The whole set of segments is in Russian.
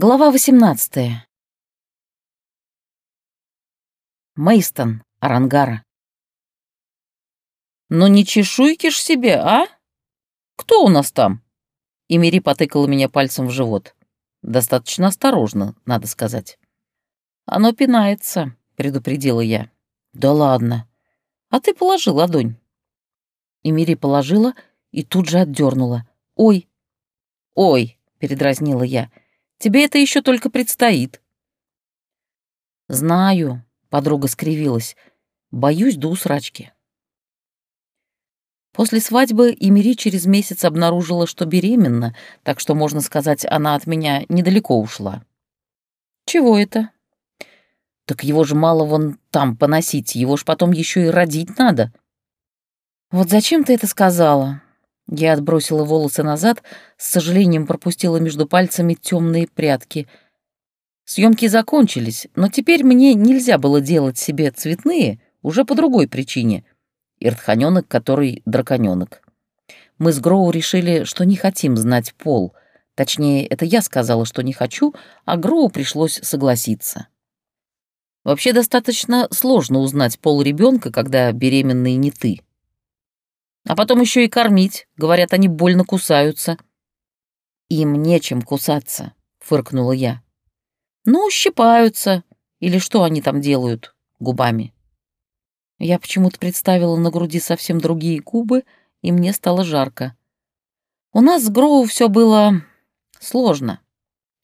Глава 18. Мейстон, Арангара. «Ну не чешуйки ж себе, а? Кто у нас там?» Имери потыкала меня пальцем в живот. Достаточно осторожно, надо сказать. «Оно пинается», — предупредила я. «Да ладно. А ты положи ладонь». Имери положила и тут же отдернула. «Ой!» «Ой!» — передразнила я. Тебе это еще только предстоит». «Знаю», — подруга скривилась, — «боюсь до усрачки». После свадьбы Имери через месяц обнаружила, что беременна, так что, можно сказать, она от меня недалеко ушла. «Чего это?» «Так его же мало вон там поносить, его ж потом еще и родить надо». «Вот зачем ты это сказала?» Я отбросила волосы назад, с сожалением пропустила между пальцами темные прядки. Съемки закончились, но теперь мне нельзя было делать себе цветные уже по другой причине. Иртханёнок, который драконёнок. Мы с Гроу решили, что не хотим знать пол. Точнее, это я сказала, что не хочу, а Гроу пришлось согласиться. Вообще достаточно сложно узнать пол ребенка, когда беременный не ты. А потом еще и кормить. Говорят, они больно кусаются. Им нечем кусаться, фыркнула я. Ну, щипаются. Или что они там делают губами? Я почему-то представила на груди совсем другие губы, и мне стало жарко. У нас с Гроу все было сложно.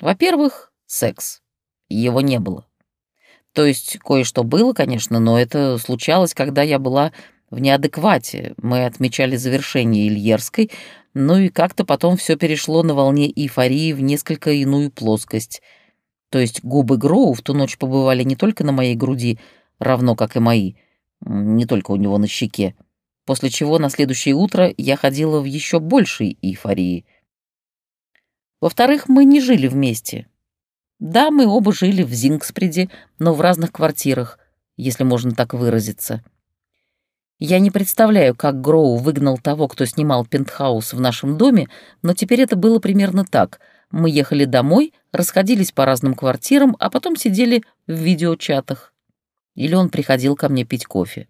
Во-первых, секс. Его не было. То есть кое-что было, конечно, но это случалось, когда я была в неадеквате. Мы отмечали завершение Ильерской, ну и как-то потом все перешло на волне эйфории в несколько иную плоскость. То есть губы Гроу в ту ночь побывали не только на моей груди, равно как и мои, не только у него на щеке, после чего на следующее утро я ходила в еще большей эйфории. Во-вторых, мы не жили вместе. Да, мы оба жили в Зингспреде, но в разных квартирах, если можно так выразиться. Я не представляю, как Гроу выгнал того, кто снимал пентхаус в нашем доме, но теперь это было примерно так. Мы ехали домой, расходились по разным квартирам, а потом сидели в видеочатах. Или он приходил ко мне пить кофе.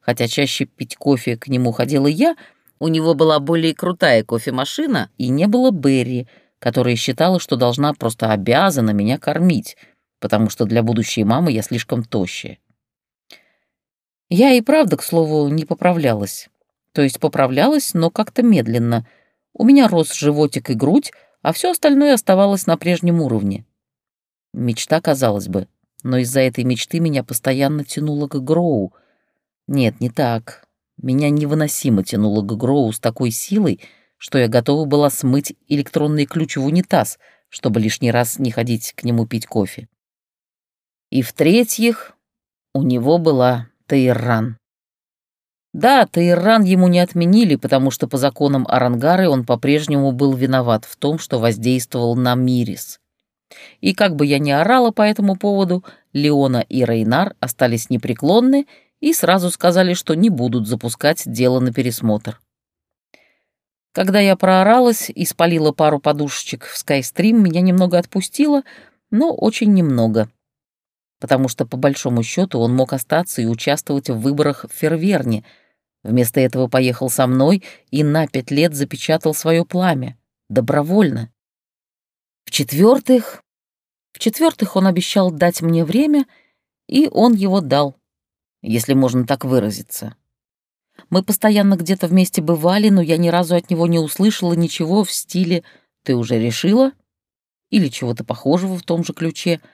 Хотя чаще пить кофе к нему ходила я, у него была более крутая кофемашина, и не было Берри, которая считала, что должна просто обязана меня кормить, потому что для будущей мамы я слишком тощая. Я и правда, к слову, не поправлялась. То есть поправлялась, но как-то медленно. У меня рос животик и грудь, а все остальное оставалось на прежнем уровне. Мечта, казалось бы, но из-за этой мечты меня постоянно тянуло к Гроу. Нет, не так. Меня невыносимо тянуло к Гроу с такой силой, что я готова была смыть электронный ключ в унитаз, чтобы лишний раз не ходить к нему пить кофе. И в-третьих, у него была Таирран. Да, Таирран ему не отменили, потому что по законам Арангары он по-прежнему был виноват в том, что воздействовал на Мирис. И как бы я ни орала по этому поводу, Леона и Рейнар остались непреклонны и сразу сказали, что не будут запускать дело на пересмотр. Когда я прооралась и спалила пару подушечек в Скайстрим, меня немного отпустило, но очень немного потому что, по большому счету, он мог остаться и участвовать в выборах в Ферверне. Вместо этого поехал со мной и на пять лет запечатал свое пламя. Добровольно. В-четвертых... В-четвертых, он обещал дать мне время, и он его дал, если можно так выразиться. Мы постоянно где-то вместе бывали, но я ни разу от него не услышала ничего в стиле «ты уже решила?» или чего-то похожего в том же ключе —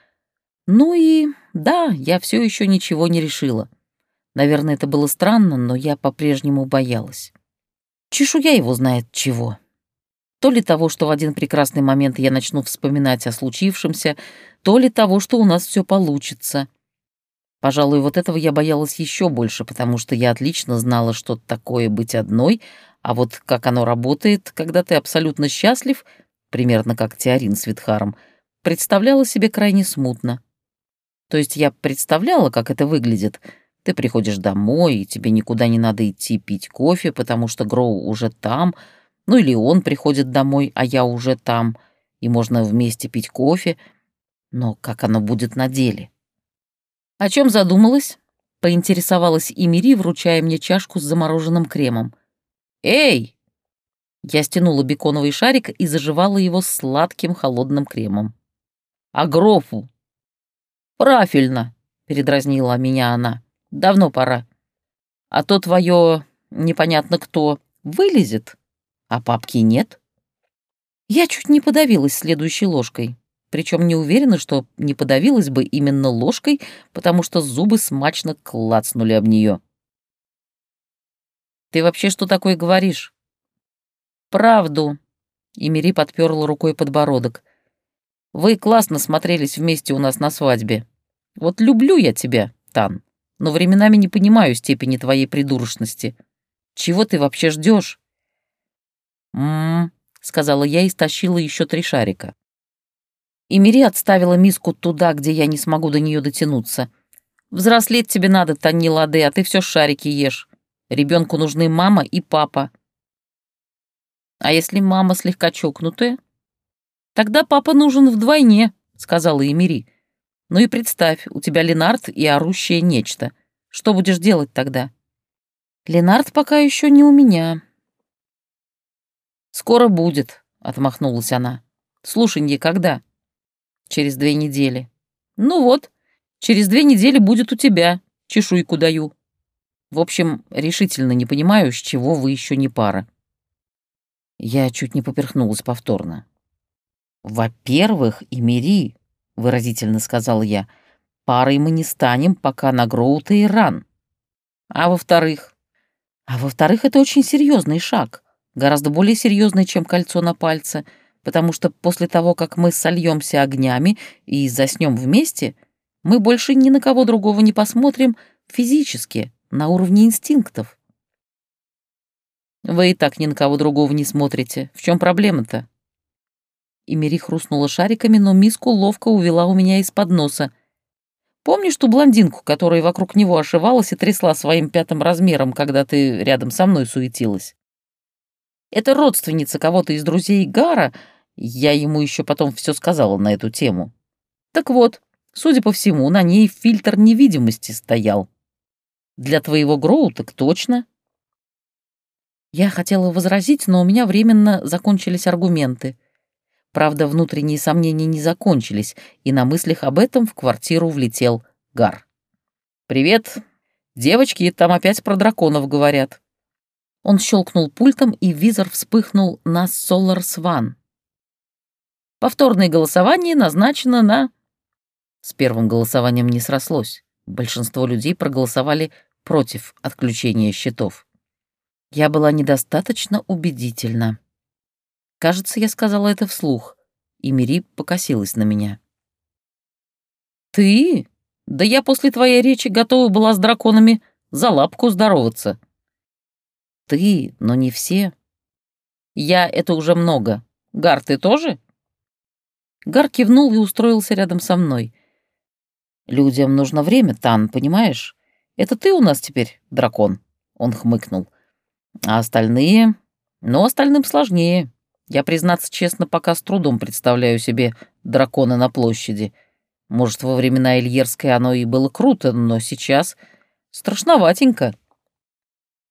ну и да, я все еще ничего не решила. Наверное, это было странно, но я по-прежнему боялась. Чешуя его знает чего. То ли того, что в один прекрасный момент я начну вспоминать о случившемся, то ли того, что у нас все получится. Пожалуй, вот этого я боялась еще больше, потому что я отлично знала, что такое быть одной, а вот как оно работает, когда ты абсолютно счастлив, примерно как Теорин с Витхаром, представляла себе крайне смутно. То есть я представляла, как это выглядит. Ты приходишь домой, и тебе никуда не надо идти пить кофе, потому что Гроу уже там, ну или он приходит домой, а я уже там, и можно вместе пить кофе, но как оно будет на деле? О чем задумалась? Поинтересовалась Имири, вручая мне чашку с замороженным кремом. «Эй!» Я стянула беконовый шарик и заживала его сладким холодным кремом. «А грофу?» «Правильно!» — передразнила меня она. «Давно пора. А то твое непонятно кто вылезет, а папки нет». Я чуть не подавилась следующей ложкой. Причем не уверена, что не подавилась бы именно ложкой, потому что зубы смачно клацнули об нее. «Ты вообще что такое говоришь?» «Правду», — Эмири подперла рукой подбородок. «Вы классно смотрелись вместе у нас на свадьбе. Вот люблю я тебя, Тан, но временами не понимаю степени твоей придурочности. Чего ты вообще ждешь? «М-м-м», сказала я и стащила еще три шарика. И Мири отставила миску туда, где я не смогу до нее дотянуться. «Взрослеть тебе надо, Тани Ладе, а ты все шарики ешь. Ребенку нужны мама и папа». «А если мама слегка чокнутая?» «Тогда папа нужен вдвойне», — сказала Эмири. «Ну и представь, у тебя Ленард и орущее нечто. Что будешь делать тогда?» «Ленард пока еще не у меня». «Скоро будет», — отмахнулась она. «Слушанье когда?» Через две недели. Ну вот, через две недели будет у тебя. Чешуйку даю. В общем, решительно не понимаю, с чего вы еще не пара. Я чуть не поперхнулась повторно. «Во-первых, Имери», — выразительно сказал я, — «парой мы не станем, пока на Гроута и ран. А во-вторых? А во-вторых, это очень серьезный шаг, гораздо более серьезный, чем кольцо на пальце — потому что после того, как мы сольемся огнями и заснем вместе, мы больше ни на кого другого не посмотрим физически, на уровне инстинктов. Вы и так ни на кого другого не смотрите. В чем проблема-то? И Мери хрустнула шариками, но миску ловко увела у меня из-под носа. Помнишь ту блондинку, которая вокруг него ошивалась и трясла своим пятым размером, когда ты рядом со мной суетилась? Это родственница кого-то из друзей Гара, я ему еще потом все сказала на эту тему. Так вот, судя по всему, на ней фильтр невидимости стоял. Для твоего Гроу так точно. Я хотела возразить, но у меня временно закончились аргументы. Правда, внутренние сомнения не закончились, и на мыслях об этом в квартиру влетел Гар. «Привет. Девочки, там опять про драконов говорят». Он щелкнул пультом, и визор вспыхнул на Solar Swan. Повторное голосование назначено на... С первым голосованием не срослось. Большинство людей проголосовали против отключения счетов. Я была недостаточно убедительна. Кажется, я сказала это вслух, и Мири покосилась на меня. «Ты? Да я после твоей речи готова была с драконами за лапку здороваться». «Ты, но не все». «Я — это уже много. Гар, ты тоже?» Гар кивнул и устроился рядом со мной. «Людям нужно время, Тан, понимаешь? Это ты у нас теперь дракон?» Он хмыкнул. «А остальные? Ну, остальным сложнее. Я, признаться честно, пока с трудом представляю себе дракона на площади. Может, во времена Ильерской оно и было круто, но сейчас страшноватенько».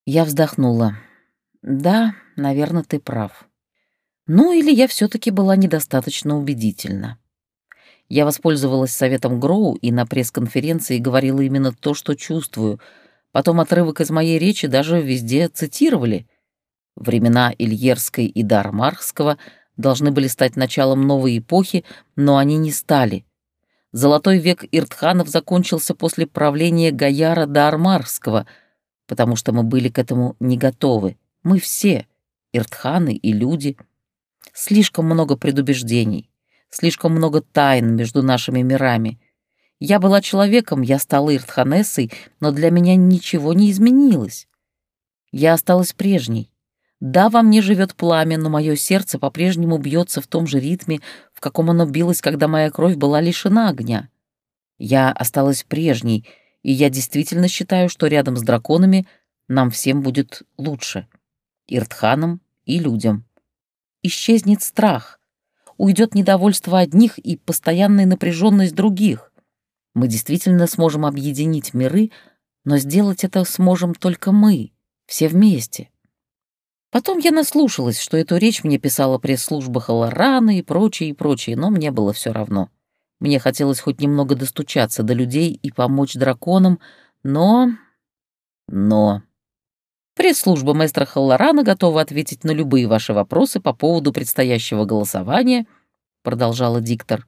Я вздохнула. «Да, наверное, ты прав». Ну или я все-таки была недостаточно убедительна. Я воспользовалась советом Гроу и на пресс-конференции говорила именно то, что чувствую. Потом отрывок из моей речи даже везде цитировали. Времена Ильерской и Дармархского должны были стать началом новой эпохи, но они не стали. Золотой век Иртханов закончился после правления Гаяра Дармархского, потому что мы были к этому не готовы. Мы все, Иртханы и люди — Слишком много предубеждений, слишком много тайн между нашими мирами. Я была человеком, я стала Иртханессой, но для меня ничего не изменилось. Я осталась прежней. Да, во мне живет пламя, но мое сердце по-прежнему бьется в том же ритме, в каком оно билось, когда моя кровь была лишена огня. Я осталась прежней, и я действительно считаю, что рядом с драконами нам всем будет лучше. Иртханам и людям исчезнет страх. уйдет недовольство одних и постоянная напряженность других. Мы действительно сможем объединить миры, но сделать это сможем только мы, все вместе. Потом я наслушалась, что эту речь мне писала пресс-служба Халарана и прочее, и прочее, но мне было все равно. Мне хотелось хоть немного достучаться до людей и помочь драконам, но... Но... Пресс-служба мэстра Халлорана готова ответить на любые ваши вопросы по поводу предстоящего голосования, продолжала диктор.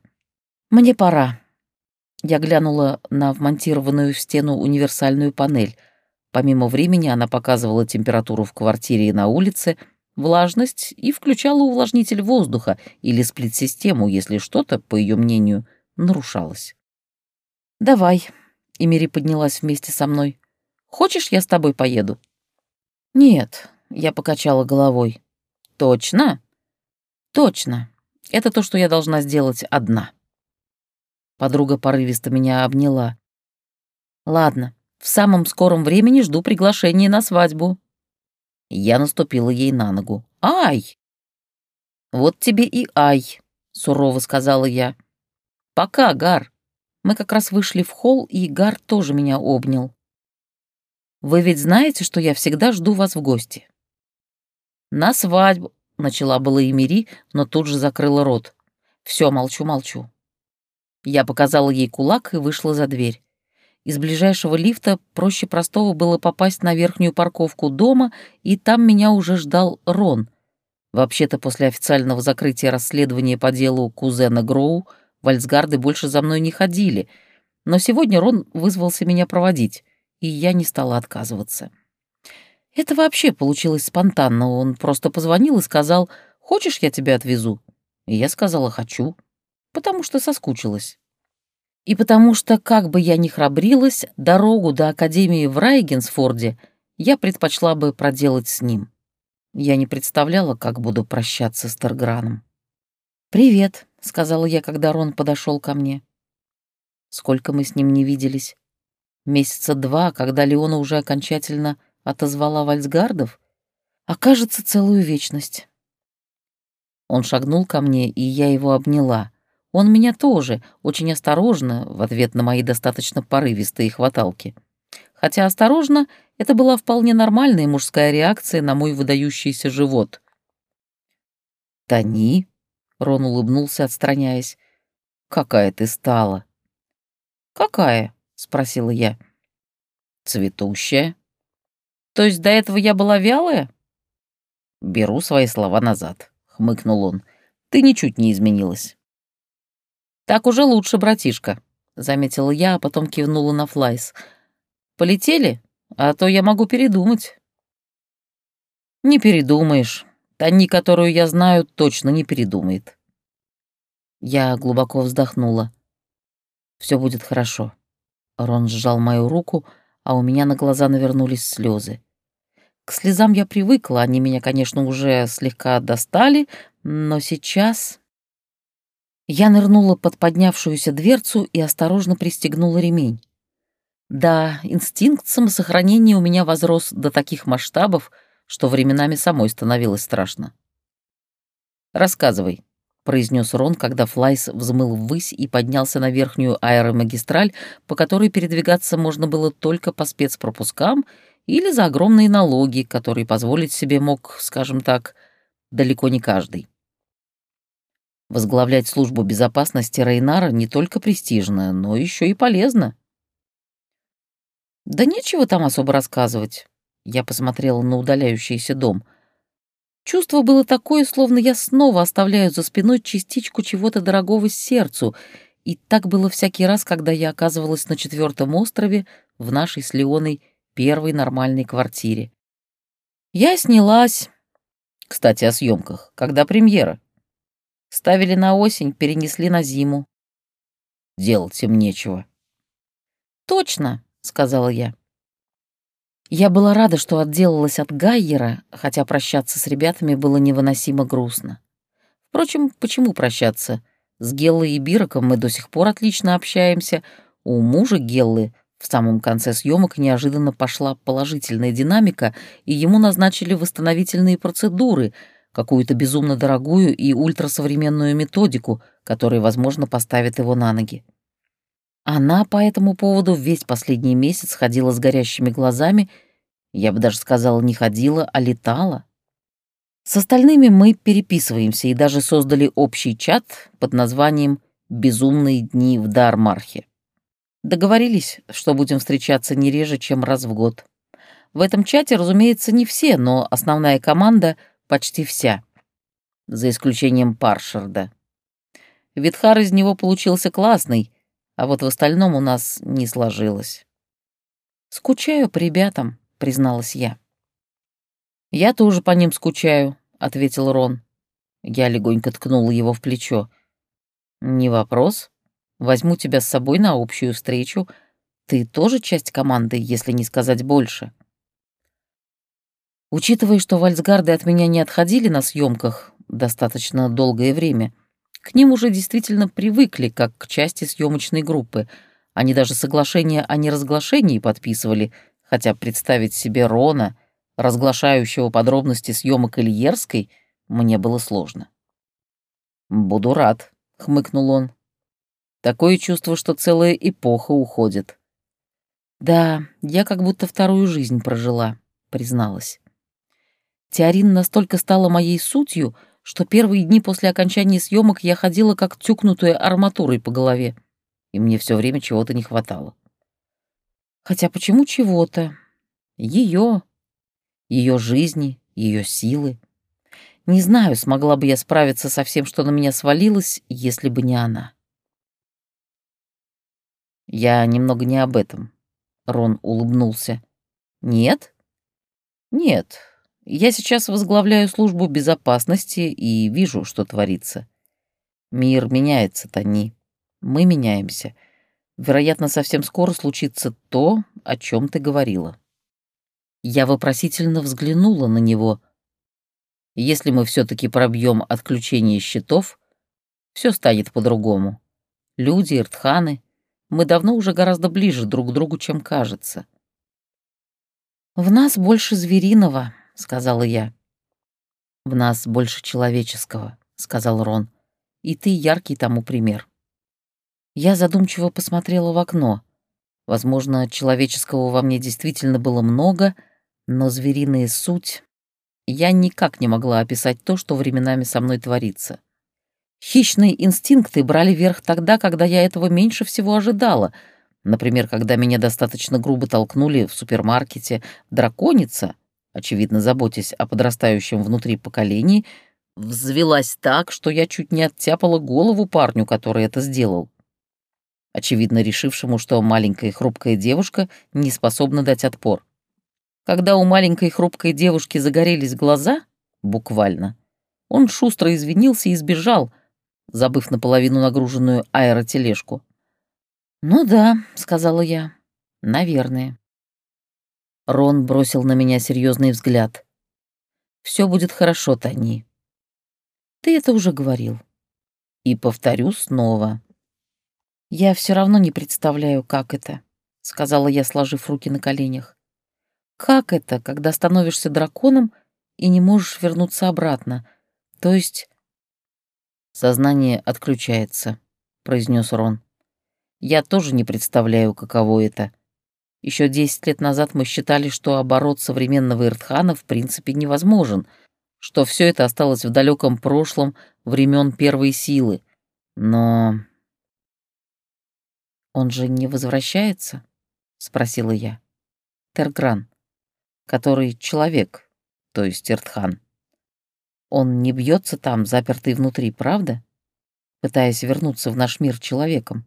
Мне пора. Я глянула на вмонтированную в стену универсальную панель. Помимо времени она показывала температуру в квартире и на улице, влажность и включала увлажнитель воздуха или сплит-систему, если что-то, по ее мнению, нарушалось. «Давай», — Эмири поднялась вместе со мной. «Хочешь, я с тобой поеду?» «Нет», — я покачала головой. «Точно?» «Точно. Это то, что я должна сделать одна». Подруга порывисто меня обняла. «Ладно, в самом скором времени жду приглашения на свадьбу». Я наступила ей на ногу. «Ай!» «Вот тебе и ай», — сурово сказала я. «Пока, Гар». Мы как раз вышли в холл, и Гар тоже меня обнял. Вы ведь знаете, что я всегда жду вас в гости?» «На свадьбу», — начала была Эмири, но тут же закрыла рот. «Все, молчу-молчу». Я показала ей кулак и вышла за дверь. Из ближайшего лифта проще простого было попасть на верхнюю парковку дома, и там меня уже ждал Рон. Вообще-то после официального закрытия расследования по делу кузена Гроу вальсгарды больше за мной не ходили, но сегодня Рон вызвался меня проводить и я не стала отказываться. Это вообще получилось спонтанно. Он просто позвонил и сказал, «Хочешь, я тебя отвезу?» И я сказала, «Хочу», потому что соскучилась. И потому что, как бы я ни храбрилась, дорогу до Академии в Райгенсфорде я предпочла бы проделать с ним. Я не представляла, как буду прощаться с Терграном. «Привет», — сказала я, когда Рон подошел ко мне. Сколько мы с ним не виделись. Месяца два, когда Леона уже окончательно отозвала вальсгардов, окажется целую вечность. Он шагнул ко мне, и я его обняла. Он меня тоже, очень осторожно, в ответ на мои достаточно порывистые хваталки. Хотя осторожно — это была вполне нормальная мужская реакция на мой выдающийся живот. «Тони?» — Рон улыбнулся, отстраняясь. «Какая ты стала!» «Какая?» — спросила я. «Цветущая». «То есть до этого я была вялая?» «Беру свои слова назад», — хмыкнул он. «Ты ничуть не изменилась». «Так уже лучше, братишка», — заметила я, а потом кивнула на Флайс. «Полетели? А то я могу передумать». «Не передумаешь. Тани, которую я знаю, точно не передумает». Я глубоко вздохнула. Все будет хорошо. Рон сжал мою руку, а у меня на глаза навернулись слезы. К слезам я привыкла, они меня, конечно, уже слегка достали, но сейчас... Я нырнула под поднявшуюся дверцу и осторожно пристегнула ремень. Да, инстинкт самосохранения у меня возрос до таких масштабов, что временами самой становилось страшно. «Рассказывай», произнес Рон, когда Флайс взмыл ввысь и поднялся на верхнюю аэромагистраль, по которой передвигаться можно было только по спецпропускам или за огромные налоги, которые позволить себе мог, скажем так, далеко не каждый. Возглавлять службу безопасности Рейнара не только престижно, но еще и полезно. Да нечего там особо рассказывать. Я посмотрела на удаляющийся дом — Чувство было такое, словно я снова оставляю за спиной частичку чего-то дорогого сердцу, и так было всякий раз, когда я оказывалась на четвертом острове в нашей с Леоной первой нормальной квартире. Я снялась. Кстати, о съемках. Когда премьера? Ставили на осень, перенесли на зиму. Делать им нечего. «Точно», — сказала я. Я была рада, что отделалась от Гайера, хотя прощаться с ребятами было невыносимо грустно. Впрочем, почему прощаться? С Геллой и Бироком мы до сих пор отлично общаемся. У мужа Геллы в самом конце съемок неожиданно пошла положительная динамика, и ему назначили восстановительные процедуры. Какую-то безумно дорогую и ультрасовременную методику, которая, возможно, поставит его на ноги. Она по этому поводу весь последний месяц ходила с горящими глазами, я бы даже сказала, не ходила, а летала. С остальными мы переписываемся и даже создали общий чат под названием «Безумные дни в Дармархе». Договорились, что будем встречаться не реже, чем раз в год. В этом чате, разумеется, не все, но основная команда почти вся, за исключением Паршерда. Витхар из него получился классный, а вот в остальном у нас не сложилось. «Скучаю по ребятам», — призналась я. «Я тоже по ним скучаю», — ответил Рон. Я легонько ткнула его в плечо. «Не вопрос. Возьму тебя с собой на общую встречу. Ты тоже часть команды, если не сказать больше». Учитывая, что вальсгарды от меня не отходили на съемках достаточно долгое время, к ним уже действительно привыкли, как к части съемочной группы. Они даже соглашение о неразглашении подписывали, хотя представить себе Рона, разглашающего подробности съемок Ильерской, мне было сложно. «Буду рад», — хмыкнул он. «Такое чувство, что целая эпоха уходит». «Да, я как будто вторую жизнь прожила», — призналась. Теорин настолько стала моей сутью, что первые дни после окончания съемок я ходила как тюкнутая арматурой по голове, и мне все время чего-то не хватало. Хотя почему чего-то? Ее, ее жизни, ее силы. Не знаю, смогла бы я справиться со всем, что на меня свалилось, если бы не она. Я немного не об этом. Рон улыбнулся. Нет? Нет, я сейчас возглавляю службу безопасности и вижу, что творится. Мир меняется, Тони. Мы меняемся. Вероятно, совсем скоро случится то, о чем ты говорила. Я вопросительно взглянула на него. Если мы все-таки пробьем отключение счетов, все станет по-другому. Люди, иртханы, мы давно уже гораздо ближе друг к другу, чем кажется. В нас больше звериного, — сказала я. «В нас больше человеческого», — сказал Рон. «И ты яркий тому пример». Я задумчиво посмотрела в окно. Возможно, человеческого во мне действительно было много, но звериная суть... Я никак не могла описать то, что временами со мной творится. Хищные инстинкты брали верх тогда, когда я этого меньше всего ожидала. Например, когда меня достаточно грубо толкнули в супермаркете драконица — очевидно, заботясь о подрастающем внутри поколении, взвелась так, что я чуть не оттяпала голову парню, который это сделал. Очевидно, решившему, что маленькая хрупкая девушка не способна дать отпор. Когда у маленькой хрупкой девушки загорелись глаза, буквально, он шустро извинился и сбежал, забыв наполовину нагруженную аэротележку. «Ну да», — сказала я, — «наверное». Рон бросил на меня серьезный взгляд. Все будет хорошо, Тони. Ты это уже говорил. И повторю снова. Я все равно не представляю, как это, сказала я, сложив руки на коленях. Как это, когда становишься драконом и не можешь вернуться обратно? То есть... Сознание отключается, произнес Рон. Я тоже не представляю, каково это еще десять лет назад мы считали, что оборот современного Иртхана в принципе невозможен, что все это осталось в далеком прошлом времен первой силы. Но... «Он же не возвращается?» — спросила я. Тергран, который человек, то есть Иртхан. Он не бьется там, запертый внутри, правда? Пытаясь вернуться в наш мир человеком.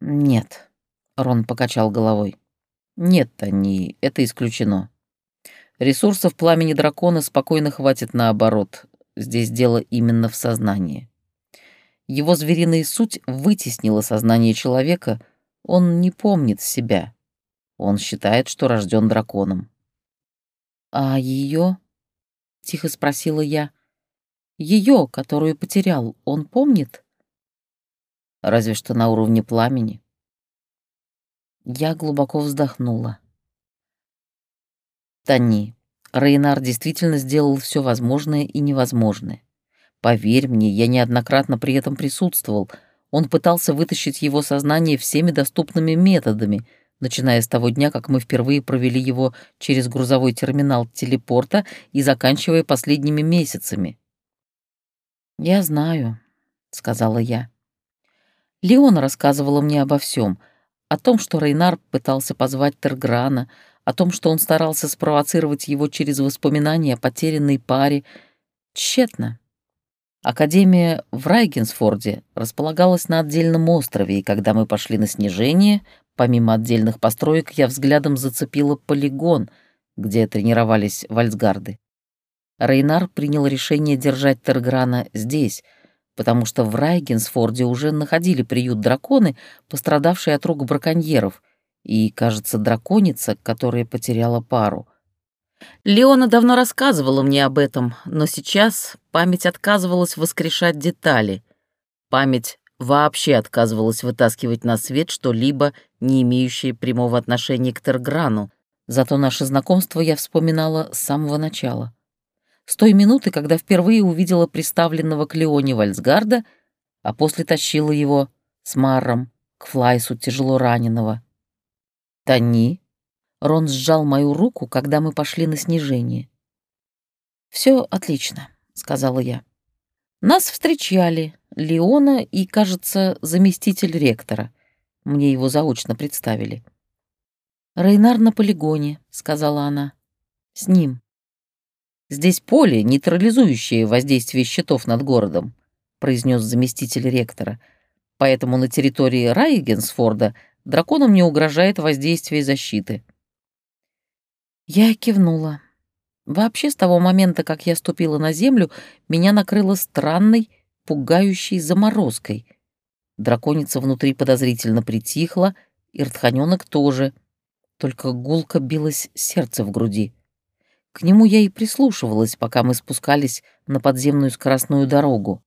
Нет, Рон покачал головой. «Нет, Тони, это исключено. Ресурсов пламени дракона спокойно хватит наоборот. Здесь дело именно в сознании. Его звериная суть вытеснила сознание человека, он не помнит себя. Он считает, что рожден драконом. «А ее?» — тихо спросила я. «Ее, которую потерял, он помнит?» «Разве что на уровне пламени», Я глубоко вздохнула. «Тони, Рейнар действительно сделал все возможное и невозможное. Поверь мне, я неоднократно при этом присутствовал. Он пытался вытащить его сознание всеми доступными методами, начиная с того дня, как мы впервые провели его через грузовой терминал телепорта и заканчивая последними месяцами. «Я знаю», — сказала я. Леона рассказывала мне обо всем, о том, что Рейнар пытался позвать Терграна, о том, что он старался спровоцировать его через воспоминания о потерянной паре. Тщетно. Академия в Райгенсфорде располагалась на отдельном острове, и когда мы пошли на снижение, помимо отдельных построек, я взглядом зацепила полигон, где тренировались вальсгарды. Рейнар принял решение держать Терграна здесь — потому что в Райгенсфорде уже находили приют драконы, пострадавшие от рук браконьеров, и, кажется, драконица, которая потеряла пару. Леона давно рассказывала мне об этом, но сейчас память отказывалась воскрешать детали. Память вообще отказывалась вытаскивать на свет что-либо, не имеющее прямого отношения к Терграну, зато наше знакомство я вспоминала с самого начала с той минуты, когда впервые увидела приставленного к Леоне Вальсгарда, а после тащила его с Марром к Флайсу тяжело раненого. «Тони?» Рон сжал мою руку, когда мы пошли на снижение. «Все отлично», — сказала я. «Нас встречали Леона и, кажется, заместитель ректора. Мне его заочно представили». «Рейнар на полигоне», — сказала она. «С ним». Здесь поле, нейтрализующее воздействие щитов над городом», — произнес заместитель ректора. «Поэтому на территории Райгенсфорда драконам не угрожает воздействие защиты». Я кивнула. Вообще, с того момента, как я ступила на землю, меня накрыло странной, пугающей заморозкой. Драконица внутри подозрительно притихла, и ртханёнок тоже. Только гулко билось сердце в груди. К нему я и прислушивалась, пока мы спускались на подземную скоростную дорогу.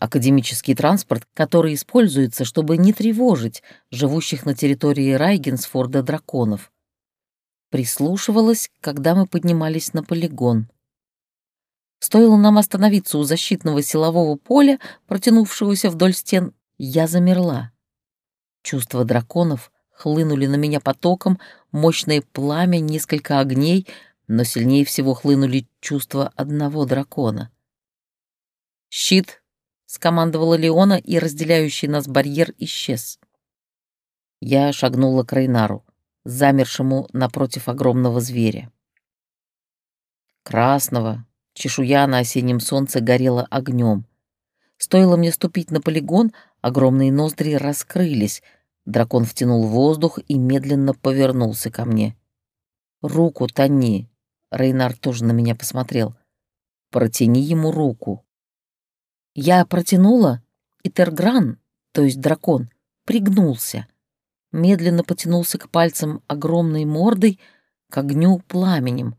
Академический транспорт, который используется, чтобы не тревожить живущих на территории Райгенсфорда драконов. Прислушивалась, когда мы поднимались на полигон. Стоило нам остановиться у защитного силового поля, протянувшегося вдоль стен, я замерла. Чувства драконов хлынули на меня потоком, мощное пламя, несколько огней — но сильнее всего хлынули чувства одного дракона. «Щит!» — скомандовала Леона, и разделяющий нас барьер исчез. Я шагнула к Рейнару, замершему напротив огромного зверя. Красного, чешуя на осеннем солнце горела огнем. Стоило мне ступить на полигон, огромные ноздри раскрылись, дракон втянул воздух и медленно повернулся ко мне. «Руку тони!» Рейнар тоже на меня посмотрел. «Протяни ему руку». Я протянула, и Тергран, то есть дракон, пригнулся. Медленно потянулся к пальцам огромной мордой, к огню пламенем.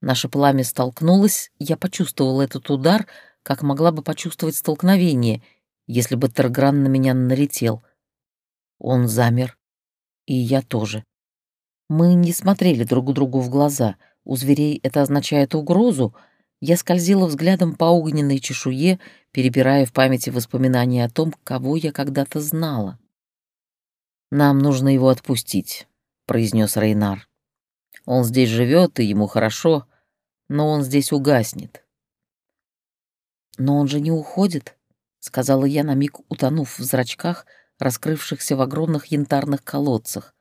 Наше пламя столкнулось, я почувствовала этот удар, как могла бы почувствовать столкновение, если бы Тергран на меня налетел. Он замер, и я тоже. Мы не смотрели друг другу в глаза — у зверей это означает угрозу, я скользила взглядом по огненной чешуе, перебирая в памяти воспоминания о том, кого я когда-то знала. «Нам нужно его отпустить», — произнес Рейнар. «Он здесь живет, и ему хорошо, но он здесь угаснет». «Но он же не уходит», — сказала я на миг, утонув в зрачках, раскрывшихся в огромных янтарных колодцах.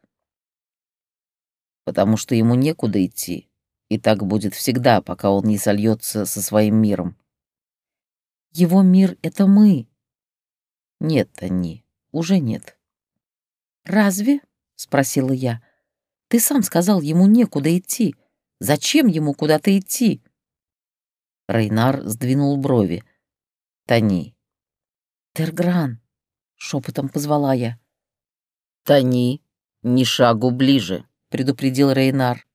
«Потому что ему некуда идти», и так будет всегда, пока он не сольется со своим миром. Его мир — это мы. Нет, они, уже нет. Разве? — спросила я. Ты сам сказал, ему некуда идти. Зачем ему куда-то идти? Рейнар сдвинул брови. Тони. Тергран, — шепотом позвала я. Тони, ни шагу ближе, — предупредил Рейнар.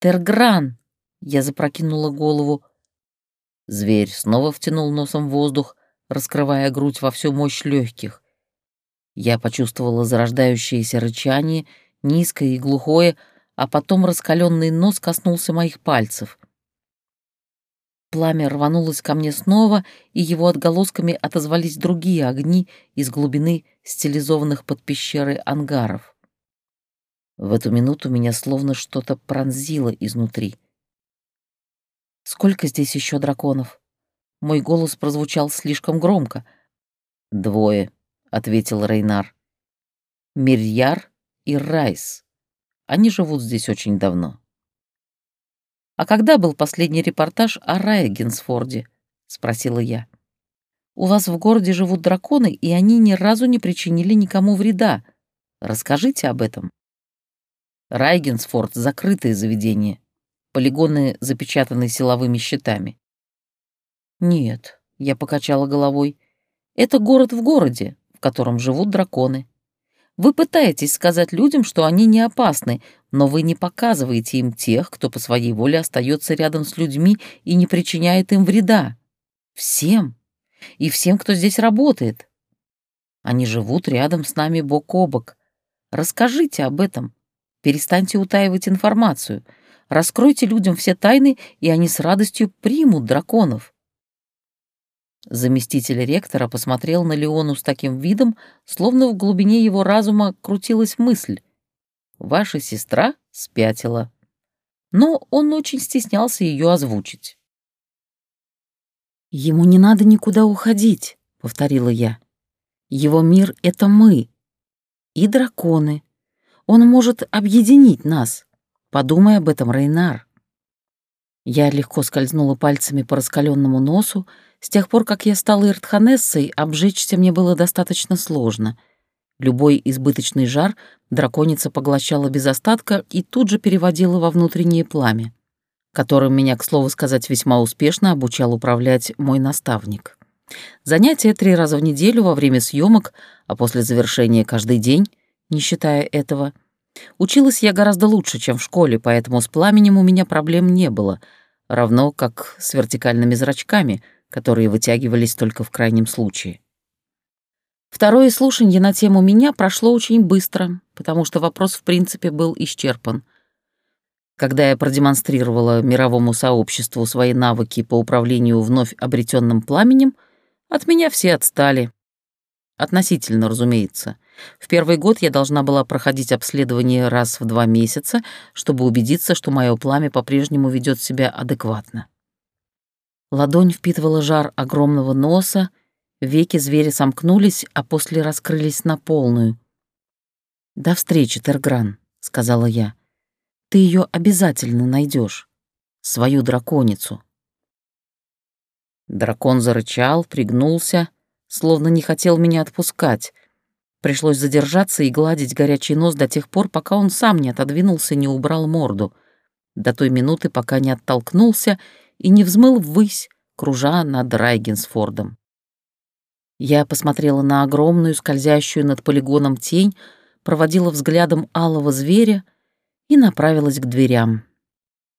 Тергран!» Я запрокинула голову. Зверь снова втянул носом воздух, раскрывая грудь во всю мощь легких. Я почувствовала зарождающееся рычание, низкое и глухое, а потом раскаленный нос коснулся моих пальцев. Пламя рванулось ко мне снова, и его отголосками отозвались другие огни из глубины стилизованных под пещеры ангаров. В эту минуту меня словно что-то пронзило изнутри. «Сколько здесь еще драконов?» Мой голос прозвучал слишком громко. «Двое», — ответил Рейнар. «Мирьяр и Райс. Они живут здесь очень давно». «А когда был последний репортаж о Рае Гинсфорде?» — спросила я. «У вас в городе живут драконы, и они ни разу не причинили никому вреда. Расскажите об этом». Райгенсфорд — закрытое заведение. Полигоны запечатаны силовыми щитами. «Нет», — я покачала головой, — «это город в городе, в котором живут драконы. Вы пытаетесь сказать людям, что они не опасны, но вы не показываете им тех, кто по своей воле остается рядом с людьми и не причиняет им вреда. Всем. И всем, кто здесь работает. Они живут рядом с нами бок о бок. Расскажите об этом. Перестаньте утаивать информацию. Раскройте людям все тайны, и они с радостью примут драконов. Заместитель ректора посмотрел на Леону с таким видом, словно в глубине его разума крутилась мысль. «Ваша сестра спятила». Но он очень стеснялся ее озвучить. «Ему не надо никуда уходить», — повторила я. «Его мир — это мы. И драконы. Он может объединить нас. Подумай об этом, Рейнар». Я легко скользнула пальцами по раскаленному носу, с тех пор, как я стала иртханессой, обжечься мне было достаточно сложно. Любой избыточный жар драконица поглощала без остатка и тут же переводила во внутреннее пламя, которым меня, к слову сказать, весьма успешно обучал управлять мой наставник. Занятия три раза в неделю во время съемок, а после завершения каждый день, не считая этого. Училась я гораздо лучше, чем в школе, поэтому с пламенем у меня проблем не было, равно как с вертикальными зрачками — которые вытягивались только в крайнем случае. Второе слушание на тему меня прошло очень быстро, потому что вопрос в принципе был исчерпан. Когда я продемонстрировала мировому сообществу свои навыки по управлению вновь обретенным пламенем, от меня все отстали. Относительно, разумеется. В первый год я должна была проходить обследование раз в два месяца, чтобы убедиться, что мое пламя по-прежнему ведет себя адекватно. Ладонь впитывала жар огромного носа, веки зверя сомкнулись, а после раскрылись на полную. «До встречи, Тергран», — сказала я. «Ты ее обязательно найдешь, свою драконицу». Дракон зарычал, пригнулся, словно не хотел меня отпускать. Пришлось задержаться и гладить горячий нос до тех пор, пока он сам не отодвинулся, не убрал морду. До той минуты, пока не оттолкнулся — и не взмыл ввысь, кружа над Райгенсфордом. Я посмотрела на огромную, скользящую над полигоном тень, проводила взглядом алого зверя и направилась к дверям.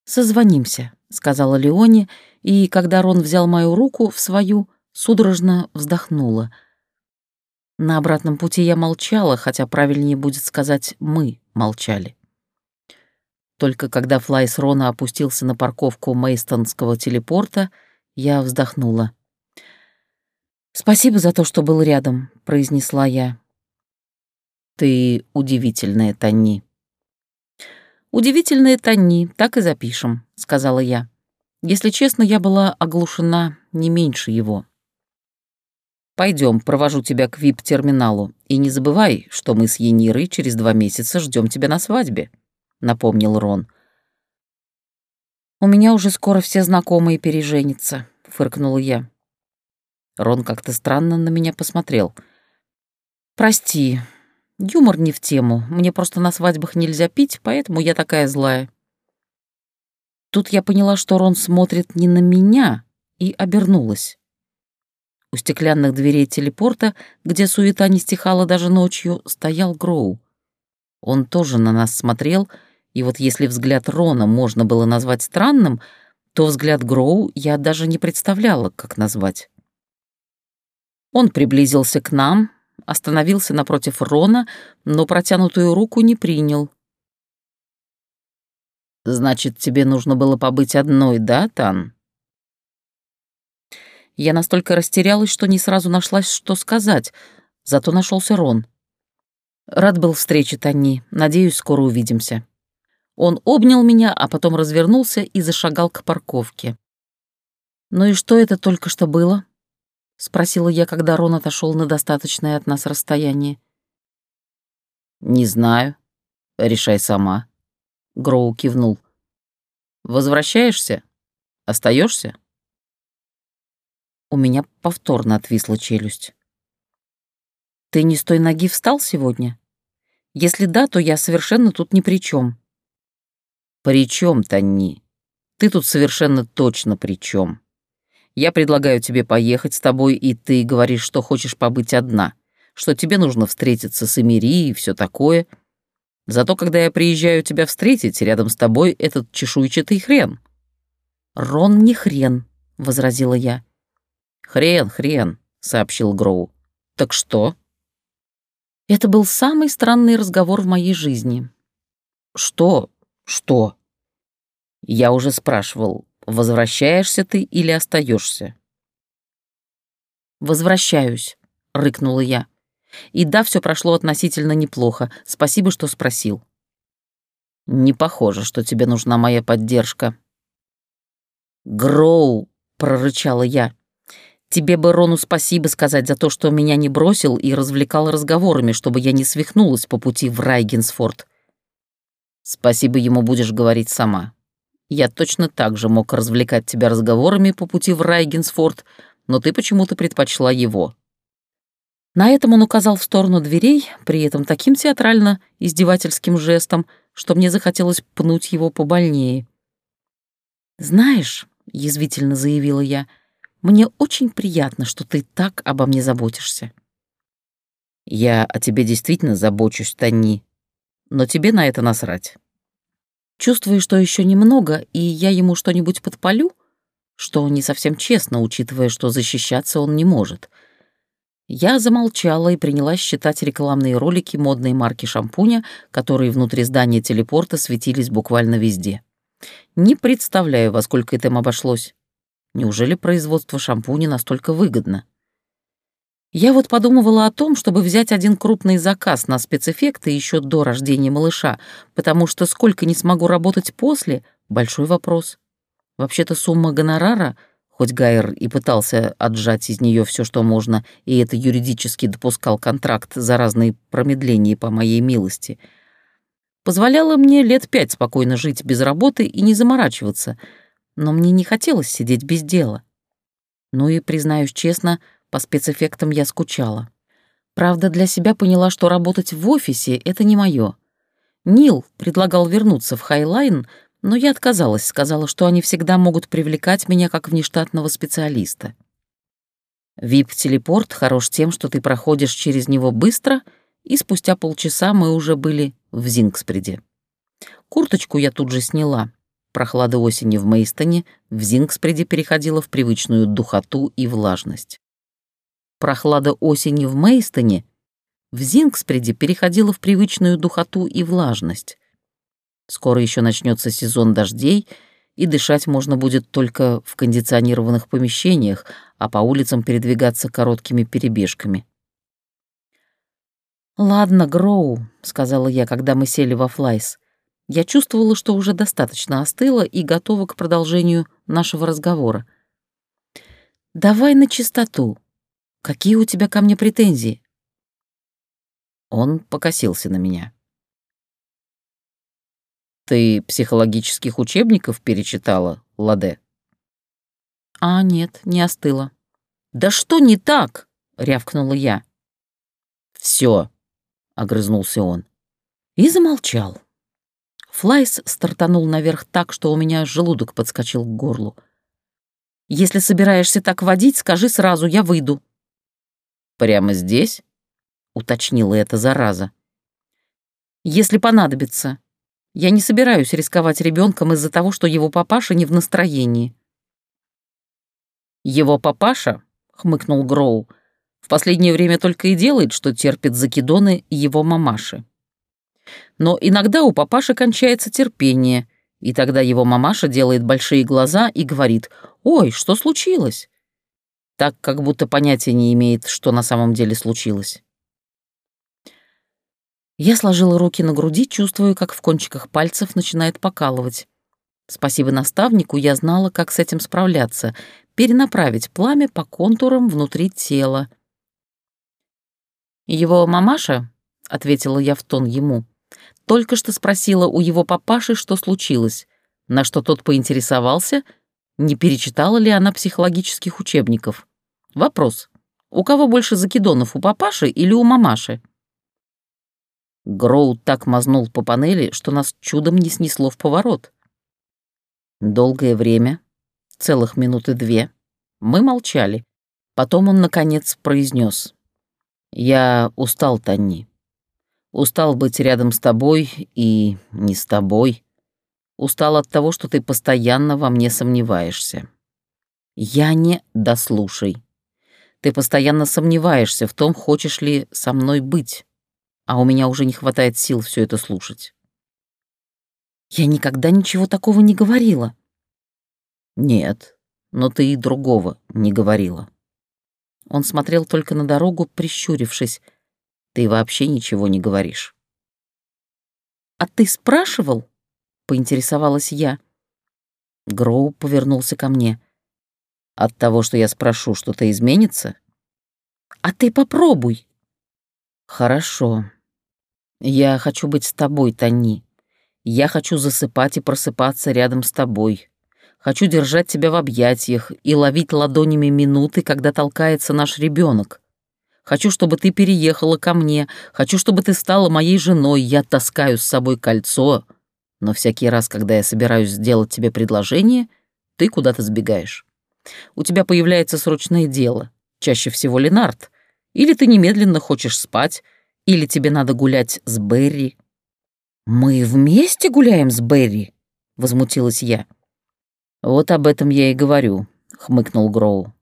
«Созвонимся», — сказала Леоне, и, когда Рон взял мою руку в свою, судорожно вздохнула. На обратном пути я молчала, хотя правильнее будет сказать «мы молчали». Только когда Флайс Рона опустился на парковку Мейстонского телепорта, я вздохнула. «Спасибо за то, что был рядом», — произнесла я. «Ты удивительная, Танни». «Удивительная Танни, так и запишем», — сказала я. Если честно, я была оглушена не меньше его. Пойдем, провожу тебя к вип-терминалу. И не забывай, что мы с Енирой через два месяца ждем тебя на свадьбе. — напомнил Рон. «У меня уже скоро все знакомые переженятся», — фыркнула я. Рон как-то странно на меня посмотрел. «Прости, юмор не в тему. Мне просто на свадьбах нельзя пить, поэтому я такая злая». Тут я поняла, что Рон смотрит не на меня, и обернулась. У стеклянных дверей телепорта, где суета не стихала даже ночью, стоял Гроу. Он тоже на нас смотрел — и вот если взгляд Рона можно было назвать странным, то взгляд Гроу я даже не представляла, как назвать. Он приблизился к нам, остановился напротив Рона, но протянутую руку не принял. «Значит, тебе нужно было побыть одной, да, Тан?» Я настолько растерялась, что не сразу нашлась, что сказать, зато нашелся Рон. Рад был встрече, Танни. Надеюсь, скоро увидимся. Он обнял меня, а потом развернулся и зашагал к парковке. «Ну и что это только что было?» — спросила я, когда Рон отошел на достаточное от нас расстояние. «Не знаю. Решай сама». Гроу кивнул. «Возвращаешься? Остаешься? У меня повторно отвисла челюсть. «Ты не с той ноги встал сегодня? Если да, то я совершенно тут ни при чем. «При чем, Танни? Ты тут совершенно точно при чем. Я предлагаю тебе поехать с тобой, и ты говоришь, что хочешь побыть одна, что тебе нужно встретиться с Эмири и все такое. Зато когда я приезжаю тебя встретить, рядом с тобой этот чешуйчатый хрен». «Рон не хрен», — возразила я. «Хрен, хрен», — сообщил Гроу. «Так что?» Это был самый странный разговор в моей жизни. «Что? Что?» Я уже спрашивал, возвращаешься ты или остаешься? «Возвращаюсь», — рыкнула я. «И да, все прошло относительно неплохо. Спасибо, что спросил». «Не похоже, что тебе нужна моя поддержка». «Гроу», — прорычала я. Тебе бы Рону спасибо сказать за то, что меня не бросил и развлекал разговорами, чтобы я не свихнулась по пути в Райгенсфорд. Спасибо ему будешь говорить сама. Я точно так же мог развлекать тебя разговорами по пути в Райгенсфорд, но ты почему-то предпочла его. На этом он указал в сторону дверей, при этом таким театрально издевательским жестом, что мне захотелось пнуть его побольнее. «Знаешь», — язвительно заявила я, — мне очень приятно, что ты так обо мне заботишься». «Я о тебе действительно забочусь, Тони, но тебе на это насрать». Чувствую, что еще немного, и я ему что-нибудь подпалю, что не совсем честно, учитывая, что защищаться он не может. Я замолчала и принялась считать рекламные ролики модной марки шампуня, которые внутри здания телепорта светились буквально везде. Не представляю, во сколько это им обошлось. Неужели производство шампуня настолько выгодно? Я вот подумывала о том, чтобы взять один крупный заказ на спецэффекты еще до рождения малыша, потому что сколько не смогу работать после — большой вопрос. Вообще-то сумма гонорара, хоть Гайер и пытался отжать из нее все, что можно, и это юридически допускал контракт за разные промедления по моей милости, позволяла мне лет пять спокойно жить без работы и не заморачиваться — но мне не хотелось сидеть без дела. Ну и, признаюсь честно, по спецэффектам я скучала. Правда, для себя поняла, что работать в офисе — это не мое. Нил предлагал вернуться в Хайлайн, но я отказалась, сказала, что они всегда могут привлекать меня как внештатного специалиста. Вип-телепорт хорош тем, что ты проходишь через него быстро, и спустя полчаса мы уже были в Зингспреде. Курточку я тут же сняла. Прохлада осени в Мейстоне в Зингспреде переходила в привычную духоту и влажность. Прохлада осени в Мейстоне в Зингспреде переходила в привычную духоту и влажность. Скоро еще начнется сезон дождей, и дышать можно будет только в кондиционированных помещениях, а по улицам передвигаться короткими перебежками. «Ладно, Гроу», — сказала я, когда мы сели во Флайс. Я чувствовала, что уже достаточно остыла и готова к продолжению нашего разговора. «Давай на чистоту. Какие у тебя ко мне претензии?» Он покосился на меня. «Ты психологических учебников перечитала, Ладе?» «А, нет, не остыла». «Да что не так?» — рявкнула я. «Все», — огрызнулся он. И замолчал. Флайс стартанул наверх так, что у меня желудок подскочил к горлу. «Если собираешься так водить, скажи сразу, я выйду». «Прямо здесь?» — уточнила эта зараза. «Если понадобится. Я не собираюсь рисковать ребенком из-за того, что его папаша не в настроении». «Его папаша?» — хмыкнул Гроу. «В последнее время только и делает, что терпит закидоны его мамаши». Но иногда у папаши кончается терпение, И тогда его мамаша делает большие глаза и говорит «Ой, что случилось?» Так, как будто понятия не имеет, что на самом деле случилось. Я сложила руки на груди, чувствуя, как в кончиках пальцев начинает покалывать. Спасибо наставнику, я знала, как с этим справляться, перенаправить пламя по контурам внутри тела. «Его мамаша», — ответила я в тон ему, — «только что спросила у его папаши, что случилось, на что тот поинтересовался, не перечитала ли она психологических учебников. Вопрос, у кого больше закидонов, у папаши или у мамаши?» Гроу так мазнул по панели, что нас чудом не снесло в поворот. Долгое время, целых минуты две, мы молчали. Потом он, наконец, произнес: «Я устал, Танни. Устал быть рядом с тобой и не с тобой. Устал от того, что ты постоянно во мне сомневаешься. Я не дослушай. Ты постоянно сомневаешься в том, хочешь ли со мной быть, а у меня уже не хватает сил все это слушать. Я никогда ничего такого не говорила. Нет, но ты и другого не говорила. Он смотрел только на дорогу, прищурившись. Ты вообще ничего не говоришь. А ты спрашивал? Поинтересовалась я. Гроу повернулся ко мне. От того, что я спрошу, что-то изменится? А ты попробуй. Хорошо. Я хочу быть с тобой, Тони. Я хочу засыпать и просыпаться рядом с тобой. Хочу держать тебя в объятиях и ловить ладонями минуты, когда толкается наш ребенок. Хочу, чтобы ты переехала ко мне. Хочу, чтобы ты стала моей женой. Я таскаю с собой кольцо. Но всякий раз, когда я собираюсь сделать тебе предложение, ты куда-то сбегаешь. У тебя появляется срочное дело, чаще всего Ленард. Или ты немедленно хочешь спать, или тебе надо гулять с Берри. «Мы вместе гуляем с Берри?» — возмутилась я. «Вот об этом я и говорю», — хмыкнул Гроу.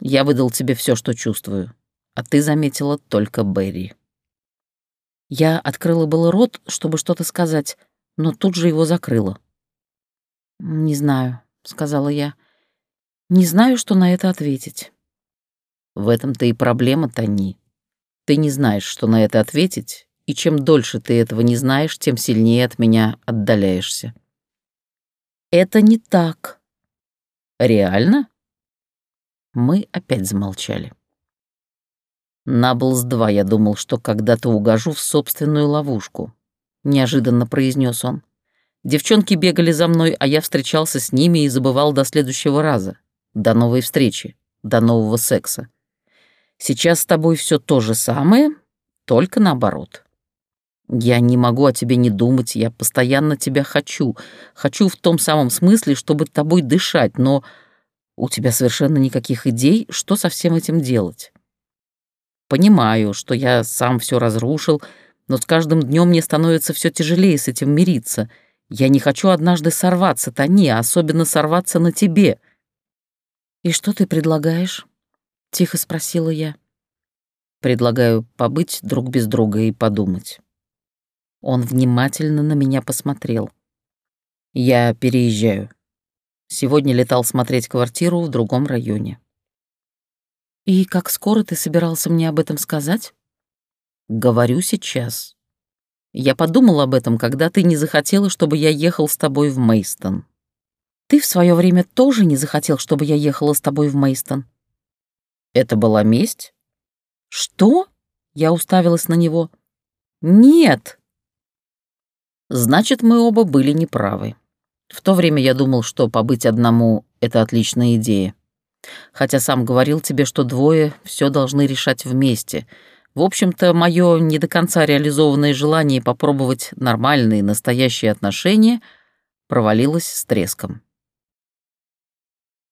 «Я выдал тебе все, что чувствую, а ты заметила только Берри». Я открыла было рот, чтобы что-то сказать, но тут же его закрыла. «Не знаю», — сказала я. «Не знаю, что на это ответить». «В этом-то и проблема, Тони. Ты не знаешь, что на это ответить, и чем дольше ты этого не знаешь, тем сильнее от меня отдаляешься. Это не так. Реально? Мы опять замолчали. Наблс-2 я думал, что когда-то угожу в собственную ловушку. Неожиданно произнес он. Девчонки бегали за мной, а я встречался с ними и забывал до следующего раза. До новой встречи, до нового секса. Сейчас с тобой все то же самое, только наоборот. Я не могу о тебе не думать, я постоянно тебя хочу. Хочу в том самом смысле, чтобы тобой дышать, но у тебя совершенно никаких идей, что со всем этим делать. Понимаю, что я сам все разрушил, но с каждым днем мне становится все тяжелее с этим мириться. Я не хочу однажды сорваться, Тони, а особенно сорваться на тебе. «И что ты предлагаешь?» — тихо спросила я. «Предлагаю побыть друг без друга и подумать». Он внимательно на меня посмотрел. «Я переезжаю. Сегодня летал смотреть квартиру в другом районе». «И как скоро ты собирался мне об этом сказать?» «Говорю сейчас. Я подумал об этом, когда ты не захотела, чтобы я ехал с тобой в Мейстон. Ты в свое время тоже не захотел, чтобы я ехала с тобой в Мейстон. Это была месть? Что? Я уставилась на него. Нет, Значит, мы оба были неправы. В то время я думал, что побыть одному — это отличная идея. Хотя сам говорил тебе, что двое все должны решать вместе. В общем-то, мое не до конца реализованное желание попробовать нормальные, настоящие отношения провалилось с треском.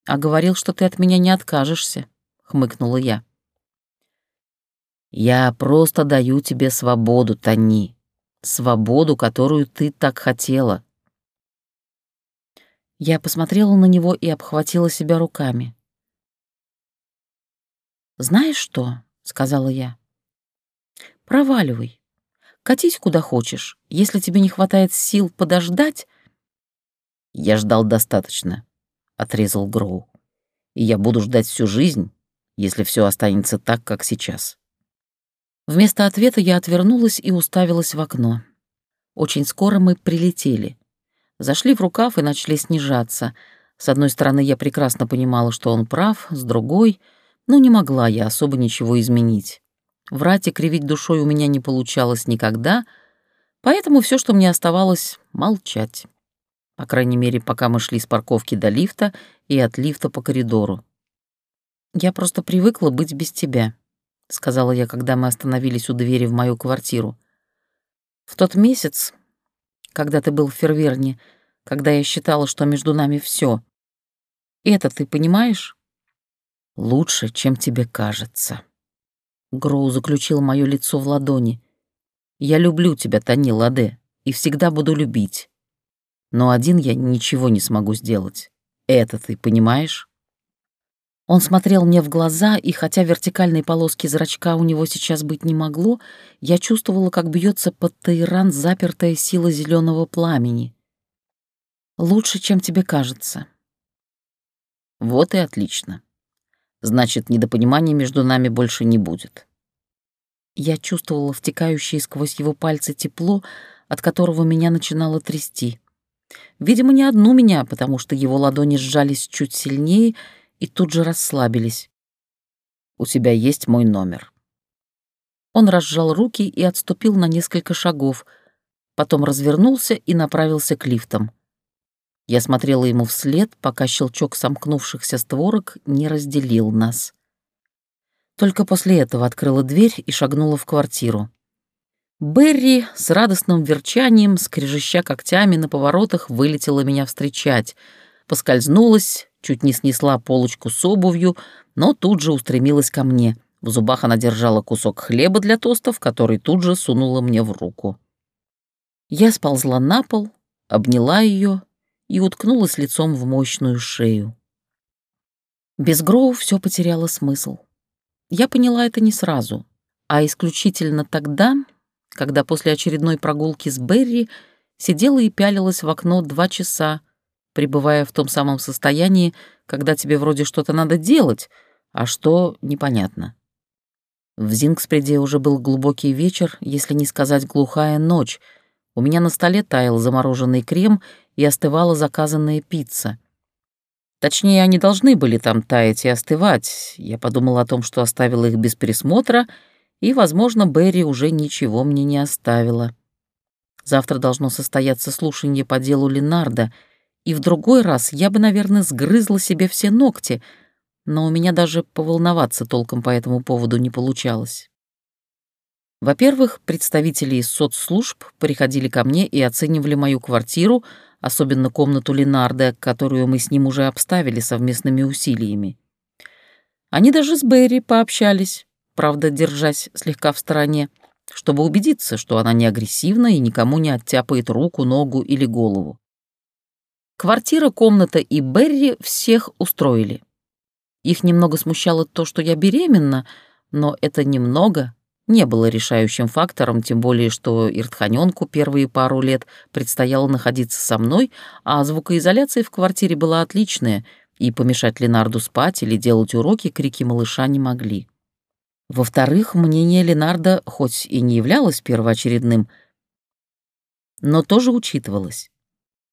«А говорил, что ты от меня не откажешься», — хмыкнула я. «Я просто даю тебе свободу, Тони», свободу, которую ты так хотела. Я посмотрела на него и обхватила себя руками. «Знаешь что?» — сказала я. «Проваливай. Катись куда хочешь. Если тебе не хватает сил подождать, «Я ждал достаточно», — отрезал Гроу. «И я буду ждать всю жизнь, если все останется так, как сейчас». Вместо ответа я отвернулась и уставилась в окно. Очень скоро мы прилетели. Зашли в рукав и начали снижаться. С одной стороны, я прекрасно понимала, что он прав, с другой, ну, не могла я особо ничего изменить. Врать и кривить душой у меня не получалось никогда, поэтому все, что мне оставалось, — молчать. По крайней мере, пока мы шли с парковки до лифта и от лифта по коридору. «Я просто привыкла быть без тебя», — сказала я, когда мы остановились у двери в мою квартиру. «В тот месяц, когда ты был в Ферверне, когда я считала, что между нами все. Это ты понимаешь?» «Лучше, чем тебе кажется». Гроу заключил мое лицо в ладони. «Я люблю тебя, Тани Ладе, и всегда буду любить но один я ничего не смогу сделать. Это ты понимаешь? Он смотрел мне в глаза, и хотя вертикальной полоски зрачка у него сейчас быть не могло, я чувствовала, как бьется под Тайран запертая сила зеленого пламени. Лучше, чем тебе кажется. Вот и отлично. Значит, недопонимания между нами больше не будет. Я чувствовала втекающее сквозь его пальцы тепло, от которого меня начинало трясти. Видимо, не одну меня, потому что его ладони сжались чуть сильнее и тут же расслабились. «У тебя есть мой номер». Он разжал руки и отступил на несколько шагов, потом развернулся и направился к лифтам. Я смотрела ему вслед, пока щелчок сомкнувшихся створок не разделил нас. Только после этого открыла дверь и шагнула в квартиру. Берри с радостным верчанием, скрежеща когтями на поворотах, вылетела меня встречать. Поскользнулась, чуть не снесла полочку с обувью, но тут же устремилась ко мне. В зубах она держала кусок хлеба для тостов, который тут же сунула мне в руку. Я сползла на пол, обняла ее и уткнулась лицом в мощную шею. Без Гроу все потеряло смысл. Я поняла это не сразу, а исключительно тогда, когда после очередной прогулки с Берри сидела и пялилась в окно два часа, пребывая в том самом состоянии, когда тебе вроде что-то надо делать, а что — непонятно. В Зингспреде уже был глубокий вечер, если не сказать глухая ночь. У меня на столе таял замороженный крем и остывала заказанная пицца. Точнее, они должны были там таять и остывать. Я подумала о том, что оставила их без присмотра — и, возможно, Берри уже ничего мне не оставила. Завтра должно состояться слушание по делу Ленарда, и в другой раз я бы, наверное, сгрызла себе все ногти, но у меня даже поволноваться толком по этому поводу не получалось. Во-первых, представители из соцслужб приходили ко мне и оценивали мою квартиру, особенно комнату Ленарда, которую мы с ним уже обставили совместными усилиями. Они даже с Берри пообщались, правда, держась слегка в стороне, чтобы убедиться, что она не агрессивна и никому не оттяпает руку, ногу или голову. Квартира, комната и Берри всех устроили. Их немного смущало то, что я беременна, но это немного не было решающим фактором, тем более, что Иртханенку первые пару лет предстояло находиться со мной, а звукоизоляция в квартире была отличная, и помешать Ленарду спать или делать уроки крики малыша не могли. Во-вторых, мнение Ленарда хоть и не являлось первоочередным, но тоже учитывалось.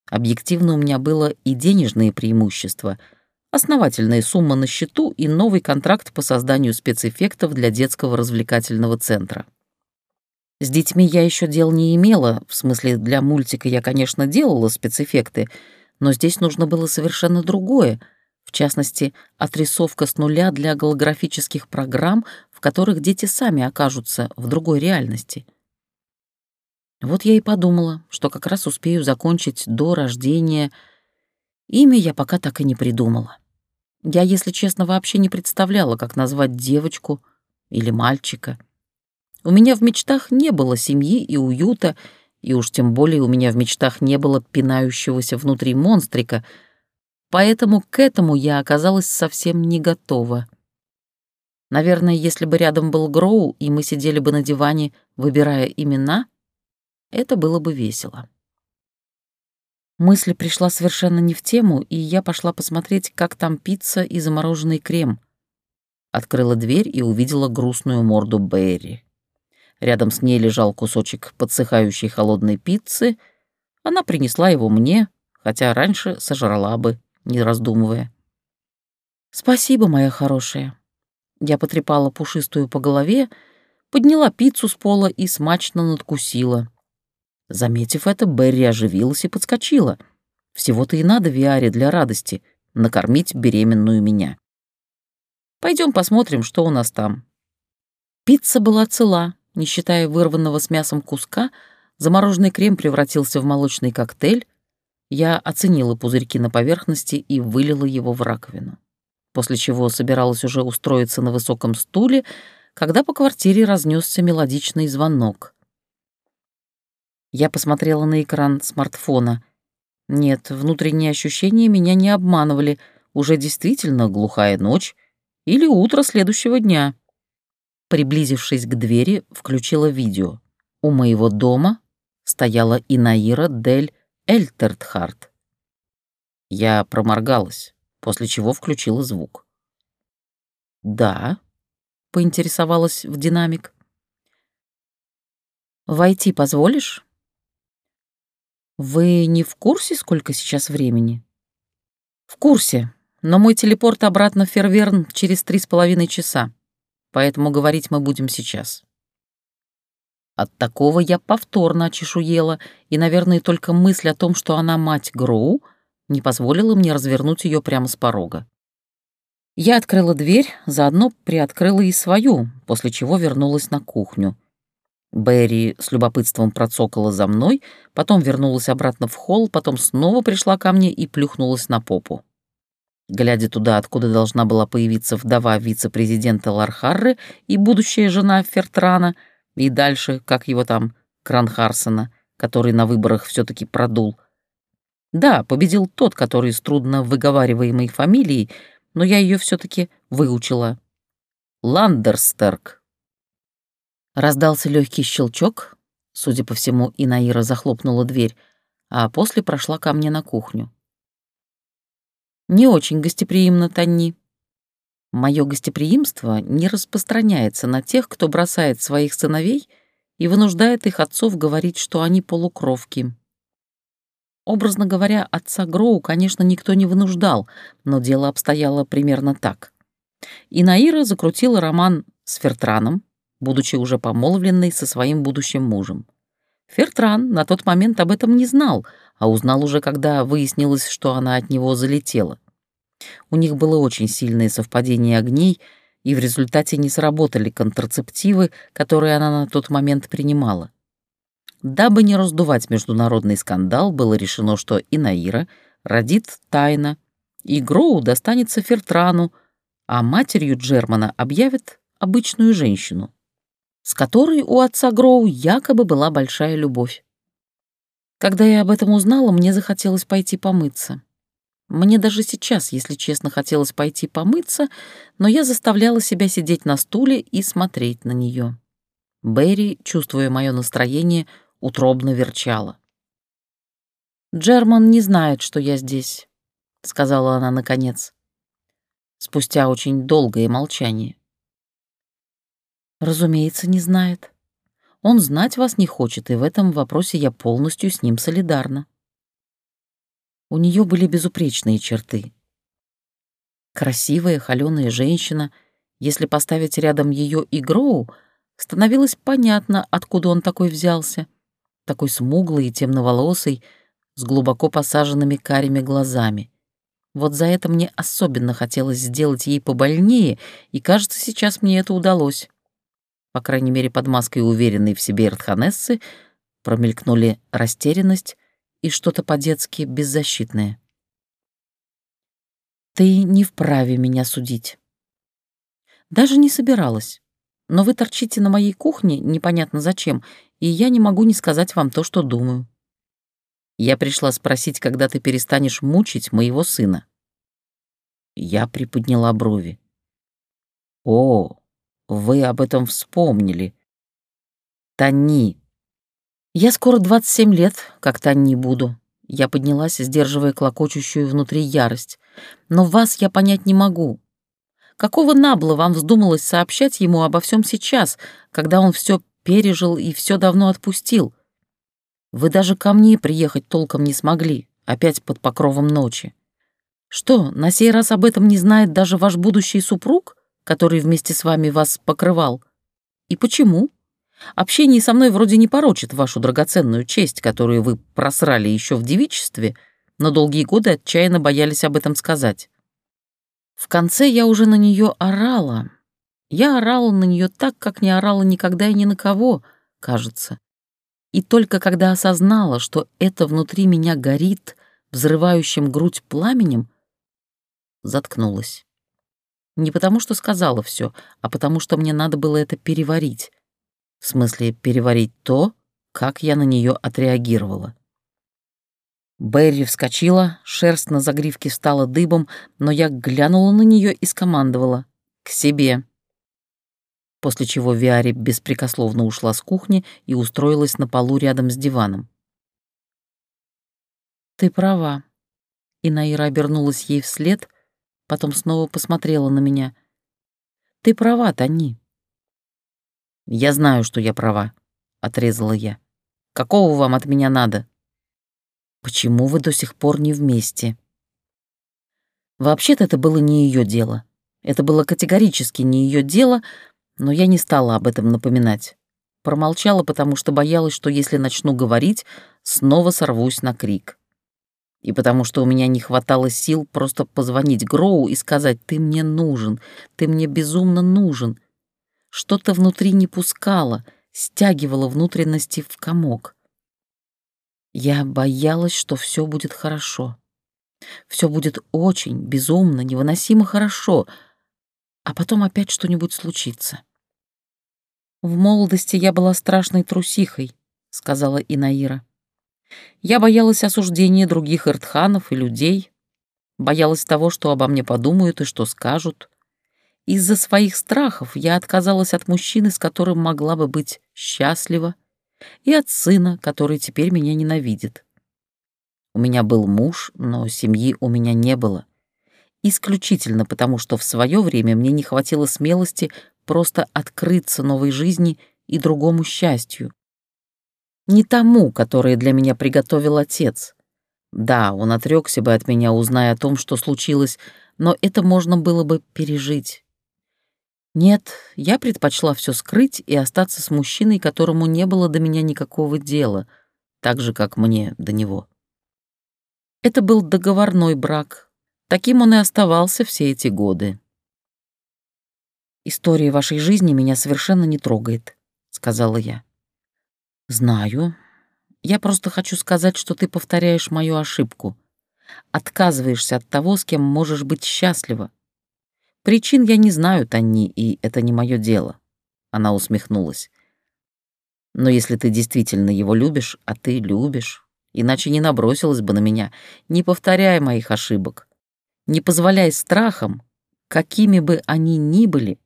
Объективно у меня было и денежные преимущества, основательная сумма на счету и новый контракт по созданию спецэффектов для детского развлекательного центра. С детьми я еще дел не имела, в смысле для мультика я, конечно, делала спецэффекты, но здесь нужно было совершенно другое — в частности, отрисовка с нуля для голографических программ, в которых дети сами окажутся в другой реальности. Вот я и подумала, что как раз успею закончить до рождения. Имя я пока так и не придумала. Я, если честно, вообще не представляла, как назвать девочку или мальчика. У меня в мечтах не было семьи и уюта, и уж тем более у меня в мечтах не было пинающегося внутри монстрика — поэтому к этому я оказалась совсем не готова. Наверное, если бы рядом был Гроу, и мы сидели бы на диване, выбирая имена, это было бы весело. Мысль пришла совершенно не в тему, и я пошла посмотреть, как там пицца и замороженный крем. Открыла дверь и увидела грустную морду Берри. Рядом с ней лежал кусочек подсыхающей холодной пиццы. Она принесла его мне, хотя раньше сожрала бы, не раздумывая. «Спасибо, моя хорошая». Я потрепала пушистую по голове, подняла пиццу с пола и смачно надкусила. Заметив это, Берри оживилась и подскочила. Всего-то и надо Виаре для радости — накормить беременную меня. Пойдем посмотрим, что у нас там. Пицца была цела, не считая вырванного с мясом куска, замороженный крем превратился в молочный коктейль. Я оценила пузырьки на поверхности и вылила его в раковину. После чего собиралась уже устроиться на высоком стуле, когда по квартире разнесся мелодичный звонок. Я посмотрела на экран смартфона. Нет, внутренние ощущения меня не обманывали. Уже действительно глухая ночь или утро следующего дня. Приблизившись к двери, включила видео. У моего дома стояла Инаира Дель Эльтертхарт. Я проморгалась, после чего включила звук. «Да», — поинтересовалась в динамик. «Войти позволишь?» «Вы не в курсе, сколько сейчас времени?» «В курсе, но мой телепорт обратно в Ферверн через три с половиной часа, поэтому говорить мы будем сейчас». От такого я повторно очешуела, и, наверное, только мысль о том, что она мать Гроу, не позволила мне развернуть ее прямо с порога. Я открыла дверь, заодно приоткрыла и свою, после чего вернулась на кухню. Берри с любопытством процокала за мной, потом вернулась обратно в холл, потом снова пришла ко мне и плюхнулась на попу. Глядя туда, откуда должна была появиться вдова вице-президента Лархарры и будущая жена Фертрана, и дальше, как его там, Кранхарсона, который на выборах все таки продул. Да, победил тот, который с трудно выговариваемой фамилией, но я ее все таки выучила. Ландерстерк. Раздался легкий щелчок. Судя по всему, Инаира захлопнула дверь, а после прошла ко мне на кухню. «Не очень гостеприимно, Танни. Мое гостеприимство не распространяется на тех, кто бросает своих сыновей и вынуждает их отцов говорить, что они полукровки. Образно говоря, отца Гроу, конечно, никто не вынуждал, но дело обстояло примерно так. Инаира закрутила роман с Фертраном, будучи уже помолвленной со своим будущим мужем. Фертран на тот момент об этом не знал, а узнал уже, когда выяснилось, что она от него залетела. У них было очень сильное совпадение огней, и в результате не сработали контрацептивы, которые она на тот момент принимала. Дабы не раздувать международный скандал, было решено, что Инаира родит тайно, и Гроу достанется Фертрану, а матерью Джермана объявят обычную женщину с которой у отца Гроу якобы была большая любовь. Когда я об этом узнала, мне захотелось пойти помыться. Мне даже сейчас, если честно, хотелось пойти помыться, но я заставляла себя сидеть на стуле и смотреть на нее. Берри, чувствуя мое настроение, утробно верчала. «Джерман не знает, что я здесь», — сказала она наконец, спустя очень долгое молчание. Разумеется, не знает. Он знать вас не хочет, и в этом вопросе я полностью с ним солидарна. У нее были безупречные черты. Красивая, холеная женщина, если поставить рядом ее и Гроу, становилось понятно, откуда он такой взялся. Такой смуглый и темноволосый, с глубоко посаженными карими глазами. Вот за это мне особенно хотелось сделать ей побольнее, и, кажется, сейчас мне это удалось по крайней мере под маской уверенной в себе Эртханессы, промелькнули растерянность и что-то по-детски беззащитное. «Ты не вправе меня судить». «Даже не собиралась. Но вы торчите на моей кухне, непонятно зачем, и я не могу не сказать вам то, что думаю. Я пришла спросить, когда ты перестанешь мучить моего сына». Я приподняла брови. «О, вы об этом вспомнили. Тани. Я скоро 27 лет, как Тани буду. Я поднялась, сдерживая клокочущую внутри ярость. «Но вас я понять не могу. Какого набла вам вздумалось сообщать ему обо всем сейчас, когда он все пережил и все давно отпустил? Вы даже ко мне приехать толком не смогли, опять под покровом ночи. Что, на сей раз об этом не знает даже ваш будущий супруг, который вместе с вами вас покрывал? И почему?» Общение со мной вроде не порочит вашу драгоценную честь, которую вы просрали еще в девичестве, но долгие годы отчаянно боялись об этом сказать. В конце я уже на нее орала. Я орала на нее так, как не орала никогда и ни на кого, кажется. И только когда осознала, что это внутри меня горит, взрывающим грудь пламенем, заткнулась. Не потому, что сказала все, а потому, что мне надо было это переварить. В смысле, переварить то, как я на нее отреагировала. Берри вскочила, шерсть на загривке стала дыбом, но я глянула на нее и скомандовала «К себе». После чего Виари беспрекословно ушла с кухни и устроилась на полу рядом с диваном. «Ты права». И Наира обернулась ей вслед, потом снова посмотрела на меня. «Ты права, Тони. «Я знаю, что я права», — отрезала я. «Какого вам от меня надо?» «Почему вы до сих пор не вместе?» Вообще-то это было не ее дело. Это было категорически не ее дело, но я не стала об этом напоминать. Промолчала, потому что боялась, что если начну говорить, снова сорвусь на крик. И потому что у меня не хватало сил просто позвонить Гроу и сказать «ты мне нужен, ты мне безумно нужен», что-то внутри не пускало, стягивало внутренности в комок. Я боялась, что все будет хорошо. Все будет очень, безумно, невыносимо хорошо, а потом опять что-нибудь случится. «В молодости я была страшной трусихой», — сказала Инаира. «Я боялась осуждения других иртханов и людей, боялась того, что обо мне подумают и что скажут. Из-за своих страхов я отказалась от мужчины, с которым могла бы быть счастлива, и от сына, который теперь меня ненавидит. У меня был муж, но семьи у меня не было. Исключительно потому, что в свое время мне не хватило смелости просто открыться новой жизни и другому счастью. Не тому, которое для меня приготовил отец. Да, он отрекся бы от меня, узная о том, что случилось, но это можно было бы пережить. Нет, я предпочла все скрыть и остаться с мужчиной, которому не было до меня никакого дела, так же, как мне до него. Это был договорной брак. Таким он и оставался все эти годы. «История вашей жизни меня совершенно не трогает», — сказала я. «Знаю. Я просто хочу сказать, что ты повторяешь мою ошибку. Отказываешься от того, с кем можешь быть счастлива. Причин я не знаю, Танни, и это не мое дело. Она усмехнулась. Но если ты действительно его любишь, а ты любишь, иначе не набросилась бы на меня, не повторяй моих ошибок. Не позволяй страхам, какими бы они ни были,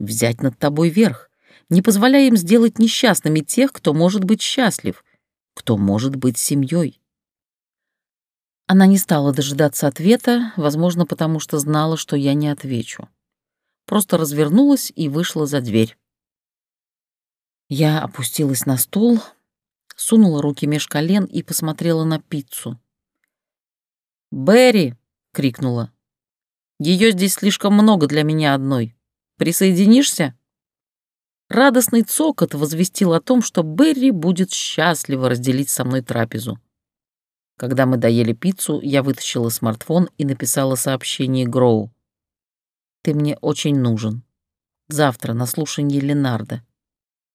взять над тобой верх. Не позволяй им сделать несчастными тех, кто может быть счастлив, кто может быть семьей. Она не стала дожидаться ответа, возможно, потому что знала, что я не отвечу. Просто развернулась и вышла за дверь. Я опустилась на стул, сунула руки меж колен и посмотрела на пиццу. «Берри!» — крикнула. «Ее здесь слишком много для меня одной. Присоединишься?» Радостный цокот возвестил о том, что Берри будет счастливо разделить со мной трапезу. Когда мы доели пиццу, я вытащила смартфон и написала сообщение Гроу. «Ты мне очень нужен. Завтра на слушании Ленарда.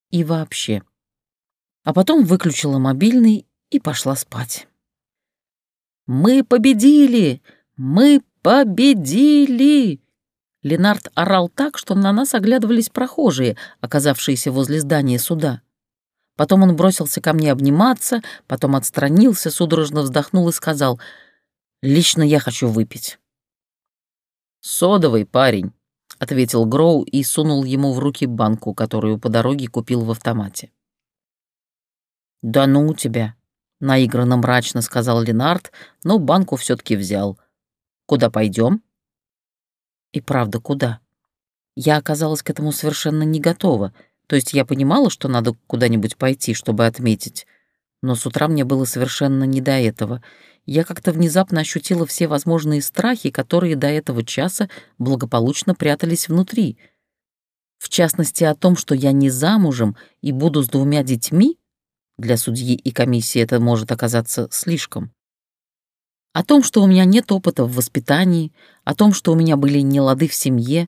И вообще». А потом выключила мобильный и пошла спать. «Мы победили! Мы победили!» Ленард орал так, что на нас оглядывались прохожие, оказавшиеся возле здания суда. Потом он бросился ко мне обниматься, потом отстранился, судорожно вздохнул и сказал, «Лично я хочу выпить». «Содовый парень», — ответил Гроу и сунул ему в руки банку, которую по дороге купил в автомате. «Да ну у тебя», —— наигранно мрачно сказал Ленард, но банку все таки взял. «Куда пойдем? И правда, куда? Я оказалась к этому совершенно не готова. То есть я понимала, что надо куда-нибудь пойти, чтобы отметить. Но с утра мне было совершенно не до этого. Я как-то внезапно ощутила все возможные страхи, которые до этого часа благополучно прятались внутри. В частности, о том, что я не замужем и буду с двумя детьми, для судьи и комиссии это может оказаться слишком. О том, что у меня нет опыта в воспитании, о том, что у меня были нелады в семье.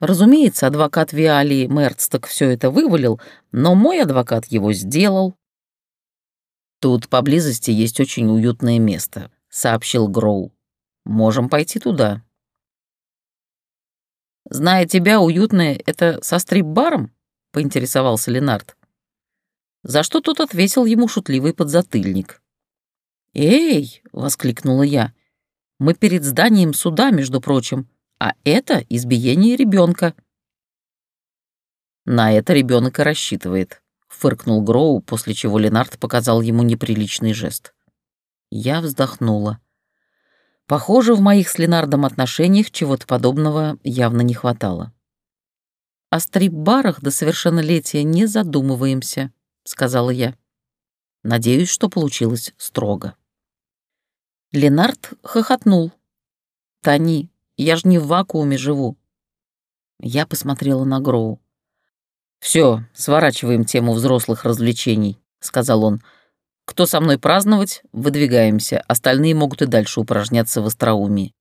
Разумеется, адвокат Виалии Мерцток все это вывалил, но мой адвокат его сделал. «Тут поблизости есть очень уютное место», — сообщил Гроу. «Можем пойти туда». «Зная тебя, уютное — это со стрип-баром?» — поинтересовался Ленард за что тот отвесил ему шутливый подзатыльник. «Эй!» — воскликнула я. «Мы перед зданием суда, между прочим, а это избиение ребенка. «На это ребенок и рассчитывает», — фыркнул Гроу, после чего Ленард показал ему неприличный жест. Я вздохнула. Похоже, в моих с Ленардом отношениях чего-то подобного явно не хватало. О стрип-барах до совершеннолетия не задумываемся. — сказала я. Надеюсь, что получилось строго. Ленард хохотнул. «Тони, я ж не в вакууме живу». Я посмотрела на Гроу. «Все, сворачиваем тему взрослых развлечений», — сказал он. «Кто со мной праздновать, выдвигаемся, остальные могут и дальше упражняться в остроумии».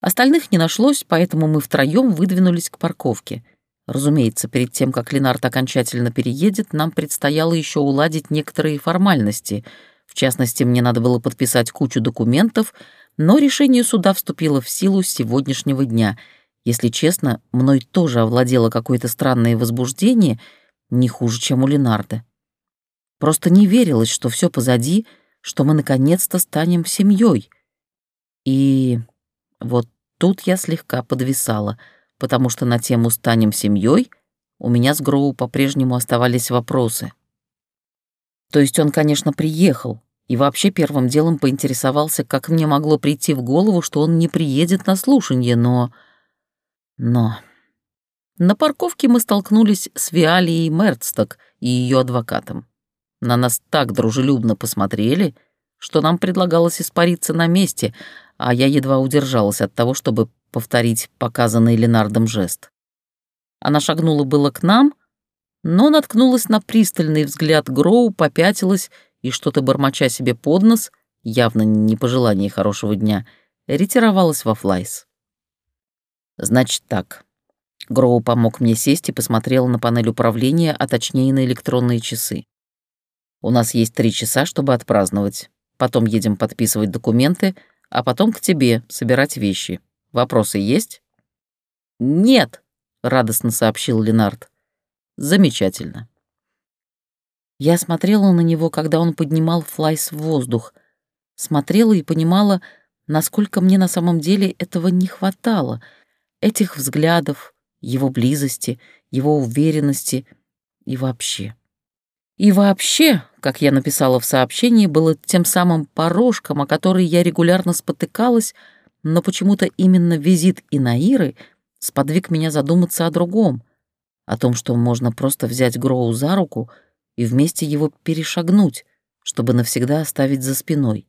Остальных не нашлось, поэтому мы втроем выдвинулись к парковке. Разумеется, перед тем, как Ленард окончательно переедет, нам предстояло еще уладить некоторые формальности. В частности, мне надо было подписать кучу документов, но решение суда вступило в силу с сегодняшнего дня. Если честно, мной тоже овладело какое-то странное возбуждение, не хуже, чем у Ленарда. Просто не верилось, что все позади, что мы наконец-то станем семьей. И вот тут я слегка подвисала — потому что на тему «станем семьей» у меня с Гроу по-прежнему оставались вопросы. То есть он, конечно, приехал, и вообще первым делом поинтересовался, как мне могло прийти в голову, что он не приедет на слушание, но... Но... На парковке мы столкнулись с Виалией Мерцток и ее адвокатом. На нас так дружелюбно посмотрели, что нам предлагалось испариться на месте, а я едва удержалась от того, чтобы повторить показанный Ленардом жест. Она шагнула было к нам, но наткнулась на пристальный взгляд Гроу, попятилась и, что-то бормоча себе под нос, явно не пожелание хорошего дня, ретировалась во флайс. «Значит так». Гроу помог мне сесть и посмотрел на панель управления, а точнее на электронные часы. «У нас есть три часа, чтобы отпраздновать. Потом едем подписывать документы, а потом к тебе собирать вещи. Вопросы есть?» «Нет», — радостно сообщил Ленард. «Замечательно». Я смотрела на него, когда он поднимал флайс в воздух. Смотрела и понимала, насколько мне на самом деле этого не хватало. Этих взглядов, его близости, его уверенности и вообще. И вообще, как я написала в сообщении, было тем самым порожком, о который я регулярно спотыкалась, но почему-то именно визит Инаиры сподвиг меня задуматься о другом, о том, что можно просто взять Гроу за руку и вместе его перешагнуть, чтобы навсегда оставить за спиной.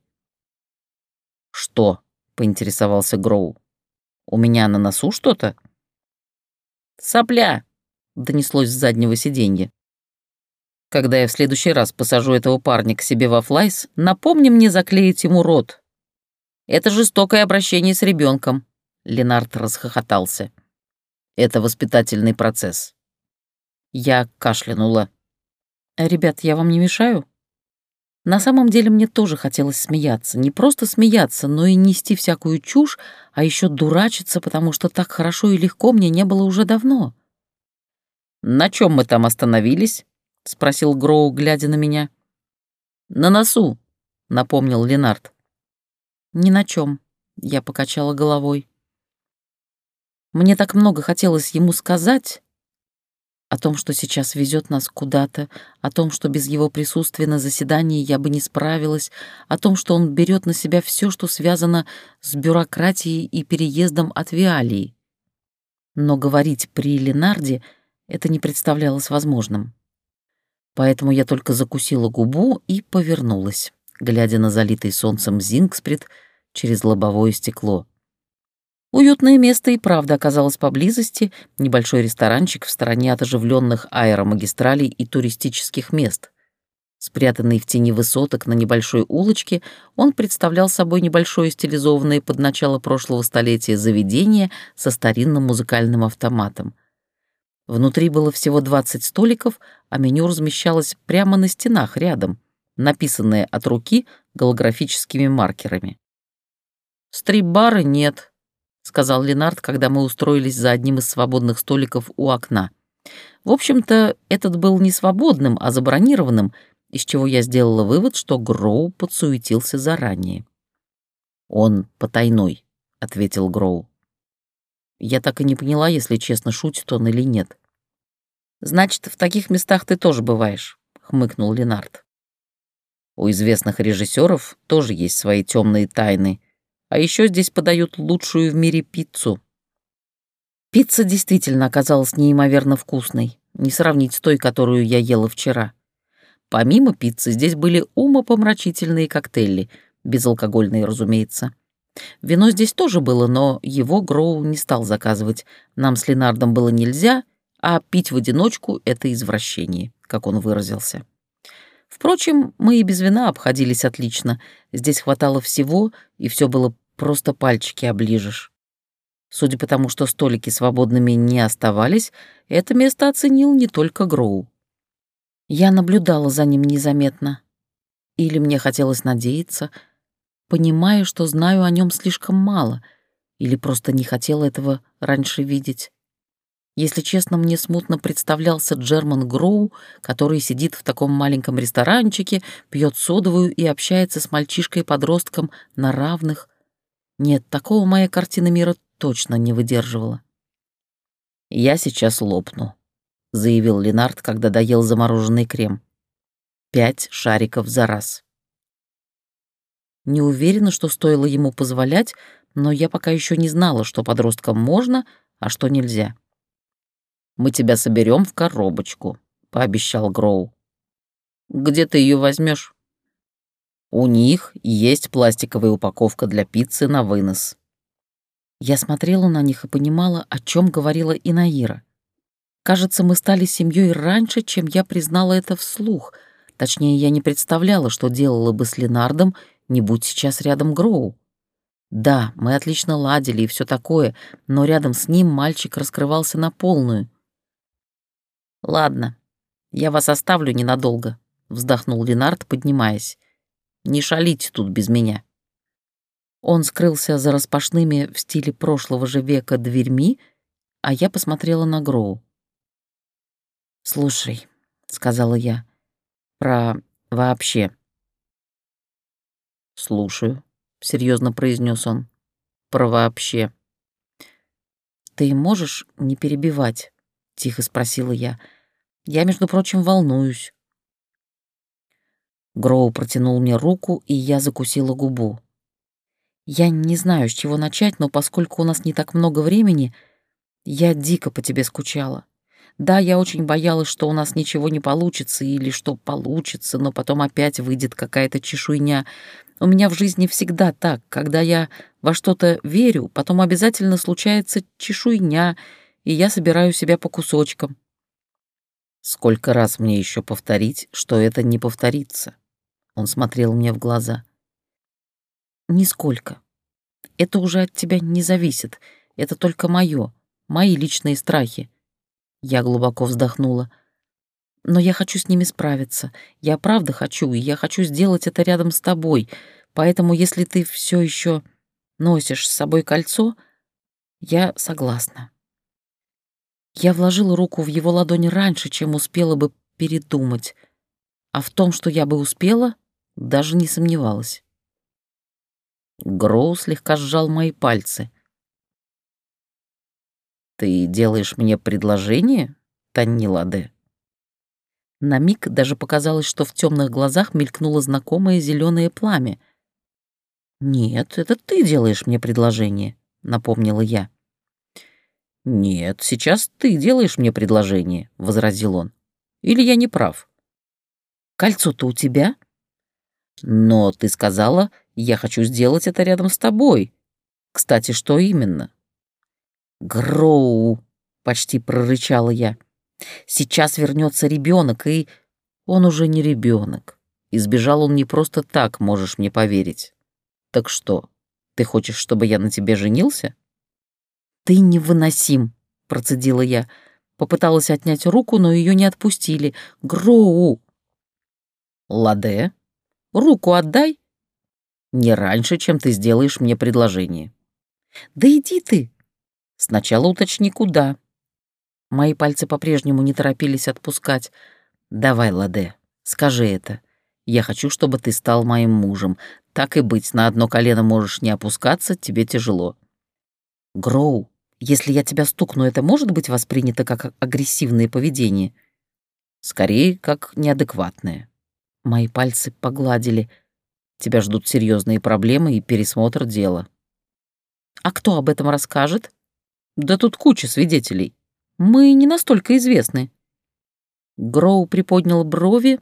«Что?» — поинтересовался Гроу. «У меня на носу что-то?» «Сопля!» — донеслось с заднего сиденья. «Когда я в следующий раз посажу этого парня к себе во флайс, напомни мне заклеить ему рот, это жестокое обращение с ребенком. Ленард расхохотался. Это воспитательный процесс. Я кашлянула. «Ребят, я вам не мешаю?» На самом деле мне тоже хотелось смеяться. Не просто смеяться, но и нести всякую чушь, а еще дурачиться, потому что так хорошо и легко мне не было уже давно. «На чем мы там остановились?» — спросил Гроу, глядя на меня. «На носу», — напомнил Ленард. «Ни на чем», — я покачала головой. Мне так много хотелось ему сказать, о том, что сейчас везет нас куда-то, о том, что без его присутствия на заседании я бы не справилась, о том, что он берет на себя все, что связано с бюрократией и переездом от Виалии. Но говорить при Ленарде это не представлялось возможным. Поэтому я только закусила губу и повернулась, глядя на залитый солнцем Зингсприт через лобовое стекло. Уютное место и правда оказалось поблизости, небольшой ресторанчик в стороне от оживленных аэромагистралей и туристических мест. Спрятанный в тени высоток на небольшой улочке, он представлял собой небольшое стилизованное под начало прошлого столетия заведение со старинным музыкальным автоматом. Внутри было всего 20 столиков, а меню размещалось прямо на стенах рядом, написанное от руки голографическими маркерами. «Стрип-бара нет», — сказал Ленард, когда мы устроились за одним из свободных столиков у окна. В общем-то, этот был не свободным, а забронированным, из чего я сделала вывод, что Гроу подсуетился заранее. «Он потайной», — ответил Гроу. Я так и не поняла, если честно, шутит он или нет. «Значит, в таких местах ты тоже бываешь», — хмыкнул Ленард. «У известных режиссеров тоже есть свои темные тайны», а еще здесь подают лучшую в мире пиццу. Пицца действительно оказалась неимоверно вкусной, не сравнить с той, которую я ела вчера. Помимо пиццы здесь были умопомрачительные коктейли, безалкогольные, разумеется. Вино здесь тоже было, но его Гроу не стал заказывать. Нам с Ленардом было нельзя, а пить в одиночку — это извращение, как он выразился. Впрочем, мы и без вина обходились отлично. Здесь хватало всего, и все было просто пальчики оближешь. Судя по тому, что столики свободными не оставались, это место оценил не только Гроу. Я наблюдала за ним незаметно. Или мне хотелось надеяться, понимая, что знаю о нем слишком мало, или просто не хотела этого раньше видеть. Если честно, мне смутно представлялся Джерман Гроу, который сидит в таком маленьком ресторанчике, пьет содовую и общается с мальчишкой-подростком на равных, нет, такого моя картина мира точно не выдерживала. «Я сейчас лопну», — заявил Ленард, когда доел замороженный крем. «Пять шариков за раз». Не уверена, что стоило ему позволять, но я пока еще не знала, что подросткам можно, а что нельзя. «Мы тебя соберем в коробочку», — пообещал Гроу. «Где ты ее возьмешь? У них есть пластиковая упаковка для пиццы на вынос. Я смотрела на них и понимала, о чем говорила Инаира. Кажется, мы стали семьей раньше, чем я признала это вслух. Точнее, я не представляла, что делала бы с Ленардом, не будь сейчас рядом Гроу. Да, мы отлично ладили и все такое, но рядом с ним мальчик раскрывался на полную. «Ладно, я вас оставлю ненадолго», — вздохнул Ленард, поднимаясь. Не шалите тут без меня». Он скрылся за распашными в стиле прошлого же века дверьми, а я посмотрела на Гроу. «Слушай», — сказала я, — «про вообще». «Слушаю», — серьезно произнес он, — «про вообще». «Ты можешь не перебивать?» — тихо спросила я. «Я, между прочим, волнуюсь». Гроу протянул мне руку, и я закусила губу. «Я не знаю, с чего начать, но поскольку у нас не так много времени, я дико по тебе скучала. Да, я очень боялась, что у нас ничего не получится или что получится, но потом опять выйдет какая-то чешуйня. У меня в жизни всегда так, когда я во что-то верю, потом обязательно случается чешуйня, и я собираю себя по кусочкам. Сколько раз мне еще повторить, что это не повторится? Он смотрел мне в глаза. «Нисколько. Это уже от тебя не зависит. Это только мое, мои личные страхи». Я глубоко вздохнула. «Но я хочу с ними справиться. Я правда хочу, и я хочу сделать это рядом с тобой. Поэтому, если ты все еще носишь с собой кольцо, я согласна». Я вложила руку в его ладонь раньше, чем успела бы передумать. А в том, что я бы успела, даже не сомневалась. Гроу слегка сжал мои пальцы. «Ты делаешь мне предложение?» — Танни. На миг даже показалось, что в темных глазах мелькнуло знакомое зеленое пламя. «Нет, это ты делаешь мне предложение», — напомнила я. «Нет, сейчас ты делаешь мне предложение», — возразил он. «Или я не прав?» «Кольцо-то у тебя?» «Но ты сказала, я хочу сделать это рядом с тобой. Кстати, что именно?» «Гроу», — почти прорычала я. «Сейчас вернется ребенок, и...» «Он уже не ребенок. Избежал он не просто так, можешь мне поверить. Так что, ты хочешь, чтобы я на тебе женился?» «Ты невыносим», — процедила я. Попыталась отнять руку, но ее не отпустили. «Гроу!» «Ладе, руку отдай!» «Не раньше, чем ты сделаешь мне предложение». «Да иди ты!» «Сначала уточни, куда». Мои пальцы по-прежнему не торопились отпускать. «Давай, Ладе, скажи это. Я хочу, чтобы ты стал моим мужем. Так и быть, на одно колено можешь не опускаться, тебе тяжело». «Гроу, если я тебя стукну, это может быть воспринято как агрессивное поведение? Скорее, как неадекватное. Мои пальцы погладили. Тебя ждут серьезные проблемы и пересмотр дела. А кто об этом расскажет? Да тут куча свидетелей. Мы не настолько известны. Гроу приподнял брови.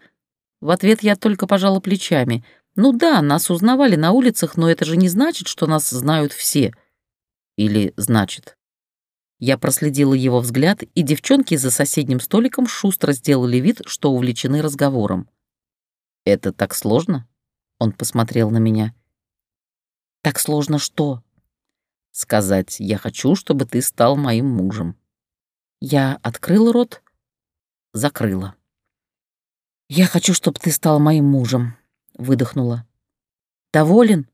В ответ я только пожала плечами. Ну да, нас узнавали на улицах, но это же не значит, что нас знают все. Или значит? Я проследила его взгляд, и девчонки за соседним столиком шустро сделали вид, что увлечены разговором. «Это так сложно?» Он посмотрел на меня. «Так сложно что?» «Сказать, я хочу, чтобы ты стал моим мужем». Я открыла рот, закрыла. «Я хочу, чтобы ты стал моим мужем», — выдохнула. «Доволен?»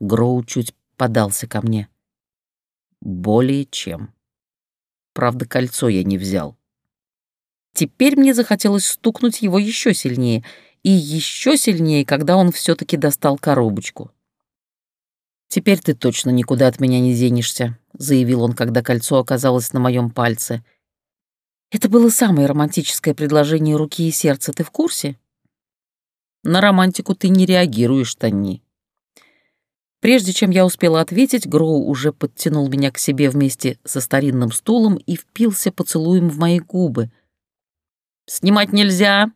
Гроу чуть подался ко мне. Более чем. Правда, кольцо я не взял. Теперь мне захотелось стукнуть его еще сильнее, и еще сильнее, когда он все таки достал коробочку. «Теперь ты точно никуда от меня не денешься», — заявил он, когда кольцо оказалось на моем пальце. «Это было самое романтическое предложение руки и сердца, ты в курсе?» «На романтику ты не реагируешь, Танни», Прежде чем я успела ответить, Гроу уже подтянул меня к себе вместе со старинным стулом и впился поцелуем в мои губы. «Снимать нельзя!»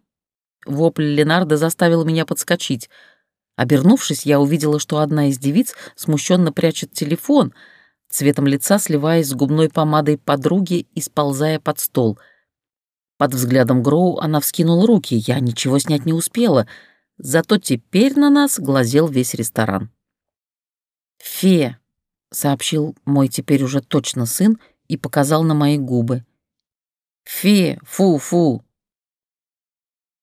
Вопль Ленарда заставил меня подскочить. Обернувшись, я увидела, что одна из девиц смущенно прячет телефон, цветом лица сливаясь с губной помадой подруги и сползая под стол. Под взглядом Гроу она вскинула руки, я ничего снять не успела, зато теперь на нас глазел весь ресторан. «Фе», — сообщил мой теперь уже точно сын и показал на мои губы. «Фе, фу-фу».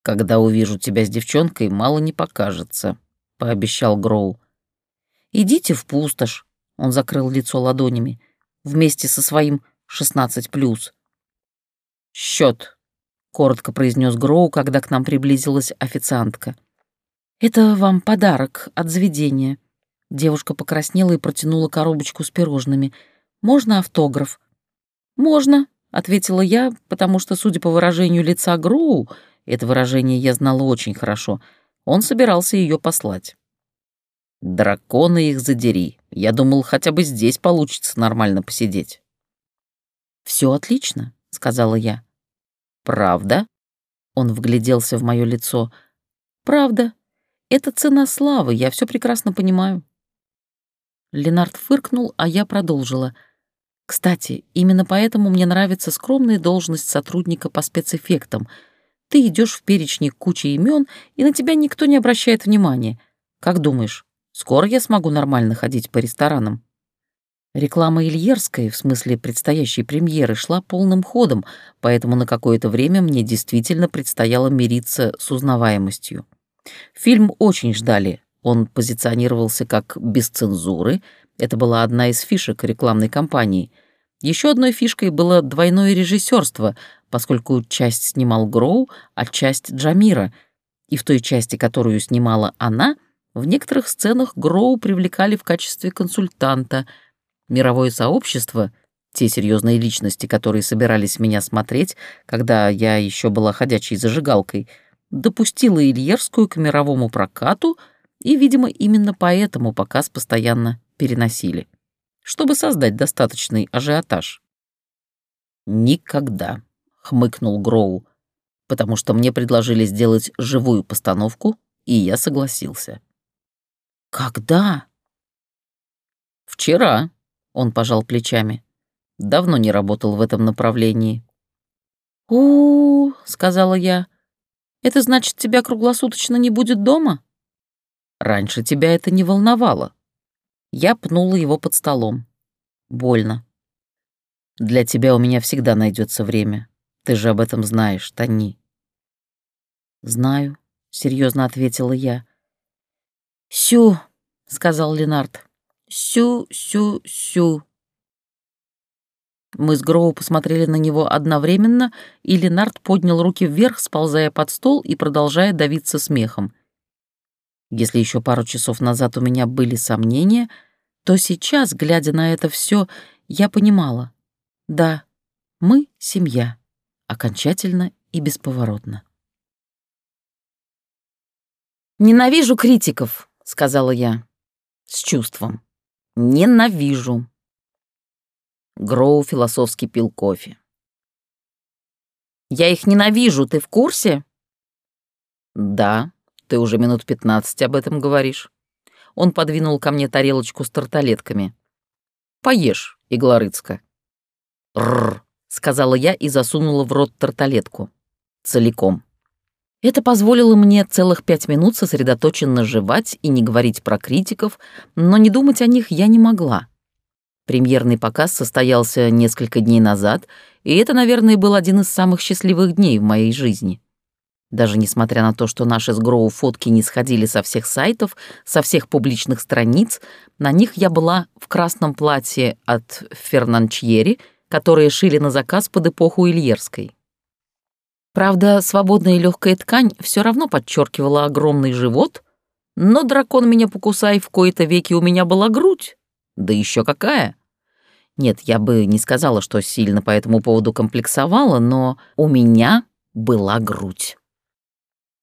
«Когда увижу тебя с девчонкой, мало не покажется», — пообещал Гроу. «Идите в пустошь», — он закрыл лицо ладонями, вместе со своим шестнадцать плюс. «Счет», — коротко произнес Гроу, когда к нам приблизилась официантка. «Это вам подарок от заведения», Девушка покраснела и протянула коробочку с пирожными. «Можно автограф?» «Можно», — ответила я, потому что, судя по выражению лица Гроу, это выражение я знала очень хорошо, он собирался ее послать. «Драконы их задери. Я думал, хотя бы здесь получится нормально посидеть». Все отлично», — сказала я. «Правда?» — он вгляделся в мое лицо. «Правда. Это цена славы, я все прекрасно понимаю». Ленард фыркнул, а я продолжила. «Кстати, именно поэтому мне нравится скромная должность сотрудника по спецэффектам. Ты идешь в перечник кучи имен, и на тебя никто не обращает внимания. Как думаешь, скоро я смогу нормально ходить по ресторанам?» Реклама Ильерской, в смысле предстоящей премьеры, шла полным ходом, поэтому на какое-то время мне действительно предстояло мириться с узнаваемостью. Фильм очень ждали, он позиционировался как «без цензуры». Это была одна из фишек рекламной кампании. Еще одной фишкой было двойное режиссерство, поскольку часть снимал Гроу, а часть Джамира. И в той части, которую снимала она, в некоторых сценах Гроу привлекали в качестве консультанта. Мировое сообщество, Те серьезные личности, которые собирались меня смотреть, когда я еще была ходячей зажигалкой, допустила Ильерскую к мировому прокату, и, видимо, именно поэтому показ постоянно переносили, чтобы создать достаточный ажиотаж. «Никогда», — хмыкнул Гроу, потому что мне предложили сделать живую постановку, и я согласился. «Когда?» «Вчера», — он пожал плечами. Давно не работал в этом направлении. у, -у, -у сказала я. «Это значит, тебя круглосуточно не будет дома?» «Раньше тебя это не волновало». Я пнула его под столом. Больно. «Для тебя у меня всегда найдется время. Ты же об этом знаешь, Тони». «Знаю», — серьезно ответила я. «Сю», — сказал Ленард. «Сю-сю-сю». Мы с Гроу посмотрели на него одновременно, и Ленард поднял руки вверх, сползая под стол и продолжая давиться смехом. Если еще пару часов назад у меня были сомнения, то сейчас, глядя на это все, я понимала. Да, мы — семья. Окончательно и бесповоротно. «Ненавижу критиков», — сказала я. С чувством. «Ненавижу». Гроу философски пил кофе. «Я их ненавижу, ты в курсе?» «Да, ты уже минут пятнадцать об этом говоришь». Он подвинул ко мне тарелочку с тарталетками. «Поешь, Иглорыцка». «Рррр», — сказала я и засунула в рот тарталетку. Целиком. Это позволило мне целых пять минут сосредоточенно жевать и не говорить про критиков, но не думать о них я не могла. Премьерный показ состоялся несколько дней назад, и это, наверное, был один из самых счастливых дней в моей жизни. Даже несмотря на то, что наши с Гроу фотки не сходили со всех сайтов, со всех публичных страниц, на них я была в красном платье от Фернанчьери, которые шили на заказ под эпоху Ильерской. Правда, свободная и легкая ткань все равно подчеркивала огромный живот, но дракон меня покусай, в кои-то веки у меня была грудь. Да еще какая! Нет, я бы не сказала, что сильно по этому поводу комплексовала, но у меня была грудь.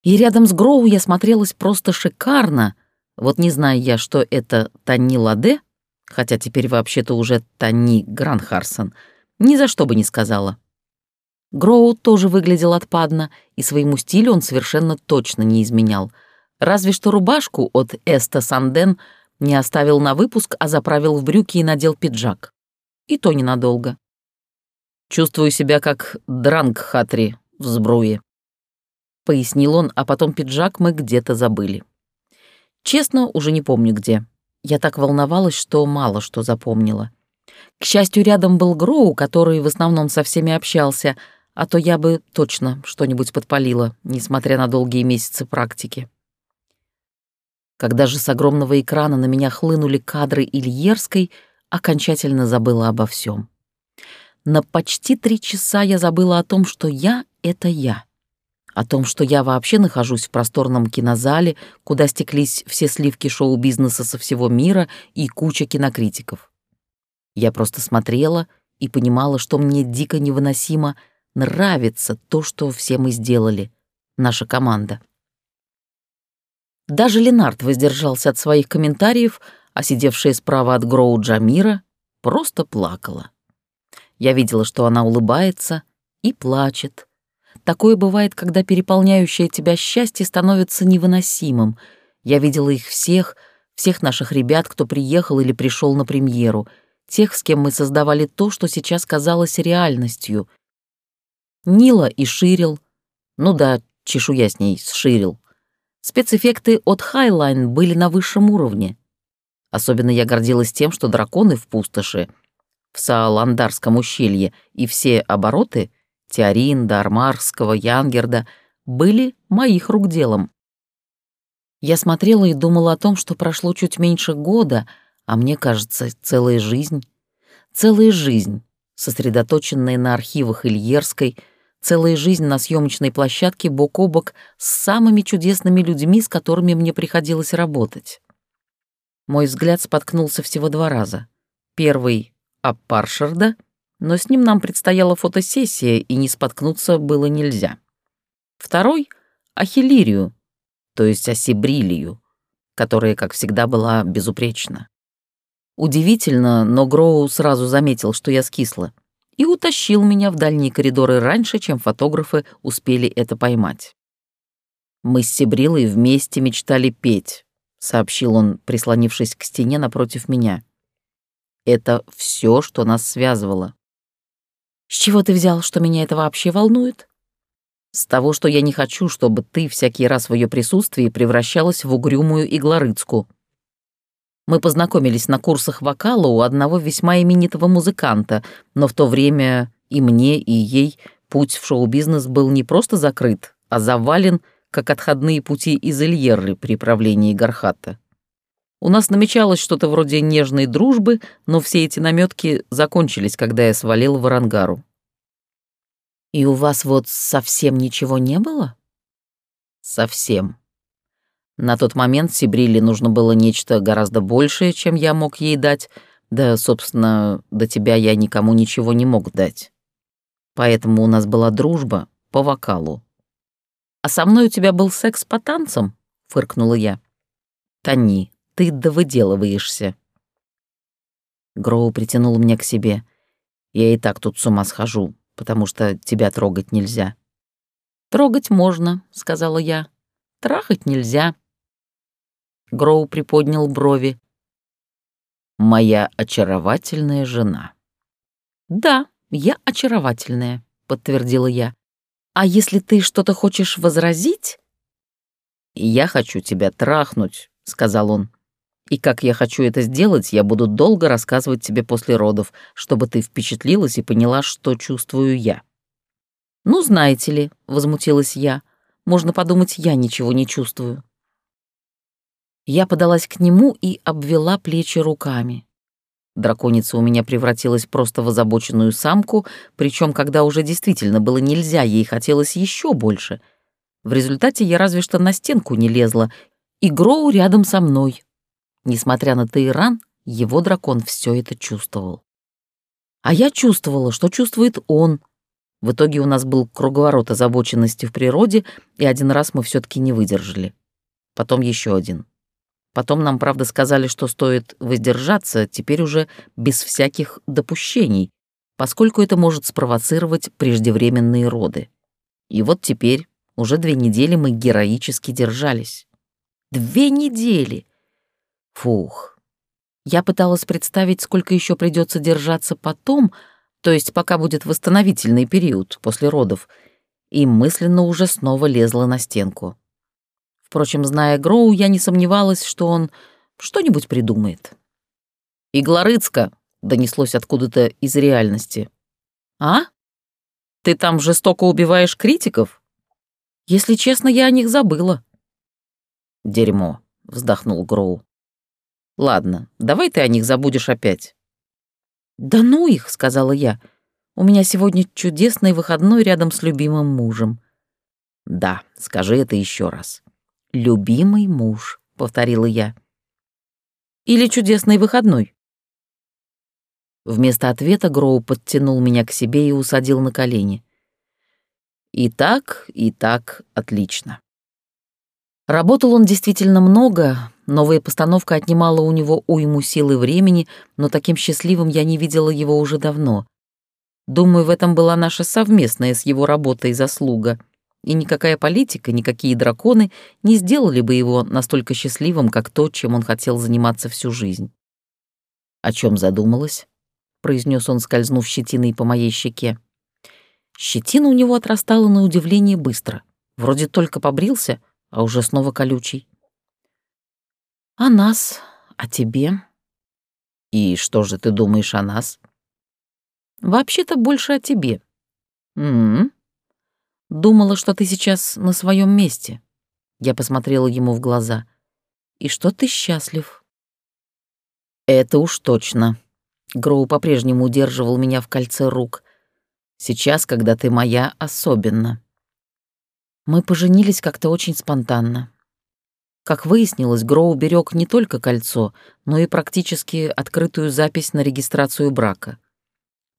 И рядом с Гроу я смотрелась просто шикарно. Вот не зная я, что это Тани Ладе, хотя теперь вообще-то уже Тани Гранхарсон, ни за что бы не сказала. Гроу тоже выглядел отпадно, и своему стилю он совершенно точно не изменял. Разве что рубашку от Эста Санден не оставил на выпуск, а заправил в брюки и надел пиджак и то ненадолго. Чувствую себя как Дрангхатри в сбруе. Пояснил он, а потом пиджак мы где-то забыли. Честно, уже не помню где. Я так волновалась, что мало что запомнила. К счастью, рядом был Гроу, который в основном со всеми общался, а то я бы точно что-нибудь подпалила, несмотря на долгие месяцы практики. Когда же с огромного экрана на меня хлынули кадры Ильерской — окончательно забыла обо всем. На почти три часа я забыла о том, что я — это я. О том, что я вообще нахожусь в просторном кинозале, куда стеклись все сливки шоу-бизнеса со всего мира и куча кинокритиков. Я просто смотрела и понимала, что мне дико невыносимо нравится то, что все мы сделали, наша команда. Даже Ленард воздержался от своих комментариев, а сидевшая справа от Гроу Джамира просто плакала. Я видела, что она улыбается и плачет. Такое бывает, когда переполняющее тебя счастье становится невыносимым. Я видела их всех, всех наших ребят, кто приехал или пришел на премьеру, тех, с кем мы создавали то, что сейчас казалось реальностью. Нила и Ширил, ну да, чешуя с ней сширил. Спецэффекты от Highline были на высшем уровне. Особенно я гордилась тем, что драконы в пустоши, в Сааландарском ущелье и все обороты Теоринда, Армарского, Янгерда были моих рук делом. Я смотрела и думала о том, что прошло чуть меньше года, а мне кажется, целая жизнь. Целая жизнь, сосредоточенная на архивах Ильерской, целая жизнь на съемочной площадке бок о бок с самыми чудесными людьми, с которыми мне приходилось работать. Мой взгляд споткнулся всего два раза. Первый — об Паршерда, но с ним нам предстояла фотосессия, и не споткнуться было нельзя. Второй — Ахиллирию, то есть Осибрилию, которая, как всегда, была безупречна. Удивительно, но Гроу сразу заметил, что я скисла, и утащил меня в дальние коридоры раньше, чем фотографы успели это поймать. Мы с Сибрилой вместе мечтали петь, сообщил он, прислонившись к стене напротив меня. Это все, что нас связывало. С чего ты взял, что меня это вообще волнует? С того, что я не хочу, чтобы ты всякий раз в ее присутствии превращалась в угрюмую иглорыцку. Мы познакомились на курсах вокала у одного весьма именитого музыканта, но в то время и мне, и ей путь в шоу-бизнес был не просто закрыт, а завален, как отходные пути из Ильеры при правлении Гархата. У нас намечалось что-то вроде нежной дружбы, но все эти наметки закончились, когда я свалил в Арангару. «И у вас вот совсем ничего не было?» «Совсем», на тот момент Сибриле нужно было нечто гораздо большее, чем я мог ей дать, да, собственно, до тебя я никому ничего не мог дать. Поэтому у нас была дружба по вокалу. «А со мной у тебя был секс по танцам?» — фыркнула я. «Тони, ты довыделываешься». Гроу притянул меня к себе. Я и так тут с ума схожу, потому что тебя трогать нельзя. «Трогать можно», — сказала я. «Трахать нельзя». Гроу приподнял брови. «Моя очаровательная жена». «Да, я очаровательная», — подтвердила я. «А если ты что-то хочешь возразить?» «Я хочу тебя трахнуть», — сказал он. «И как я хочу это сделать, я буду долго рассказывать тебе после родов, чтобы ты впечатлилась и поняла, что чувствую я». «Ну, знаете ли», — возмутилась я, — «можно подумать, я ничего не чувствую». Я подалась к нему и обвела плечи руками. Драконица у меня превратилась просто в озабоченную самку, причем когда уже действительно было нельзя, ей хотелось еще больше. В результате я разве что на стенку не лезла, и Гроу рядом со мной. Несмотря на Тейран, его дракон все это чувствовал. А я чувствовала, что чувствует он. В итоге у нас был круговорот озабоченности в природе, и один раз мы все таки не выдержали. Потом еще один. Потом нам, правда, сказали, что стоит воздержаться, теперь уже без всяких допущений, поскольку это может спровоцировать преждевременные роды. И вот теперь, уже две недели мы героически держались. Две недели! Фух. Я пыталась представить, сколько еще придется держаться потом, то есть пока будет восстановительный период после родов, и мысленно уже снова лезла на стенку. Впрочем, зная Гроу, я не сомневалась, что он что-нибудь придумает. «Иглорыцка!» — донеслось откуда-то из реальности. «А? Ты там жестоко убиваешь критиков?» «Если честно, я о них забыла». «Дерьмо», — вздохнул Гроу. «Ладно, давай ты о них забудешь опять». «Да ну их», — сказала я. «У меня сегодня чудесный выходной рядом с любимым мужем». «Да, скажи это еще раз». «Любимый муж», — повторила я. «Или чудесный выходной?» Вместо ответа Гроу подтянул меня к себе и усадил на колени. И так, и так отлично. Работал он действительно много, новая постановка отнимала у него уйму сил и времени, но таким счастливым я не видела его уже давно. Думаю, в этом была наша совместная с его работой заслуга — и никакая политика, никакие драконы не сделали бы его настолько счастливым, как то, чем он хотел заниматься всю жизнь. «О чем задумалась?» — произнес он, скользнув щетиной по моей щеке. Щетина у него отрастала на удивление быстро. Вроде только побрился, а уже снова колючий. «О нас, о тебе». «И что же ты думаешь о нас?» «Вообще-то больше о тебе». «М-м, Думала, что ты сейчас на своем месте. Я посмотрела ему в глаза. И что ты счастлив. Это уж точно. Гроу по-прежнему удерживал меня в кольце рук. Сейчас, когда ты моя, особенно. Мы поженились как-то очень спонтанно. Как выяснилось, Гроу берег не только кольцо, но и практически открытую запись на регистрацию брака.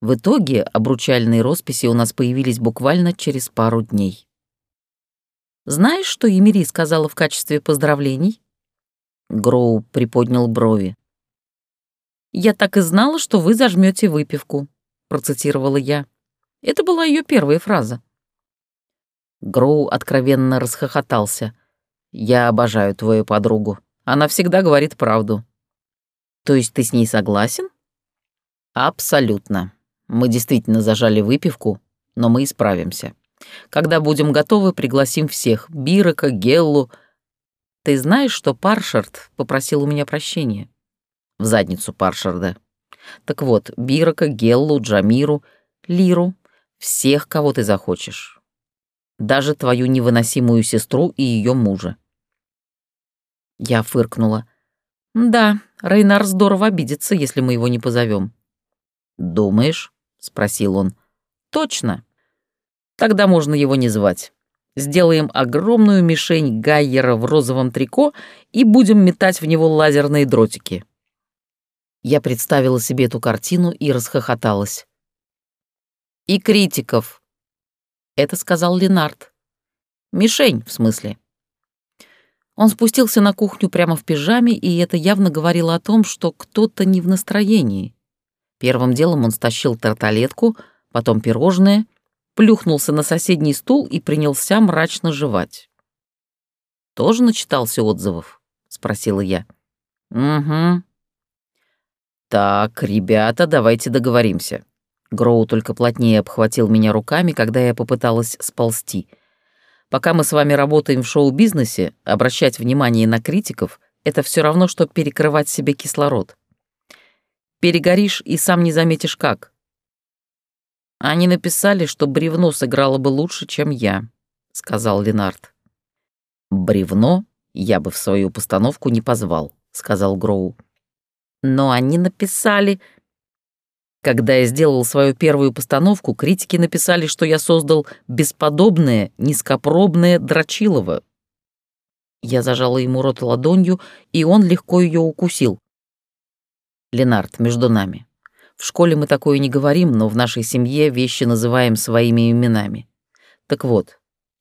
В итоге обручальные росписи у нас появились буквально через пару дней. «Знаешь, что Емири сказала в качестве поздравлений?» Гроу приподнял брови. «Я так и знала, что вы зажмете выпивку», — процитировала я. Это была ее первая фраза. Гроу откровенно расхохотался. «Я обожаю твою подругу. Она всегда говорит правду». «То есть ты с ней согласен?» «Абсолютно», мы действительно зажали выпивку, но мы исправимся. Когда будем готовы, пригласим всех — Бирака, Геллу. Ты знаешь, что Паршард попросил у меня прощения? В задницу Паршарда. Так вот, Бирака, Геллу, Джамиру, Лиру, всех, кого ты захочешь. Даже твою невыносимую сестру и ее мужа. Я фыркнула. Да, Рейнар здорово обидится, если мы его не позовем. Думаешь? — спросил он. «Точно. Тогда можно его не звать. Сделаем огромную мишень Гайера в розовом трико и будем метать в него лазерные дротики». Я представила себе эту картину и расхохоталась. «И критиков», — это сказал Ленард. «Мишень, в смысле». Он спустился на кухню прямо в пижаме, и это явно говорило о том, что кто-то не в настроении. Первым делом он стащил тарталетку, потом пирожное, плюхнулся на соседний стул и принялся мрачно жевать. «Тоже начитался отзывов?» — спросила я. «Угу». «Так, ребята, давайте договоримся». Гроу только плотнее обхватил меня руками, когда я попыталась сползти. «Пока мы с вами работаем в шоу-бизнесе, обращать внимание на критиков — это все равно, что перекрывать себе кислород. Перегоришь и сам не заметишь как. Они написали, что бревно сыграло бы лучше, чем я, сказал Ленард. Бревно я бы в свою постановку не позвал, сказал Гроу. Но они написали... Когда я сделал свою первую постановку, критики написали, что я создал бесподобное, низкопробное Драчилово. Я зажала ему рот ладонью, и он легко ее укусил. Ленард, между нами. В школе мы такое не говорим, но в нашей семье вещи называем своими именами. Так вот,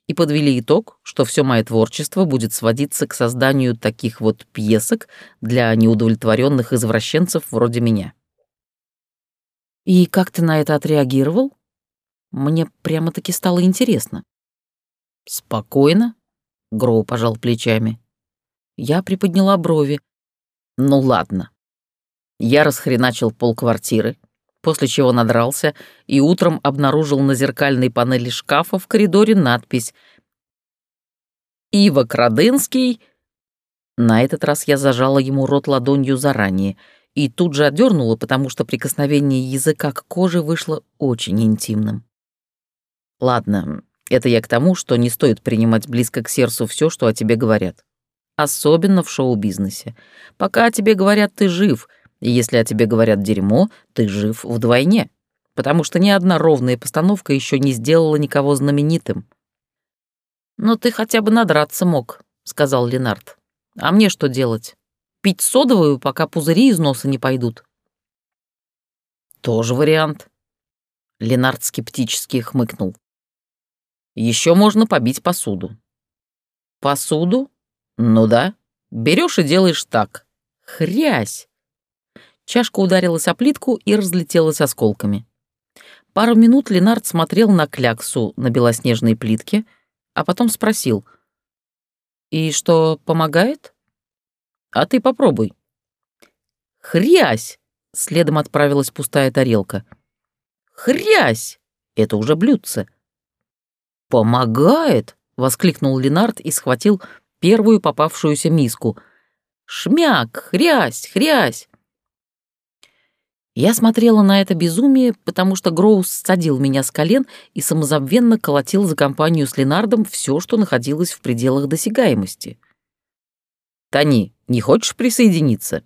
и подвели итог, что все мое творчество будет сводиться к созданию таких вот пьесок для неудовлетворенных извращенцев вроде меня. И как ты на это отреагировал? Мне прямо-таки стало интересно. Спокойно, Гроу пожал плечами. Я приподняла брови. Ну ладно, я расхреначил полквартиры, после чего надрался и утром обнаружил на зеркальной панели шкафа в коридоре надпись «Ива Крадынский». На этот раз я зажала ему рот ладонью заранее и тут же отдернула, потому что прикосновение языка к коже вышло очень интимным. Ладно, это я к тому, что не стоит принимать близко к сердцу все, что о тебе говорят. Особенно в шоу-бизнесе. Пока о тебе говорят «ты жив», и если о тебе говорят дерьмо, ты жив вдвойне, потому что ни одна ровная постановка еще не сделала никого знаменитым. «Но ты хотя бы надраться мог», — сказал Ленард. «А мне что делать? Пить содовую, пока пузыри из носа не пойдут?» «Тоже вариант». Ленард скептически хмыкнул. Еще можно побить посуду». «Посуду? Ну да. Берешь и делаешь так. Хрясь!» Чашка ударилась о плитку и разлетелась осколками. Пару минут Ленард смотрел на кляксу на белоснежной плитке, а потом спросил. «И что, помогает?» «А ты попробуй». «Хрясь!» — следом отправилась пустая тарелка. «Хрясь!» — это уже блюдце. «Помогает!» — воскликнул Ленард и схватил первую попавшуюся миску. «Шмяк! Хрясь! Хрясь!» Я смотрела на это безумие, потому что Гроус садил меня с колен и самозабвенно колотил за компанию с Ленардом все, что находилось в пределах досягаемости. «Тони, не хочешь присоединиться?»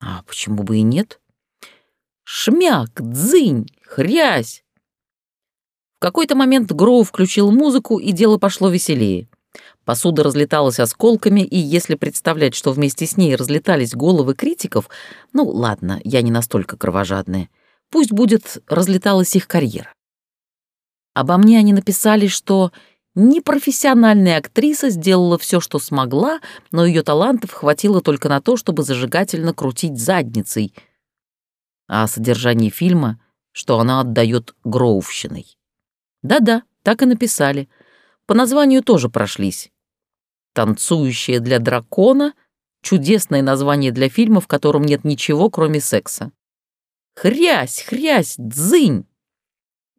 «А почему бы и нет?» «Шмяк, дзынь, хрясь!» В какой-то момент Гроу включил музыку, и дело пошло веселее. Посуда разлеталась осколками, и если представлять, что вместе с ней разлетались головы критиков, ну ладно, я не настолько кровожадная. Пусть будет разлеталась их карьера. Обо мне они написали, что непрофессиональная актриса сделала все, что смогла, но ее талантов хватило только на то, чтобы зажигательно крутить задницей. А о содержании фильма, что она отдает гроувщиной. Да-да, так и написали. По названию тоже прошлись. «Танцующая для дракона» — чудесное название для фильма, в котором нет ничего, кроме секса. Хрясь, хрясь, дзынь!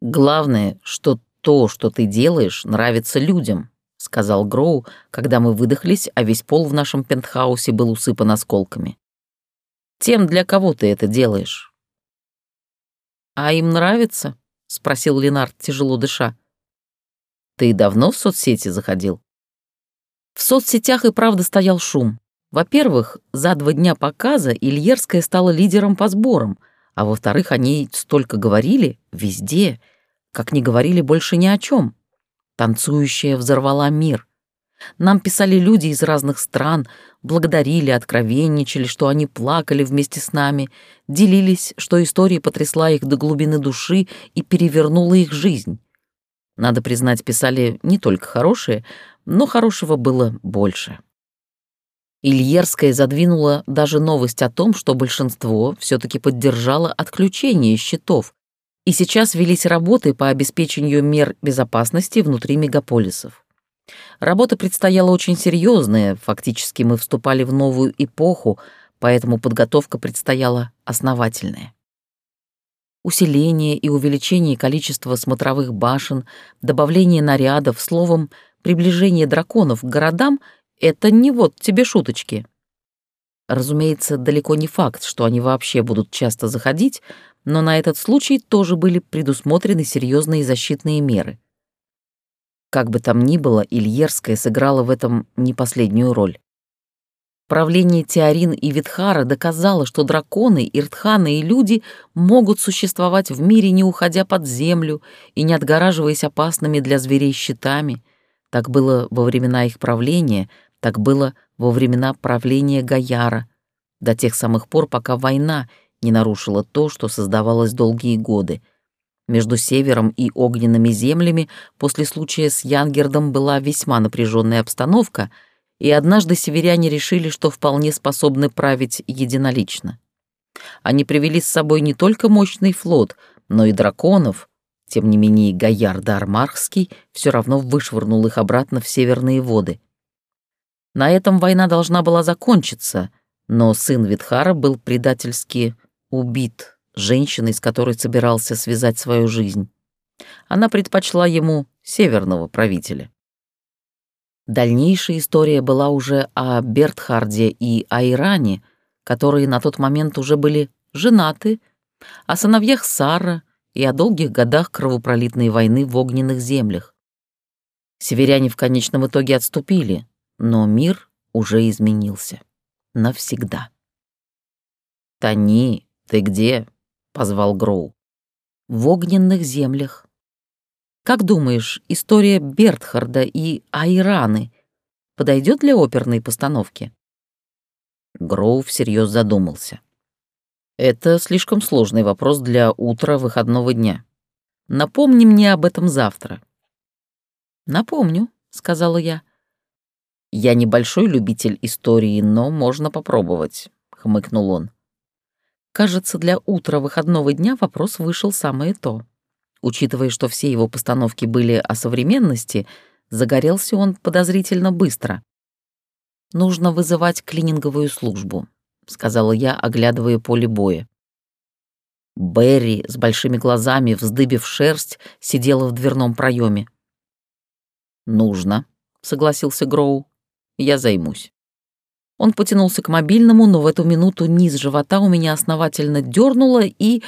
Главное, что то, что ты делаешь, нравится людям, сказал Гроу, когда мы выдохлись, а весь пол в нашем пентхаусе был усыпан осколками. Тем, для кого ты это делаешь. А им нравится? спросил Ленард, тяжело дыша. Ты давно в соцсети заходил? В соцсетях и правда стоял шум. Во-первых, за два дня показа Ильерская стала лидером по сборам — а во-вторых, они столько говорили везде, как не говорили больше ни о чем. Танцующая взорвала мир. Нам писали люди из разных стран, благодарили, откровенничали, что они плакали вместе с нами, делились, что история потрясла их до глубины души и перевернула их жизнь. Надо признать, писали не только хорошие, но хорошего было больше. Ильерская задвинула даже новость о том, что большинство все-таки поддержало отключение счетов, и сейчас велись работы по обеспечению мер безопасности внутри мегаполисов. Работа предстояла очень серьезная, фактически мы вступали в новую эпоху, поэтому подготовка предстояла основательная. Усиление и увеличение количества смотровых башен, добавление нарядов, словом, приближение драконов к городам это не вот тебе шуточки. Разумеется, далеко не факт, что они вообще будут часто заходить, но на этот случай тоже были предусмотрены серьезные защитные меры. Как бы там ни было, Ильерская сыграла в этом не последнюю роль. Правление Теорин и Витхара доказало, что драконы, иртханы и люди могут существовать в мире, не уходя под землю и не отгораживаясь опасными для зверей щитами. Так было во времена их правления — так было во времена правления Гаяра, до тех самых пор, пока война не нарушила то, что создавалось долгие годы. Между Севером и Огненными землями после случая с Янгердом была весьма напряженная обстановка, и однажды северяне решили, что вполне способны править единолично. Они привели с собой не только мощный флот, но и драконов, тем не менее Гаяр Дармархский все равно вышвырнул их обратно в северные воды. На этом война должна была закончиться, но сын Витхара был предательски убит женщиной, с которой собирался связать свою жизнь. Она предпочла ему северного правителя. Дальнейшая история была уже о Бертхарде и Айране, которые на тот момент уже были женаты, о сыновьях Сара и о долгих годах кровопролитной войны в огненных землях. Северяне в конечном итоге отступили, но мир уже изменился. Навсегда. «Тони, ты где?» — позвал Гроу. «В огненных землях. Как думаешь, история Бертхарда и Айраны подойдет для оперной постановки?» Гроу всерьез задумался. «Это слишком сложный вопрос для утра выходного дня. Напомни мне об этом завтра». «Напомню», — сказала я. «Я небольшой любитель истории, но можно попробовать», — хмыкнул он. Кажется, для утра выходного дня вопрос вышел самое то. Учитывая, что все его постановки были о современности, загорелся он подозрительно быстро. «Нужно вызывать клининговую службу», — сказала я, оглядывая поле боя. Берри с большими глазами, вздыбив шерсть, сидела в дверном проеме. «Нужно», — согласился Гроу. Я займусь. Он потянулся к мобильному, но в эту минуту низ живота у меня основательно дернуло и...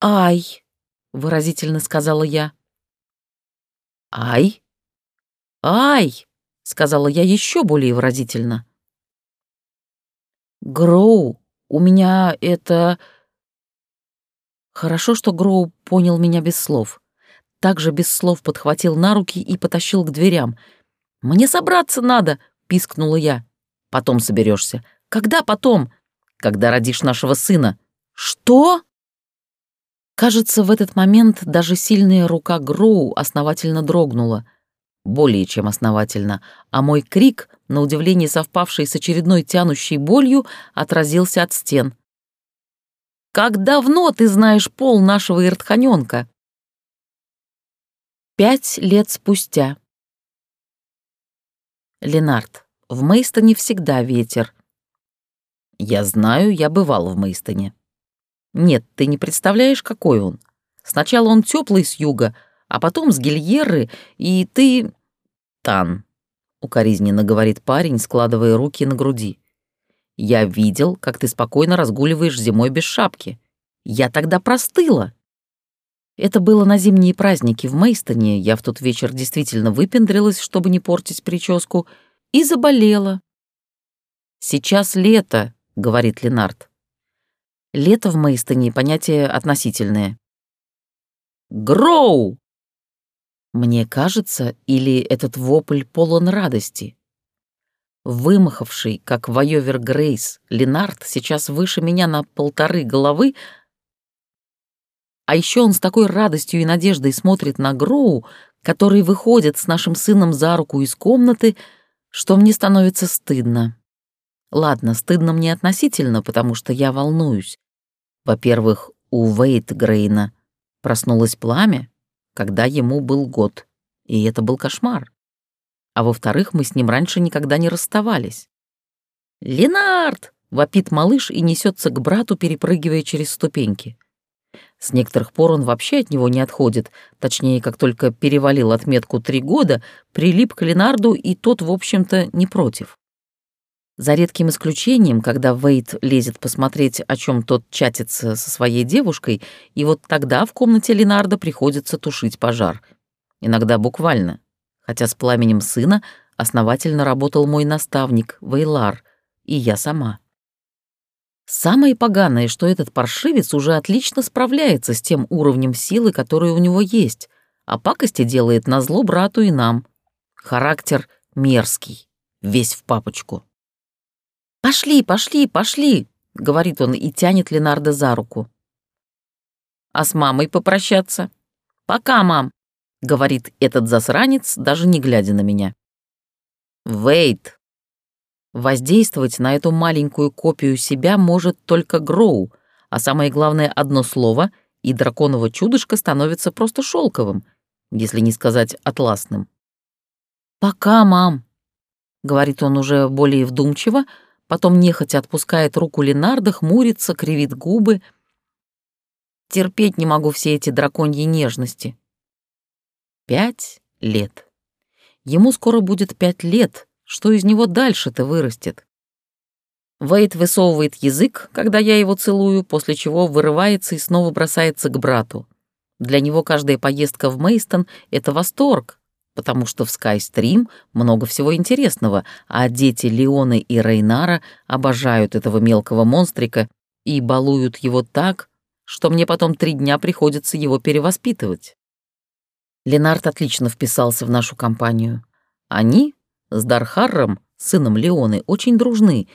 «Ай!» — выразительно сказала я. «Ай!» «Ай!» — сказала я еще более выразительно. «Гроу, у меня это...» Хорошо, что Гроу понял меня без слов. Также без слов подхватил на руки и потащил к дверям — «Мне собраться надо!» — пискнула я. «Потом соберешься. Когда потом?» «Когда родишь нашего сына». «Что?» Кажется, в этот момент даже сильная рука Гроу основательно дрогнула. Более чем основательно, а мой крик, на удивление совпавший с очередной тянущей болью, отразился от стен. «Как давно ты знаешь пол нашего иртханёнка?» Пять лет спустя. Ленард, в Мейстоне всегда ветер. Я знаю, я бывал в Мейстоне. Нет, ты не представляешь, какой он. Сначала он теплый с юга, а потом с Гильеры, и ты... Тан, укоризненно говорит парень, складывая руки на груди. Я видел, как ты спокойно разгуливаешь зимой без шапки. Я тогда простыла. Это было на зимние праздники в Мейстоне, я в тот вечер действительно выпендрилась, чтобы не портить прическу, и заболела. «Сейчас лето», — говорит Ленард. Лето в Мейстоне — понятие относительное. «Гроу!» Мне кажется, или этот вопль полон радости. Вымахавший, как Вайовер Грейс, Ленард сейчас выше меня на полторы головы, а еще он с такой радостью и надеждой смотрит на Гроу, который выходит с нашим сыном за руку из комнаты, что мне становится стыдно. Ладно, стыдно мне относительно, потому что я волнуюсь. Во-первых, у Вейт Грейна проснулось пламя, когда ему был год, и это был кошмар. А во-вторых, мы с ним раньше никогда не расставались. «Ленард!» — вопит малыш и несется к брату, перепрыгивая через ступеньки. С некоторых пор он вообще от него не отходит, точнее, как только перевалил отметку три года, прилип к Ленарду, и тот, в общем-то, не против. За редким исключением, когда Вейт лезет посмотреть, о чем тот чатится со своей девушкой, и вот тогда в комнате Ленарда приходится тушить пожар. Иногда буквально. Хотя с пламенем сына основательно работал мой наставник, Вейлар, и я сама. Самое поганое, что этот паршивец уже отлично справляется с тем уровнем силы, который у него есть, а пакости делает назло брату и нам. Характер мерзкий, весь в папочку. «Пошли, пошли, пошли!» — говорит он и тянет Ленарда за руку. «А с мамой попрощаться?» «Пока, мам!» — говорит этот засранец, даже не глядя на меня. «Вейт!» Воздействовать на эту маленькую копию себя может только Гроу, а самое главное — одно слово, и драконово чудышко становится просто шелковым, если не сказать атласным. «Пока, мам!» — говорит он уже более вдумчиво, потом нехотя отпускает руку Ленарда, хмурится, кривит губы. Терпеть не могу все эти драконьи нежности. Пять лет. Ему скоро будет пять лет. Что из него дальше-то вырастет? Вейт высовывает язык, когда я его целую, после чего вырывается и снова бросается к брату. Для него каждая поездка в Мейстон — это восторг, потому что в Скайстрим много всего интересного, а дети Леоны и Рейнара обожают этого мелкого монстрика и балуют его так, что мне потом три дня приходится его перевоспитывать. Ленард отлично вписался в нашу компанию. Они с Дархарром, сыном Леоны, очень дружны,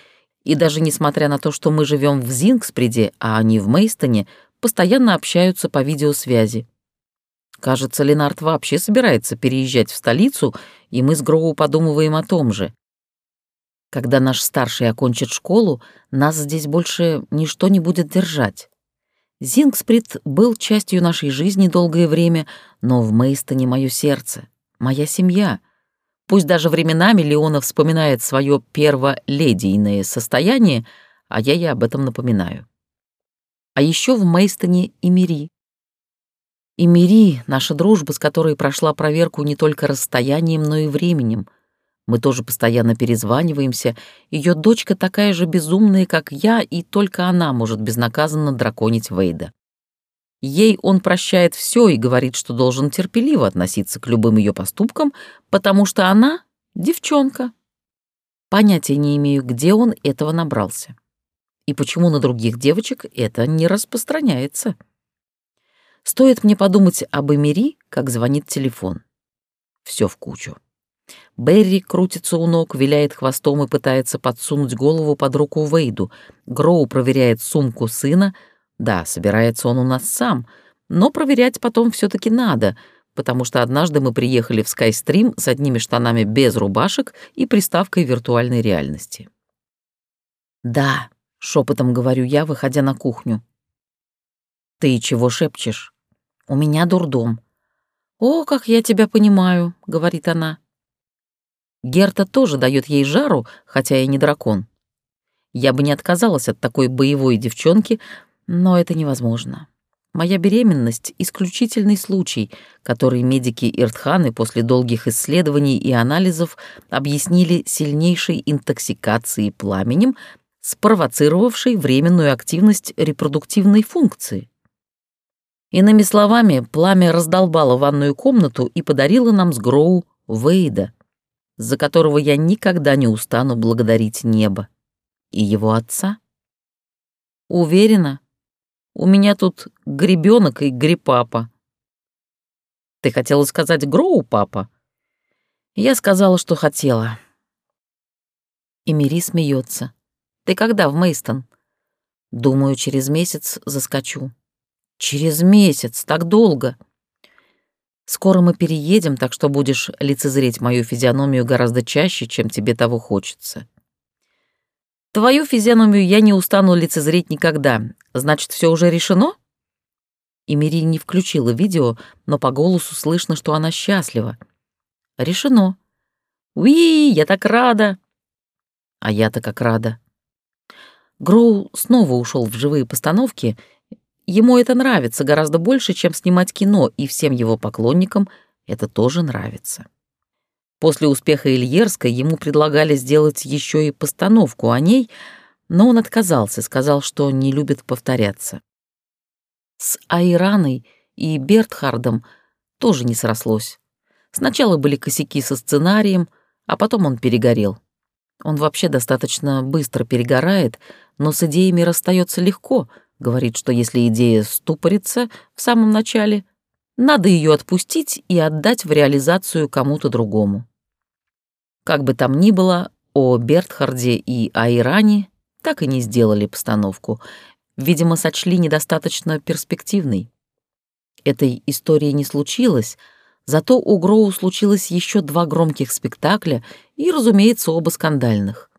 и даже несмотря на то, что мы живем в Зингспреде, а они в Мейстоне, постоянно общаются по видеосвязи. Кажется, Ленард вообще собирается переезжать в столицу, и мы с Гроу подумываем о том же. Когда наш старший окончит школу, нас здесь больше ничто не будет держать. Зингсприт был частью нашей жизни долгое время, но в Мейстоне мое сердце, моя семья. Пусть даже временами Леона вспоминает свое перволедийное состояние, а я ей об этом напоминаю. А еще в Мейстоне и Мири. И Мири, наша дружба, с которой прошла проверку не только расстоянием, но и временем. Мы тоже постоянно перезваниваемся. Ее дочка такая же безумная, как я, и только она может безнаказанно драконить Вейда. Ей он прощает все и говорит, что должен терпеливо относиться к любым ее поступкам, потому что она — девчонка. Понятия не имею, где он этого набрался. И почему на других девочек это не распространяется. Стоит мне подумать об Эмири, как звонит телефон. Все в кучу. Берри крутится у ног, виляет хвостом и пытается подсунуть голову под руку Вейду. Гроу проверяет сумку сына. Да, собирается он у нас сам. но проверять потом все таки надо, потому что однажды мы приехали в Skystream с одними штанами без рубашек и приставкой виртуальной реальности. «Да», — шепотом говорю я, выходя на кухню. «Ты чего шепчешь? У меня дурдом». «О, как я тебя понимаю», — говорит она. Герта тоже дает ей жару, хотя и не дракон. Я бы не отказалась от такой боевой девчонки, но это невозможно. Моя беременность — исключительный случай, который медики Иртханы после долгих исследований и анализов объяснили сильнейшей интоксикацией пламенем, спровоцировавшей временную активность репродуктивной функции. Иными словами, пламя раздолбало ванную комнату и подарило нам с Гроу Вейда, за которого я никогда не устану благодарить небо. И его отца. Уверена, у меня тут гребенок и грипапа. Ты хотела сказать Гроу, папа? Я сказала, что хотела. И Мири смеется. Ты когда в Мейстон? Думаю, через месяц заскочу. Через месяц, так долго. Скоро мы переедем, так что будешь лицезреть мою физиономию гораздо чаще, чем тебе того хочется. Твою физиономию я не устану лицезреть никогда. Значит, все уже решено? И Мири не включила видео, но по голосу слышно, что она счастлива. Решено. Уи, я так рада. А я-то как рада. Гроу снова ушел в живые постановки. Ему это нравится гораздо больше, чем снимать кино, и всем его поклонникам это тоже нравится. После успеха Ильерской ему предлагали сделать еще и постановку о ней, но он отказался, сказал, что не любит повторяться. С Айраной и Бертхардом тоже не срослось. Сначала были косяки со сценарием, а потом он перегорел. Он вообще достаточно быстро перегорает, но с идеями расстается легко, говорит, что если идея ступорится в самом начале — надо ее отпустить и отдать в реализацию кому-то другому. Как бы там ни было, о Бертхарде и Айране так и не сделали постановку. Видимо, сочли недостаточно перспективной. Этой истории не случилось, зато у Гроу случилось еще два громких спектакля и, разумеется, оба скандальных.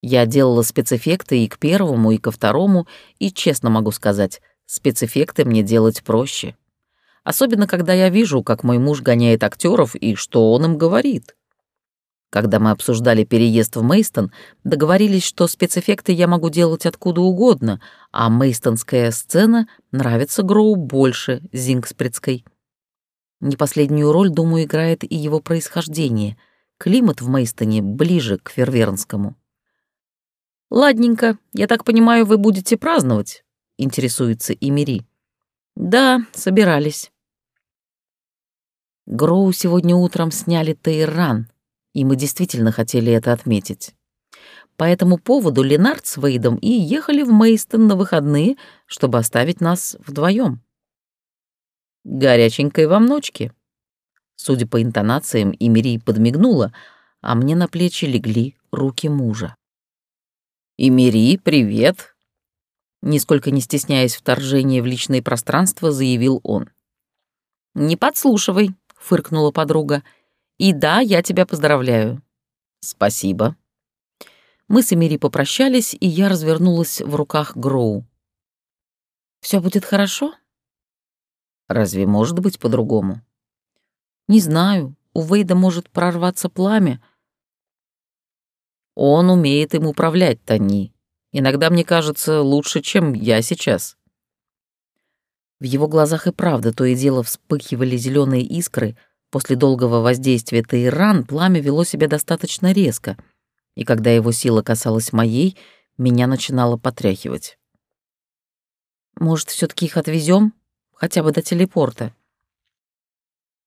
Я делала спецэффекты и к первому, и ко второму, и, честно могу сказать, спецэффекты мне делать проще. Особенно, когда я вижу, как мой муж гоняет актеров и что он им говорит. Когда мы обсуждали переезд в Мейстон, договорились, что спецэффекты я могу делать откуда угодно, а мейстонская сцена нравится Гроу больше Зингспредской. Не последнюю роль, думаю, играет и его происхождение. Климат в Мейстоне ближе к Фервернскому. «Ладненько, я так понимаю, вы будете праздновать?» — интересуется Имери. «Да, собирались». Гроу сегодня утром сняли Тейран, и мы действительно хотели это отметить. По этому поводу Ленард с Вейдом и ехали в Мейстон на выходные, чтобы оставить нас вдвоем. «Горяченькой вам ночки». Судя по интонациям, Эмири подмигнула, а мне на плечи легли руки мужа. «Эмири, привет!» Нисколько не стесняясь вторжения в личное пространство, заявил он. «Не подслушивай», — фыркнула подруга. «И да, я тебя поздравляю». «Спасибо». Мы с Эмири попрощались, и я развернулась в руках Гроу. Все будет хорошо?» «Разве может быть по-другому?» «Не знаю. У Вейда может прорваться пламя». «Он умеет им управлять, Тони. Иногда мне кажется лучше, чем я сейчас». В его глазах и правда то и дело вспыхивали зеленые искры. После долгого воздействия Тейран пламя вело себя достаточно резко, и когда его сила касалась моей, меня начинало потряхивать. «Может, все таки их отвезем, Хотя бы до телепорта?»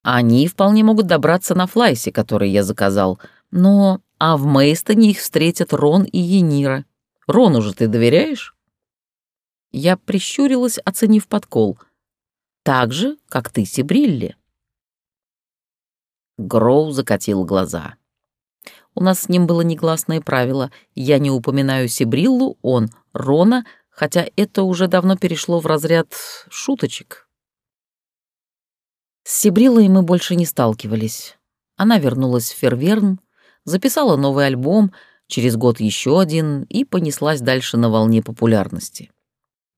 «Они вполне могут добраться на флайсе, который я заказал, но... А в Мейстоне их встретят Рон и Енира. Рону же ты доверяешь?» Я прищурилась, оценив подкол. «Так же, как ты, Сибрилли». Гроу закатил глаза. У нас с ним было негласное правило. Я не упоминаю Сибриллу, он — Рона, хотя это уже давно перешло в разряд шуточек. С Сибрилой мы больше не сталкивались. Она вернулась в Ферверн, записала новый альбом, через год еще один и понеслась дальше на волне популярности.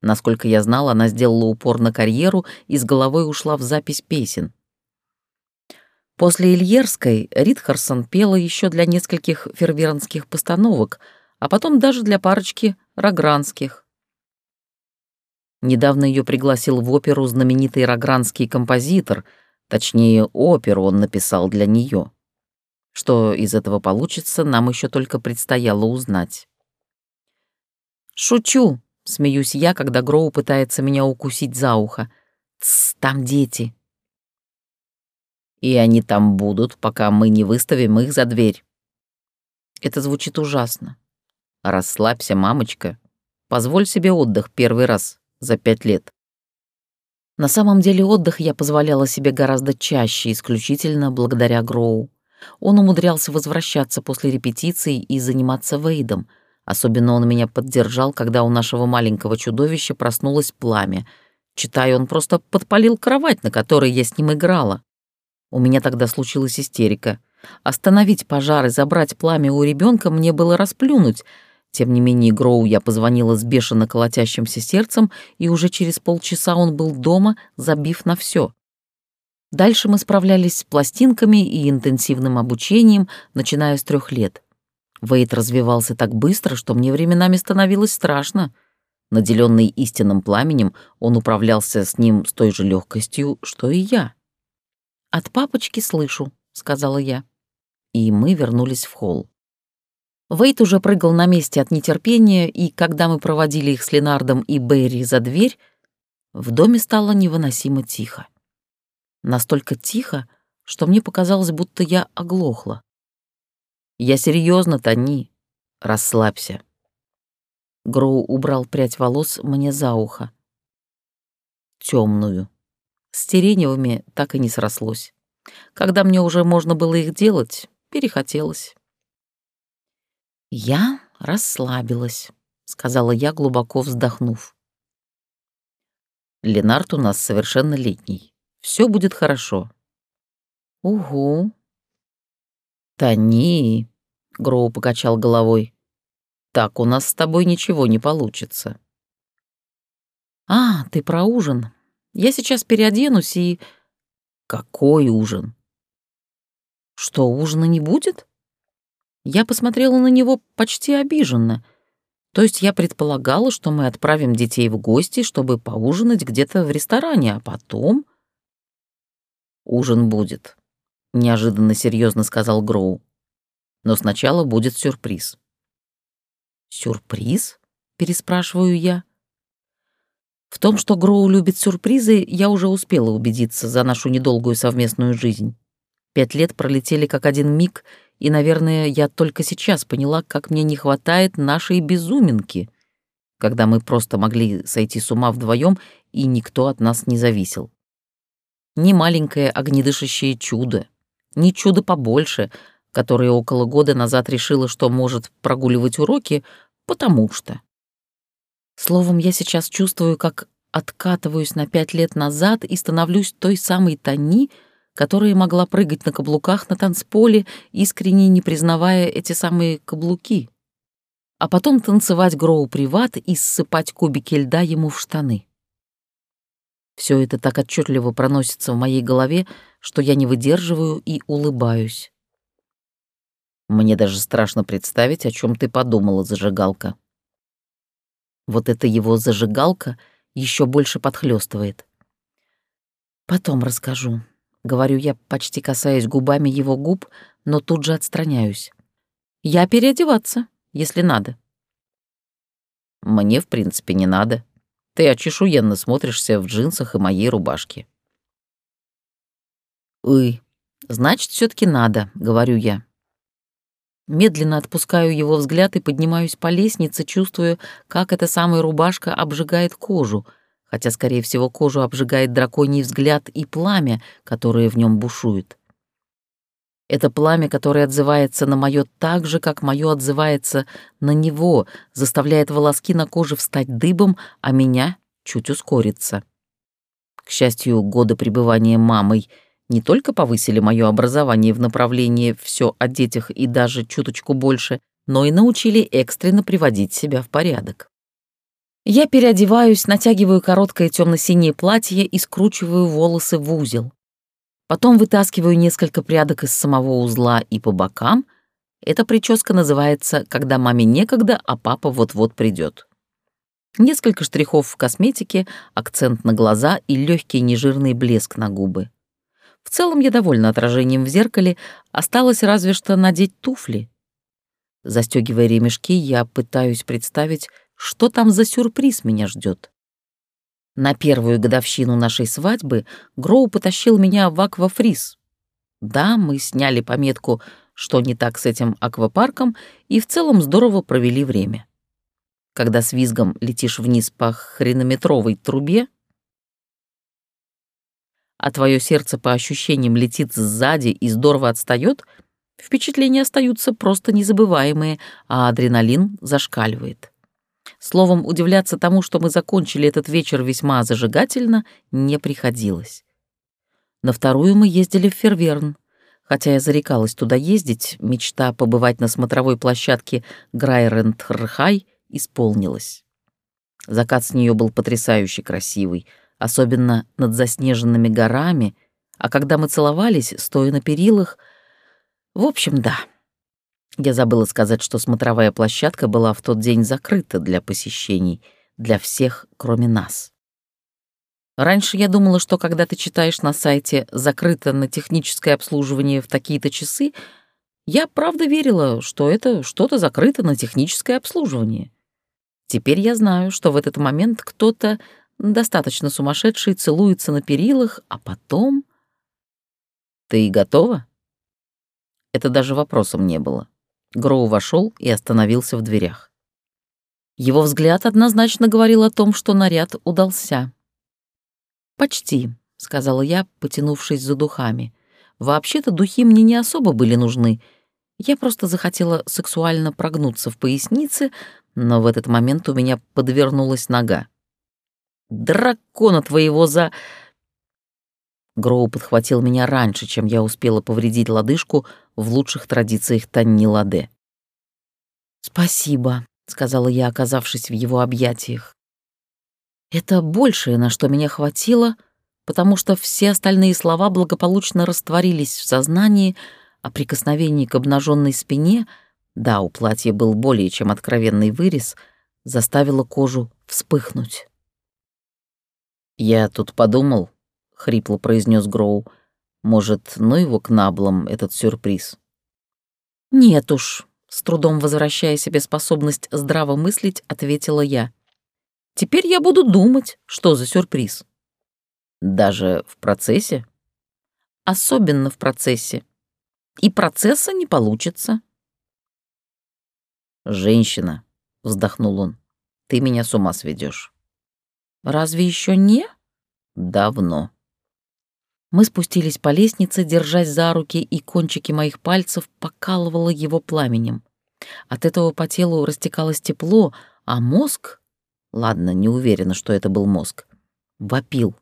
Насколько я знал, она сделала упор на карьеру и с головой ушла в запись песен. После Ильерской Ритхарсон пела еще для нескольких фервернских постановок, а потом даже для парочки рогранских. Недавно ее пригласил в оперу знаменитый рогранский композитор, точнее, оперу он написал для нее. Что из этого получится, нам еще только предстояло узнать. «Шучу», — смеюсь я, когда Гроу пытается меня укусить за ухо. «Тсс, там дети». «И они там будут, пока мы не выставим их за дверь». Это звучит ужасно. «Расслабься, мамочка. Позволь себе отдых первый раз за пять лет». На самом деле отдых я позволяла себе гораздо чаще, исключительно благодаря Гроу. Он умудрялся возвращаться после репетиций и заниматься Вейдом. Особенно он меня поддержал, когда у нашего маленького чудовища проснулось пламя. Читая, он просто подпалил кровать, на которой я с ним играла. У меня тогда случилась истерика. Остановить пожар и забрать пламя у ребенка мне было расплюнуть. Тем не менее, Гроу я позвонила с бешено колотящимся сердцем, и уже через полчаса он был дома, забив на все. Дальше мы справлялись с пластинками и интенсивным обучением, начиная с трех лет. Вейт развивался так быстро, что мне временами становилось страшно. Наделенный истинным пламенем, он управлялся с ним с той же легкостью, что и я. «От папочки слышу», — сказала я. И мы вернулись в холл. Вейт уже прыгал на месте от нетерпения, и когда мы проводили их с Ленардом и Берри за дверь, в доме стало невыносимо тихо. Настолько тихо, что мне показалось, будто я оглохла. «Я серьезно, Тони. Расслабься». Гроу убрал прядь волос мне за ухо. Темную. С сиреневыми так и не срослось. Когда мне уже можно было их делать, перехотелось. «Я расслабилась», — сказала я, глубоко вздохнув. Ленард у нас совершеннолетний. Все будет хорошо». «Угу». «Тони», — Гроу покачал головой, — «так у нас с тобой ничего не получится». «А, ты про ужин. Я сейчас переоденусь и...» «Какой ужин?» «Что, ужина не будет?» Я посмотрела на него почти обиженно. То есть я предполагала, что мы отправим детей в гости, чтобы поужинать где-то в ресторане, а потом... «Ужин будет», — неожиданно серьезно сказал Гроу. «Но сначала будет сюрприз». «Сюрприз?» — переспрашиваю я. В том, что Гроу любит сюрпризы, я уже успела убедиться за нашу недолгую совместную жизнь. Пять лет пролетели как один миг, и, наверное, я только сейчас поняла, как мне не хватает нашей безуминки, когда мы просто могли сойти с ума вдвоем, и никто от нас не зависел. Не маленькое огнедышащее чудо, не чудо побольше, которое около года назад решило, что может прогуливать уроки, потому что. Словом, я сейчас чувствую, как откатываюсь на пять лет назад и становлюсь той самой Тони, которая могла прыгать на каблуках на танцполе, искренне не признавая эти самые каблуки, а потом танцевать гроу-приват и ссыпать кубики льда ему в штаны. Все это так отчетливо проносится в моей голове, что я не выдерживаю и улыбаюсь. Мне даже страшно представить, о чем ты подумала, зажигалка. Вот эта его зажигалка еще больше подхлестывает. Потом расскажу. Говорю я, почти касаясь губами его губ, но тут же отстраняюсь. Я переодеваться, если надо. Мне, в принципе, не надо. Ты очешуенно смотришься в джинсах и моей рубашке. «Ой, значит, все таки надо», — говорю я. Медленно отпускаю его взгляд и поднимаюсь по лестнице, чувствуя, как эта самая рубашка обжигает кожу, хотя, скорее всего, кожу обжигает драконий взгляд и пламя, которое в нем бушует. Это пламя, которое отзывается на мое так же, как мое отзывается на него, заставляет волоски на коже встать дыбом, а меня чуть ускориться. К счастью, годы пребывания мамой не только повысили мое образование в направлении «все о детях» и даже чуточку больше, но и научили экстренно приводить себя в порядок. Я переодеваюсь, натягиваю короткое темно-синее платье и скручиваю волосы в узел. Потом вытаскиваю несколько прядок из самого узла и по бокам. Эта прическа называется «Когда маме некогда, а папа вот-вот придет». Несколько штрихов в косметике, акцент на глаза и легкий нежирный блеск на губы. В целом я довольна отражением в зеркале, осталось разве что надеть туфли. Застегивая ремешки, я пытаюсь представить, что там за сюрприз меня ждет. На первую годовщину нашей свадьбы Гроу потащил меня в аквафриз. Да, мы сняли пометку, что не так с этим аквапарком, и в целом здорово провели время. Когда с визгом летишь вниз по хренометровой трубе, а твое сердце по ощущениям летит сзади и здорово отстает, впечатления остаются просто незабываемые, а адреналин зашкаливает. Словом, удивляться тому, что мы закончили этот вечер весьма зажигательно, не приходилось. На вторую мы ездили в Ферверн. Хотя я зарекалась туда ездить, мечта побывать на смотровой площадке Грайрентхрхай исполнилась. Закат с нее был потрясающе красивый, особенно над заснеженными горами, а когда мы целовались, стоя на перилах, в общем, да. Я забыла сказать, что смотровая площадка была в тот день закрыта для посещений, для всех, кроме нас. Раньше я думала, что когда ты читаешь на сайте «закрыто на техническое обслуживание в такие-то часы», я правда верила, что это что-то закрыто на техническое обслуживание. Теперь я знаю, что в этот момент кто-то достаточно сумасшедший целуется на перилах, а потом... «Ты готова?» Это даже вопросом не было. Гроу вошел и остановился в дверях. Его взгляд однозначно говорил о том, что наряд удался. «Почти», — сказала я, потянувшись за духами. «Вообще-то духи мне не особо были нужны. Я просто захотела сексуально прогнуться в пояснице, но в этот момент у меня подвернулась нога. «Дракона твоего за...» Гроу подхватил меня раньше, чем я успела повредить лодыжку в лучших традициях Танни Ладе. «Спасибо», — сказала я, оказавшись в его объятиях. Это большее, на что меня хватило, потому что все остальные слова благополучно растворились в сознании, а прикосновение к обнаженной спине, да, у платья был более чем откровенный вырез, заставило кожу вспыхнуть. «Я тут подумал», — хрипло произнес Гроу. «Может, ну его к наблам, этот сюрприз?» «Нет уж», — с трудом возвращая себе способность здраво мыслить, ответила я. «Теперь я буду думать, что за сюрприз». «Даже в процессе?» «Особенно в процессе. И процесса не получится». «Женщина», — вздохнул он, — «ты меня с ума сведешь. «Разве еще не?» «Давно». Мы спустились по лестнице, держась за руки, и кончики моих пальцев покалывало его пламенем. От этого по телу растекалось тепло, а мозг... Ладно, не уверена, что это был мозг. Вопил.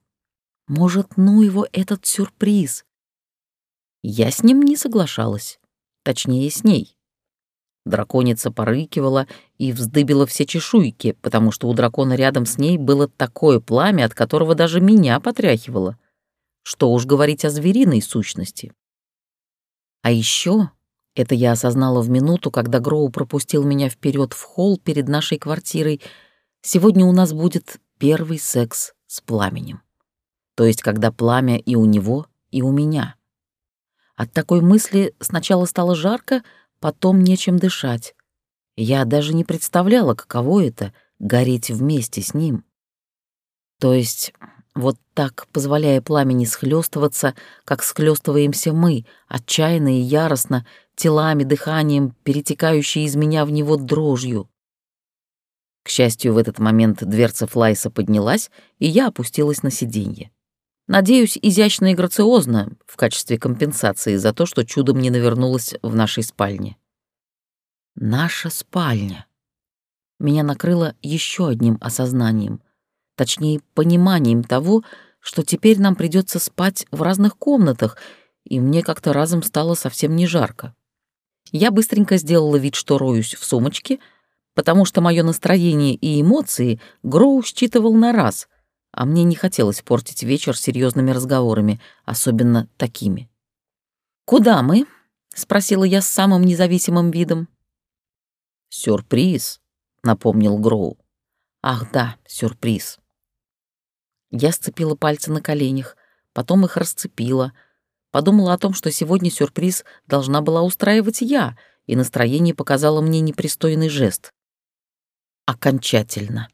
Может, ну его этот сюрприз? Я с ним не соглашалась. Точнее, с ней. Драконица порыкивала и вздыбила все чешуйки, потому что у дракона рядом с ней было такое пламя, от которого даже меня потряхивало. Что уж говорить о звериной сущности. А еще это я осознала в минуту, когда Гроу пропустил меня вперед в холл перед нашей квартирой. Сегодня у нас будет первый секс с пламенем. То есть, когда пламя и у него, и у меня. От такой мысли сначала стало жарко, потом нечем дышать. Я даже не представляла, каково это — гореть вместе с ним. То есть вот так, позволяя пламени схлёстываться, как схлёстываемся мы, отчаянно и яростно, телами, дыханием, перетекающей из меня в него дрожью. К счастью, в этот момент дверца Флайса поднялась, и я опустилась на сиденье. Надеюсь, изящно и грациозно, в качестве компенсации за то, что чудом не навернулась в нашей спальне. Наша спальня. Меня накрыло еще одним осознанием, точнее, пониманием того, что теперь нам придется спать в разных комнатах, и мне как-то разом стало совсем не жарко. Я быстренько сделала вид, что роюсь в сумочке, потому что мое настроение и эмоции Гроу считывал на раз, а мне не хотелось портить вечер серьезными разговорами, особенно такими. «Куда мы?» — спросила я с самым независимым видом. «Сюрприз», — напомнил Гроу. «Ах да, сюрприз». Я сцепила пальцы на коленях, потом их расцепила, подумала о том, что сегодня сюрприз должна была устраивать я, и настроение показало мне непристойный жест. Окончательно.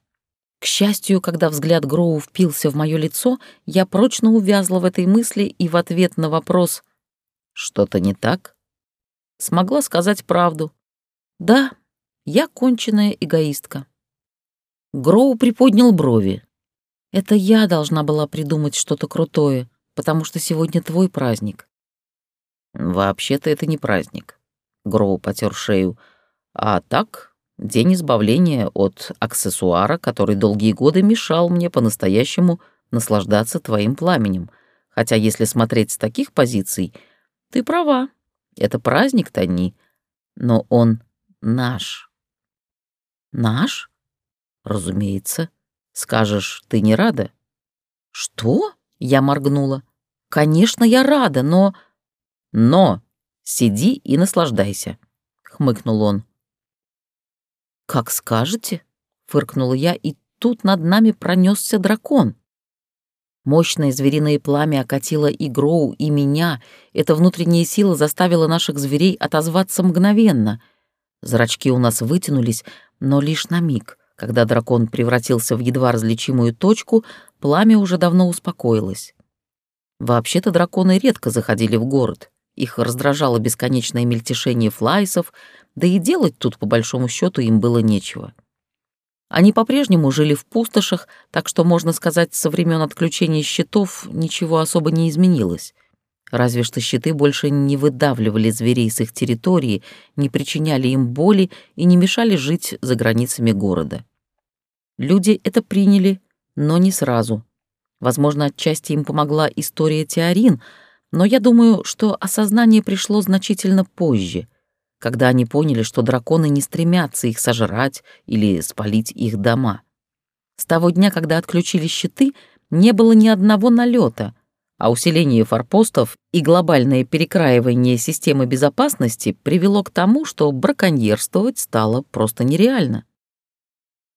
К счастью, когда взгляд Гроу впился в мое лицо, я прочно увязла в этой мысли и в ответ на вопрос «Что-то не так?» смогла сказать правду. «Да, я конченая эгоистка». Гроу приподнял брови. «Это я должна была придумать что-то крутое, потому что сегодня твой праздник». «Вообще-то это не праздник», — Гроу потер шею. «А так, День избавления от аксессуара, который долгие годы мешал мне по-настоящему наслаждаться твоим пламенем. Хотя, если смотреть с таких позиций, ты права. Это праздник, Тони, но он наш. Наш? Разумеется. Скажешь, ты не рада? Что? Я моргнула. Конечно, я рада, но... Но сиди и наслаждайся, хмыкнул он. «Как скажете», — фыркнула я, и тут над нами пронесся дракон. Мощное звериное пламя окатило и Гроу, и меня. Эта внутренняя сила заставила наших зверей отозваться мгновенно. Зрачки у нас вытянулись, но лишь на миг. Когда дракон превратился в едва различимую точку, пламя уже давно успокоилось. Вообще-то драконы редко заходили в город. Их раздражало бесконечное мельтешение флайсов, да и делать тут, по большому счету, им было нечего. Они по-прежнему жили в пустошах, так что, можно сказать, со времен отключения щитов ничего особо не изменилось. Разве что щиты больше не выдавливали зверей с их территории, не причиняли им боли и не мешали жить за границами города. Люди это приняли, но не сразу. Возможно, отчасти им помогла история Теорин, но я думаю, что осознание пришло значительно позже — когда они поняли, что драконы не стремятся их сожрать или спалить их дома. С того дня, когда отключили щиты, не было ни одного налета, а усиление форпостов и глобальное перекраивание системы безопасности привело к тому, что браконьерствовать стало просто нереально.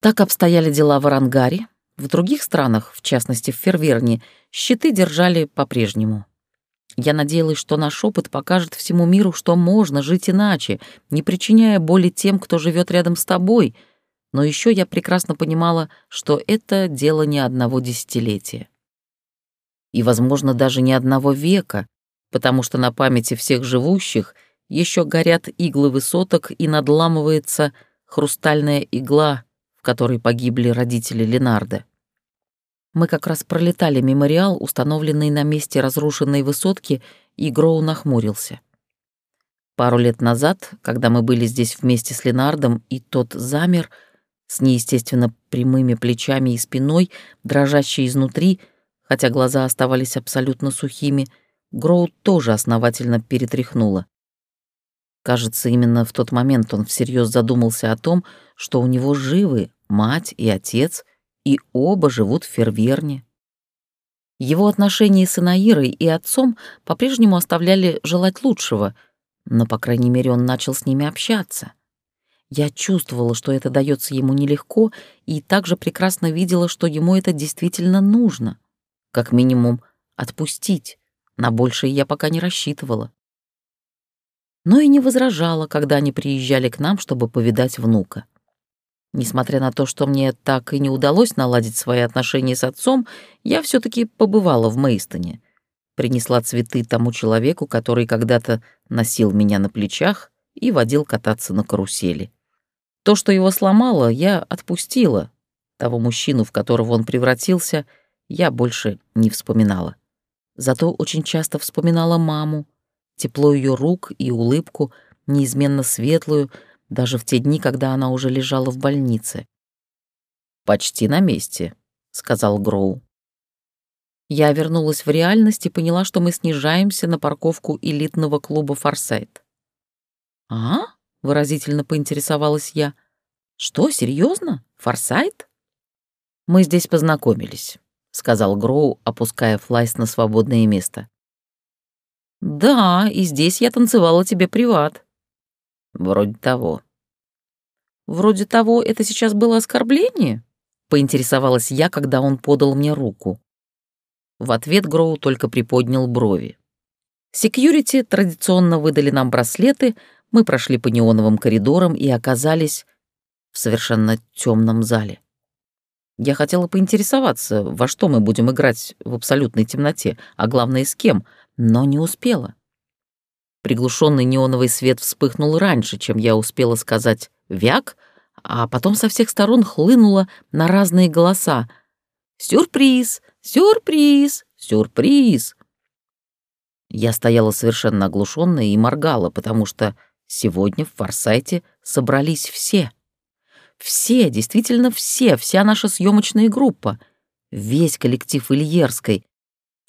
Так обстояли дела в Арангаре. В других странах, в частности в Ферверне, щиты держали по-прежнему. Я надеялась, что наш опыт покажет всему миру, что можно жить иначе, не причиняя боли тем, кто живет рядом с тобой. Но еще я прекрасно понимала, что это дело не одного десятилетия. И, возможно, даже не одного века, потому что на памяти всех живущих еще горят иглы высоток и надламывается хрустальная игла, в которой погибли родители Ленарда. Мы как раз пролетали мемориал, установленный на месте разрушенной высотки, и Гроу нахмурился. Пару лет назад, когда мы были здесь вместе с Ленардом, и тот замер, с неестественно прямыми плечами и спиной, дрожащий изнутри, хотя глаза оставались абсолютно сухими, Гроу тоже основательно перетряхнуло. Кажется, именно в тот момент он всерьез задумался о том, что у него живы мать и отец, и оба живут в Ферверне. Его отношения с Инаирой и отцом по-прежнему оставляли желать лучшего, но, по крайней мере, он начал с ними общаться. Я чувствовала, что это дается ему нелегко, и также прекрасно видела, что ему это действительно нужно. Как минимум, отпустить. На большее я пока не рассчитывала. Но и не возражала, когда они приезжали к нам, чтобы повидать внука. Несмотря на то, что мне так и не удалось наладить свои отношения с отцом, я все таки побывала в Мейстоне. Принесла цветы тому человеку, который когда-то носил меня на плечах и водил кататься на карусели. То, что его сломало, я отпустила. Того мужчину, в которого он превратился, я больше не вспоминала. зато очень часто вспоминала маму, тепло ее рук и улыбку, неизменно светлую, даже в те дни, когда она уже лежала в больнице. «Почти на месте», — сказал Гроу. Я вернулась в реальность и поняла, что мы снижаемся на парковку элитного клуба «Форсайт». «А?» — выразительно поинтересовалась я. «Что, серьезно? Форсайт?» «Мы здесь познакомились», — сказал Гроу, опуская флайс на свободное место. «Да, и здесь я танцевала тебе приват». «Вроде того». «Вроде того, это сейчас было оскорбление?» — поинтересовалась я, когда он подал мне руку. В ответ Гроу только приподнял брови. Секьюрити традиционно выдали нам браслеты, мы прошли по неоновым коридорам и оказались в совершенно темном зале. Я хотела поинтересоваться, во что мы будем играть в абсолютной темноте, а главное, с кем, но не успела. Приглушенный неоновый свет вспыхнул раньше, чем я успела сказать «вяк», а потом со всех сторон хлынуло на разные голоса. «Сюрприз! Сюрприз! Сюрприз!» Я стояла совершенно оглушенная и моргала, потому что сегодня в Форсайте собрались все. Все, действительно все, вся наша съемочная группа, весь коллектив Ильерской,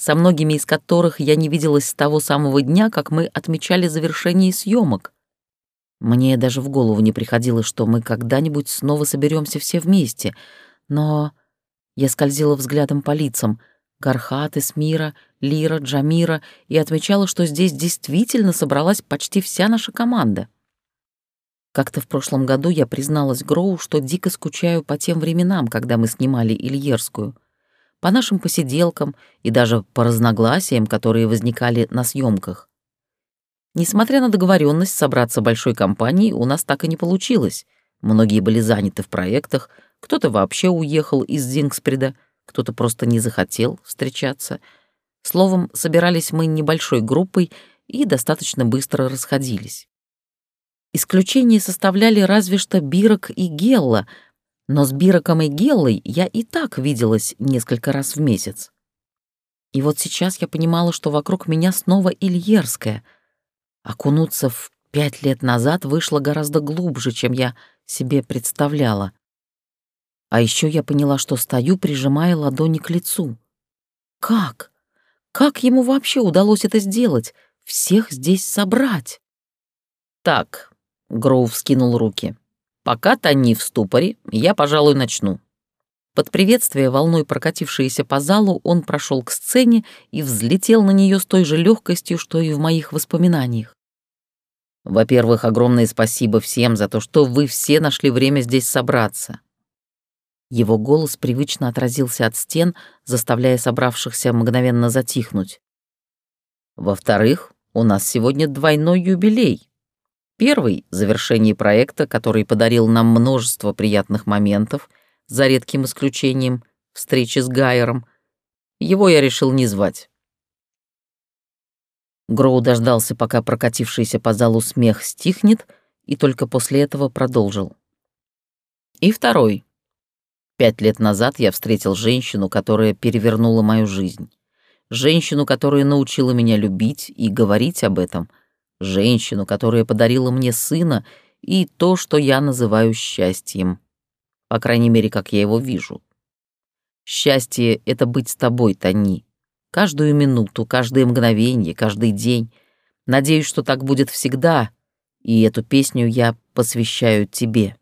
со многими из которых я не виделась с того самого дня, как мы отмечали завершение съемок. Мне даже в голову не приходило, что мы когда-нибудь снова соберемся все вместе, но я скользила взглядом по лицам Гархат, Эсмира, Лира, Джамира и отмечала, что здесь действительно собралась почти вся наша команда. Как-то в прошлом году я призналась Гроу, что дико скучаю по тем временам, когда мы снимали Ильерскую — по нашим посиделкам и даже по разногласиям, которые возникали на съемках. Несмотря на договоренность собраться большой компанией, у нас так и не получилось. Многие были заняты в проектах, кто-то вообще уехал из Зингспреда, кто-то просто не захотел встречаться. Словом, собирались мы небольшой группой и достаточно быстро расходились. Исключение составляли разве что Бирок и Гелла, но с Бироком и Геллой я и так виделась несколько раз в месяц. И вот сейчас я понимала, что вокруг меня снова Ильерская. Окунуться в пять лет назад вышло гораздо глубже, чем я себе представляла. А еще я поняла, что стою, прижимая ладони к лицу. Как? Как ему вообще удалось это сделать? Всех здесь собрать? Так, Гроув скинул руки. Пока Тони в ступоре, я, пожалуй, начну. Под приветствие, волной прокатившееся по залу, он прошел к сцене и взлетел на нее с той же легкостью, что и в моих воспоминаниях. Во-первых, огромное спасибо всем за то, что вы все нашли время здесь собраться. Его голос привычно отразился от стен, заставляя собравшихся мгновенно затихнуть. Во-вторых, у нас сегодня двойной юбилей. Первый — завершение проекта, который подарил нам множество приятных моментов, за редким исключением встречи с Гайером. Его я решил не звать. Гроу дождался, пока прокатившийся по залу смех стихнет, и только после этого продолжил. И второй. Пять лет назад я встретил женщину, которая перевернула мою жизнь. Женщину, которая научила меня любить и говорить об этом — женщину, которая подарила мне сына и то, что я называю счастьем. По крайней мере, как я его вижу. Счастье — это быть с тобой, Тони. Каждую минуту, каждое мгновение, каждый день. Надеюсь, что так будет всегда, и эту песню я посвящаю тебе.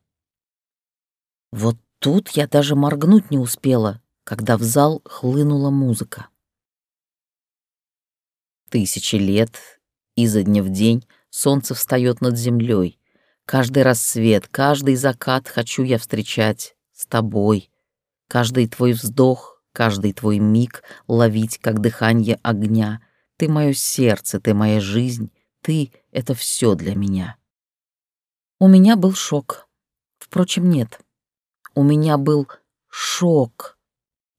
Вот тут я даже моргнуть не успела, когда в зал хлынула музыка. Тысячи лет Изо дня в день солнце встает над землей. Каждый рассвет, каждый закат хочу я встречать с тобой. Каждый твой вздох, каждый твой миг ловить, как дыхание огня. Ты мое сердце, ты моя жизнь, ты — это все для меня. У меня был шок. Впрочем, нет. У меня был шок.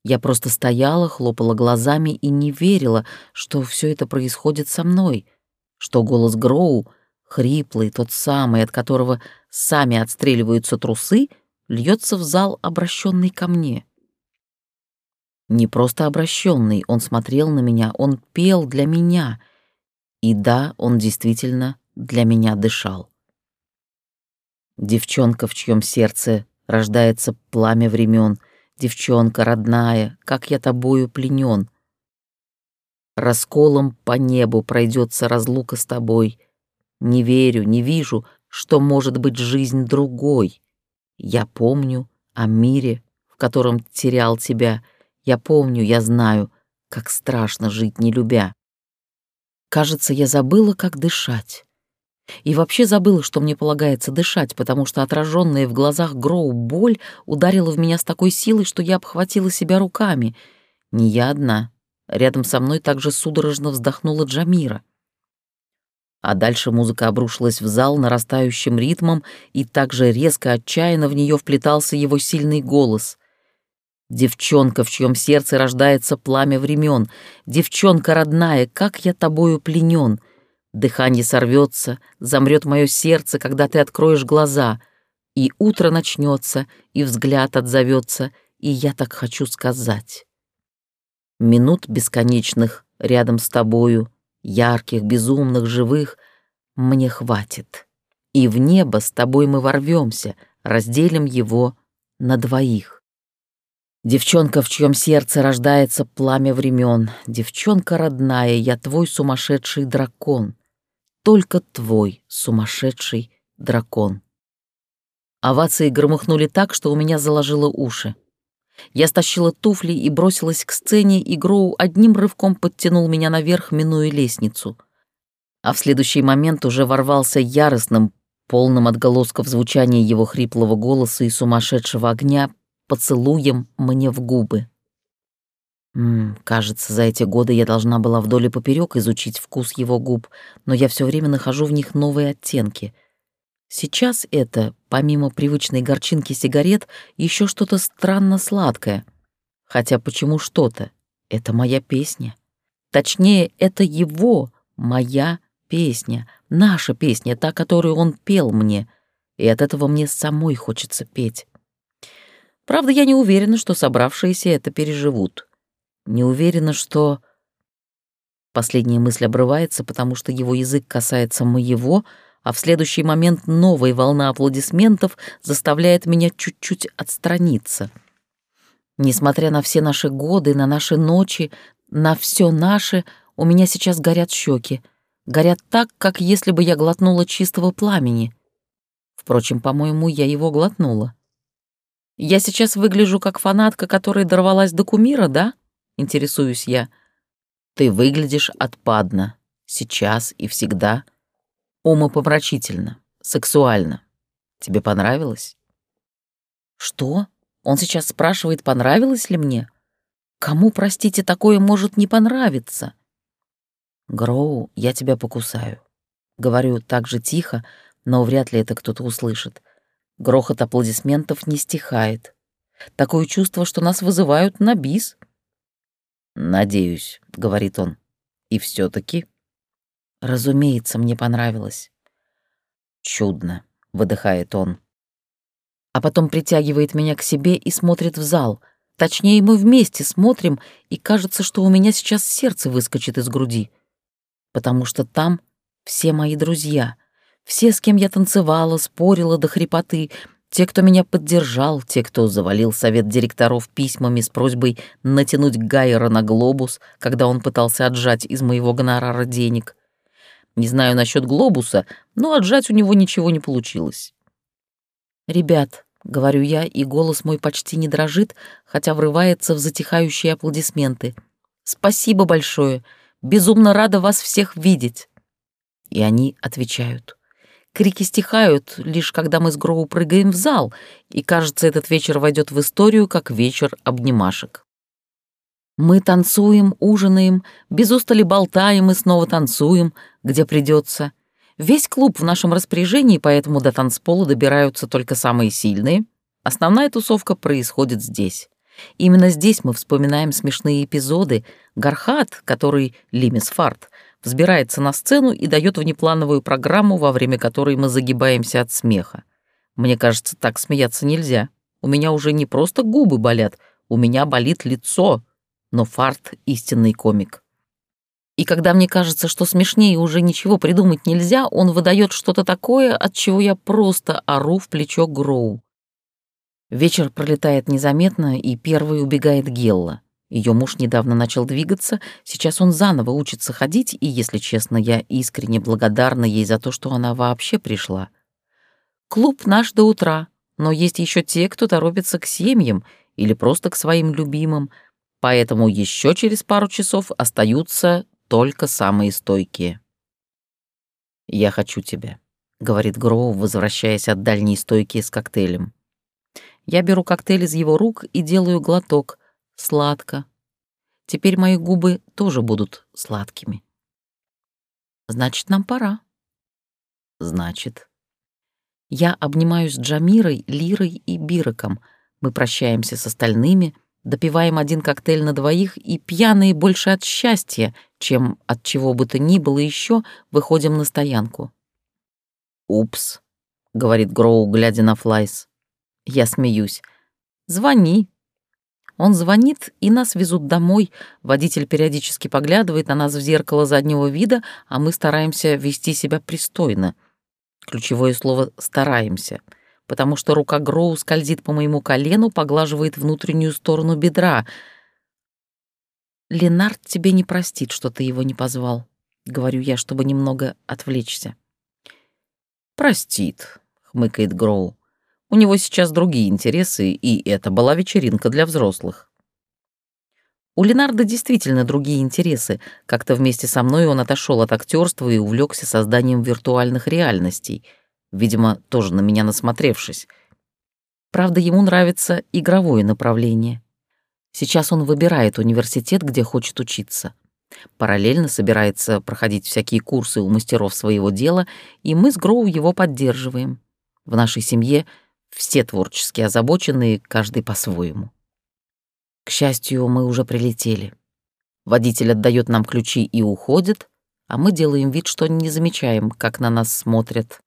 Я просто стояла, хлопала глазами и не верила, что все это происходит со мной — что голос Гроу, хриплый, тот самый, от которого сами отстреливаются трусы, льется в зал, обращенный ко мне. Не просто обращенный, он смотрел на меня, он пел для меня. И да, он действительно для меня дышал. Девчонка, в чьем сердце рождается пламя времен, девчонка родная, как я тобою пленен. Расколом по небу пройдется разлука с тобой. Не верю, не вижу, что может быть жизнь другой. Я помню о мире, в котором терял тебя. Я помню, я знаю, как страшно жить не любя. Кажется, я забыла, как дышать. И вообще забыла, что мне полагается дышать, потому что отраженная в глазах Гроу боль ударила в меня с такой силой, что я обхватила себя руками. Не я одна. Рядом со мной также судорожно вздохнула Джамира. А дальше музыка обрушилась в зал нарастающим ритмом, и также резко, отчаянно в нее вплетался его сильный голос. «Девчонка, в чьем сердце рождается пламя времен, девчонка родная, как я тобою пленен!» Дыхание сорвется, замрет мое сердце, когда ты откроешь глаза, и утро начнется, и взгляд отзовется, и я так хочу сказать. Минут бесконечных рядом с тобою, ярких, безумных, живых, мне хватит. И в небо с тобой мы ворвемся, разделим его на двоих. Девчонка, в чьем сердце рождается пламя времен, девчонка родная, я твой сумасшедший дракон только твой сумасшедший дракон. Овации громыхнули так, что у меня заложило уши. Я стащила туфли и бросилась к сцене, и Гроу одним рывком подтянул меня наверх, минуя лестницу. А в следующий момент уже ворвался яростным, полным отголосков звучания его хриплого голоса и сумасшедшего огня, поцелуем мне в губы. М кажется, за эти годы я должна была вдоль и поперек изучить вкус его губ, но я все время нахожу в них новые оттенки. Сейчас это, помимо привычной горчинки сигарет, еще что-то странно сладкое. Хотя почему что-то? Это моя песня. Точнее, это его, моя песня, наша песня, та, которую он пел мне, и от этого мне самой хочется петь. Правда, я не уверена, что собравшиеся это переживут. Не уверена, что... Последняя мысль обрывается, потому что его язык касается моего, а в следующий момент новая волна аплодисментов заставляет меня чуть-чуть отстраниться. Несмотря на все наши годы, на наши ночи, на все наше, у меня сейчас горят щеки. Горят так, как если бы я глотнула чистого пламени. Впрочем, по-моему, я его глотнула. Я сейчас выгляжу как фанатка, которая дорвалась до кумира, да? интересуюсь я. Ты выглядишь отпадно, сейчас и всегда. Умопомрачительно, сексуально. Тебе понравилось? Что? Он сейчас спрашивает, понравилось ли мне? Кому, простите, такое может не понравиться? Гроу, я тебя покусаю. Говорю так же тихо, но вряд ли это кто-то услышит. Грохот аплодисментов не стихает. Такое чувство, что нас вызывают на бис — «Надеюсь», — говорит он. «И все таки «Разумеется, мне понравилось». «Чудно», — выдыхает он. А потом притягивает меня к себе и смотрит в зал. Точнее, мы вместе смотрим, и кажется, что у меня сейчас сердце выскочит из груди. Потому что там все мои друзья, все, с кем я танцевала, спорила до хрипоты, те, кто меня поддержал, те, кто завалил совет директоров письмами с просьбой натянуть Гайера на глобус, когда он пытался отжать из моего гонорара денег. Не знаю насчет глобуса, но отжать у него ничего не получилось. «Ребят», — говорю я, и голос мой почти не дрожит, хотя врывается в затихающие аплодисменты. «Спасибо большое. Безумно рада вас всех видеть». И они отвечают. Крики стихают, лишь когда мы с Гроу прыгаем в зал, и, кажется, этот вечер войдет в историю как вечер обнимашек. Мы танцуем, ужинаем, без устали болтаем и снова танцуем, где придется. Весь клуб в нашем распоряжении, поэтому до танцпола добираются только самые сильные. Основная тусовка происходит здесь. Именно здесь мы вспоминаем смешные эпизоды. Гархат, который Лимис Фарт, взбирается на сцену и дает внеплановую программу, во время которой мы загибаемся от смеха. Мне кажется, так смеяться нельзя. У меня уже не просто губы болят, у меня болит лицо, но Фарт — истинный комик. И когда мне кажется, что смешнее уже ничего придумать нельзя, он выдает что-то такое, от чего я просто ору в плечо Гроу. Вечер пролетает незаметно, и первой убегает Гелла. Ее муж недавно начал двигаться, сейчас он заново учится ходить, и, если честно, я искренне благодарна ей за то, что она вообще пришла. Клуб наш до утра, но есть еще те, кто торопится к семьям или просто к своим любимым, поэтому еще через пару часов остаются только самые стойкие. «Я хочу тебя», — говорит Гроу, возвращаясь от дальней стойки с коктейлем. Я беру коктейль из его рук и делаю глоток. Сладко. Теперь мои губы тоже будут сладкими. Значит, нам пора. Значит. Я обнимаюсь с Джамирой, Лирой и Бироком. Мы прощаемся с остальными, допиваем один коктейль на двоих и пьяные больше от счастья, чем от чего бы то ни было еще, выходим на стоянку. «Упс», — говорит Гроу, глядя на Флайс. Я смеюсь. «Звони». Он звонит, и нас везут домой. Водитель периодически поглядывает на нас в зеркало заднего вида, а мы стараемся вести себя пристойно. Ключевое слово «стараемся», потому что рука Гроу скользит по моему колену, поглаживает внутреннюю сторону бедра. «Ленард тебе не простит, что ты его не позвал», — говорю я, чтобы немного отвлечься. «Простит», — хмыкает Гроу. У него сейчас другие интересы, и это была вечеринка для взрослых. У Ленарда действительно другие интересы. Как-то вместе со мной он отошел от актерства и увлекся созданием виртуальных реальностей. Видимо, тоже на меня насмотревшись. Правда, ему нравится игровое направление. Сейчас он выбирает университет, где хочет учиться. Параллельно собирается проходить всякие курсы у мастеров своего дела, и мы с Гроу его поддерживаем. В нашей семье все творчески озабоченные, каждый по-своему. К счастью, мы уже прилетели. Водитель отдает нам ключи и уходит, а мы делаем вид, что не замечаем, как на нас смотрят.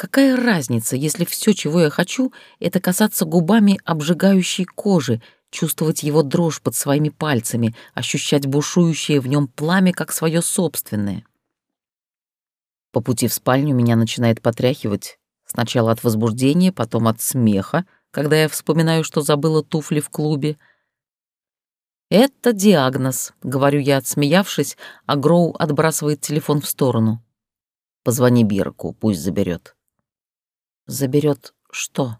Какая разница, если все, чего я хочу, это касаться губами обжигающей кожи, чувствовать его дрожь под своими пальцами, ощущать бушующее в нем пламя как свое собственное. По пути в спальню меня начинает потряхивать, Сначала от возбуждения, потом от смеха, когда я вспоминаю, что забыла туфли в клубе. «Это диагноз», — говорю я, отсмеявшись, а Гроу отбрасывает телефон в сторону. «Позвони Бирку, пусть заберет. Заберет что?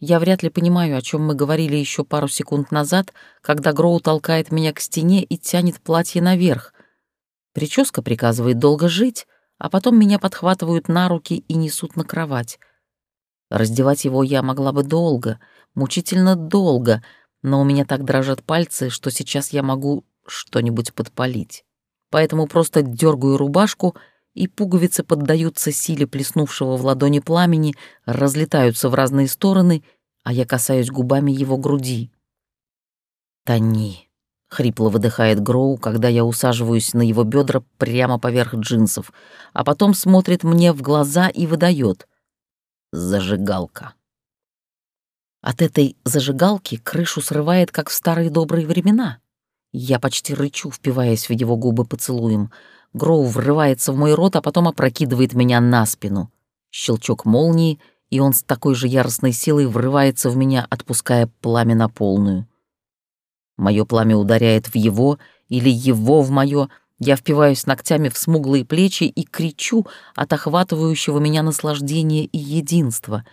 Я вряд ли понимаю, о чем мы говорили еще пару секунд назад, когда Гроу толкает меня к стене и тянет платье наверх. Прическа приказывает долго жить, а потом меня подхватывают на руки и несут на кровать. Раздевать его я могла бы долго, мучительно долго, но у меня так дрожат пальцы, что сейчас я могу что-нибудь подпалить. Поэтому просто дергаю рубашку, и пуговицы поддаются силе плеснувшего в ладони пламени, разлетаются в разные стороны, а я касаюсь губами его груди. «Тони», — хрипло выдыхает Гроу, когда я усаживаюсь на его бедра прямо поверх джинсов, а потом смотрит мне в глаза и выдает. Зажигалка. От этой зажигалки крышу срывает, как в старые добрые времена. Я почти рычу, впиваясь в его губы поцелуем. Гроу врывается в мой рот, а потом опрокидывает меня на спину. Щелчок молнии, и он с такой же яростной силой врывается в меня, отпуская пламя на полную. Мое пламя ударяет в его или его в мое. Я впиваюсь ногтями в смуглые плечи и кричу от охватывающего меня наслаждения и единства.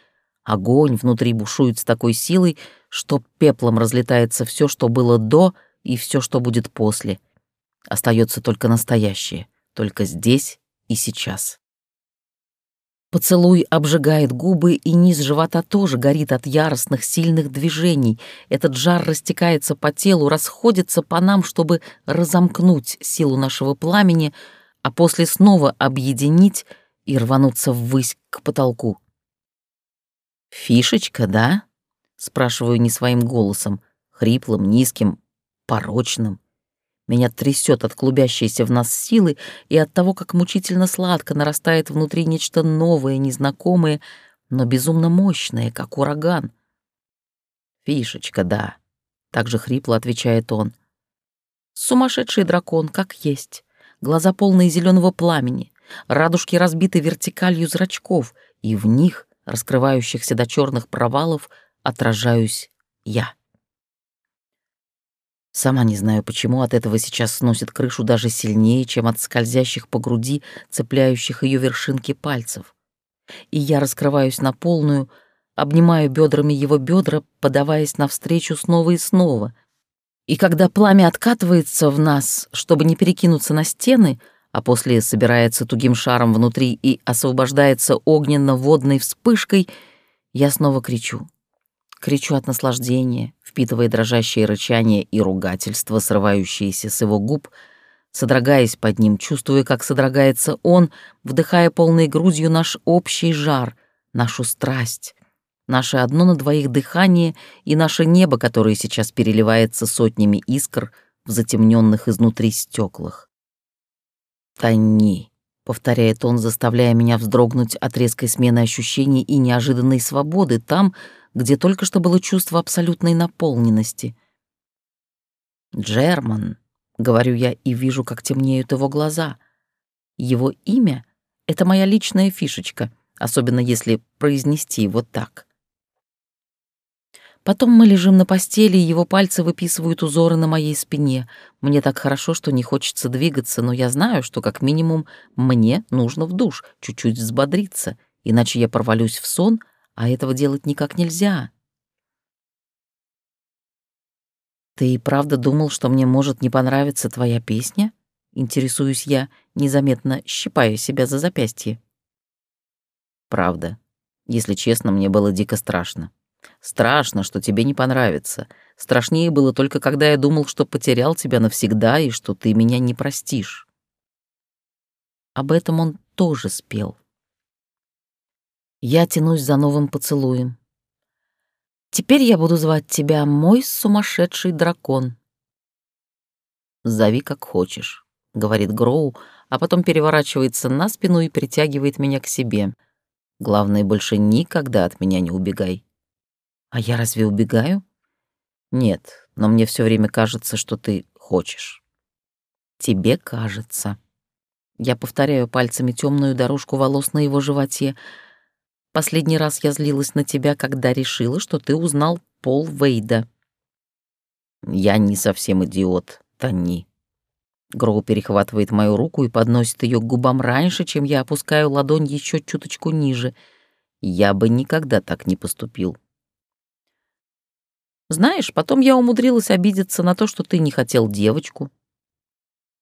Огонь внутри бушует с такой силой, что пеплом разлетается все, что было до, и все, что будет после. Остается только настоящее, только здесь и сейчас. Поцелуй обжигает губы, и низ живота тоже горит от яростных, сильных движений. Этот жар растекается по телу, расходится по нам, чтобы разомкнуть силу нашего пламени, а после снова объединить и рвануться ввысь к потолку. «Фишечка, да?» — спрашиваю не своим голосом, хриплым, низким, порочным. Меня трясет от клубящейся в нас силы и от того, как мучительно сладко нарастает внутри нечто новое, незнакомое, но безумно мощное, как ураган. Фишечка, да. — также хрипло отвечает он. Сумасшедший дракон, как есть. Глаза полные зеленого пламени, радужки разбиты вертикалью зрачков, и в них, раскрывающихся до черных провалов, отражаюсь я. Сама не знаю, почему от этого сейчас сносит крышу даже сильнее, чем от скользящих по груди, цепляющих ее вершинки пальцев. И я раскрываюсь на полную, обнимаю бедрами его бедра, подаваясь навстречу снова и снова. И когда пламя откатывается в нас, чтобы не перекинуться на стены, а после собирается тугим шаром внутри и освобождается огненно-водной вспышкой, я снова кричу. Кричу от наслаждения, впитывая дрожащие рычания и ругательства, срывающиеся с его губ, содрогаясь под ним, чувствуя, как содрогается он, вдыхая полной грудью наш общий жар, нашу страсть, наше одно на двоих дыхание и наше небо, которое сейчас переливается сотнями искр в затемненных изнутри стеклах. «Тони», — повторяет он, заставляя меня вздрогнуть от резкой смены ощущений и неожиданной свободы там, где только что было чувство абсолютной наполненности. «Джерман», — говорю я и вижу, как темнеют его глаза. Его имя — это моя личная фишечка, особенно если произнести его так. Потом мы лежим на постели, и его пальцы выписывают узоры на моей спине. Мне так хорошо, что не хочется двигаться, но я знаю, что как минимум мне нужно в душ, чуть-чуть взбодриться, иначе я провалюсь в сон — а этого делать никак нельзя. «Ты и правда думал, что мне может не понравиться твоя песня?» Интересуюсь я, незаметно щипая себя за запястье. «Правда. Если честно, мне было дико страшно. Страшно, что тебе не понравится. Страшнее было только, когда я думал, что потерял тебя навсегда и что ты меня не простишь». Об этом он тоже спел. Я тянусь за новым поцелуем. Теперь я буду звать тебя мой сумасшедший дракон. Зови как хочешь, говорит Гроу, а потом переворачивается на спину и притягивает меня к себе. Главное, больше никогда от меня не убегай. А я разве убегаю? Нет, но мне все время кажется, что ты хочешь. Тебе кажется. Я повторяю пальцами темную дорожку волос на его животе, Последний раз я злилась на тебя, когда решила, что ты узнал Пол Вейда. Я не совсем идиот, Тони. Гроу перехватывает мою руку и подносит ее к губам раньше, чем я опускаю ладонь еще чуточку ниже. Я бы никогда так не поступил. Знаешь, потом я умудрилась обидеться на то, что ты не хотел девочку.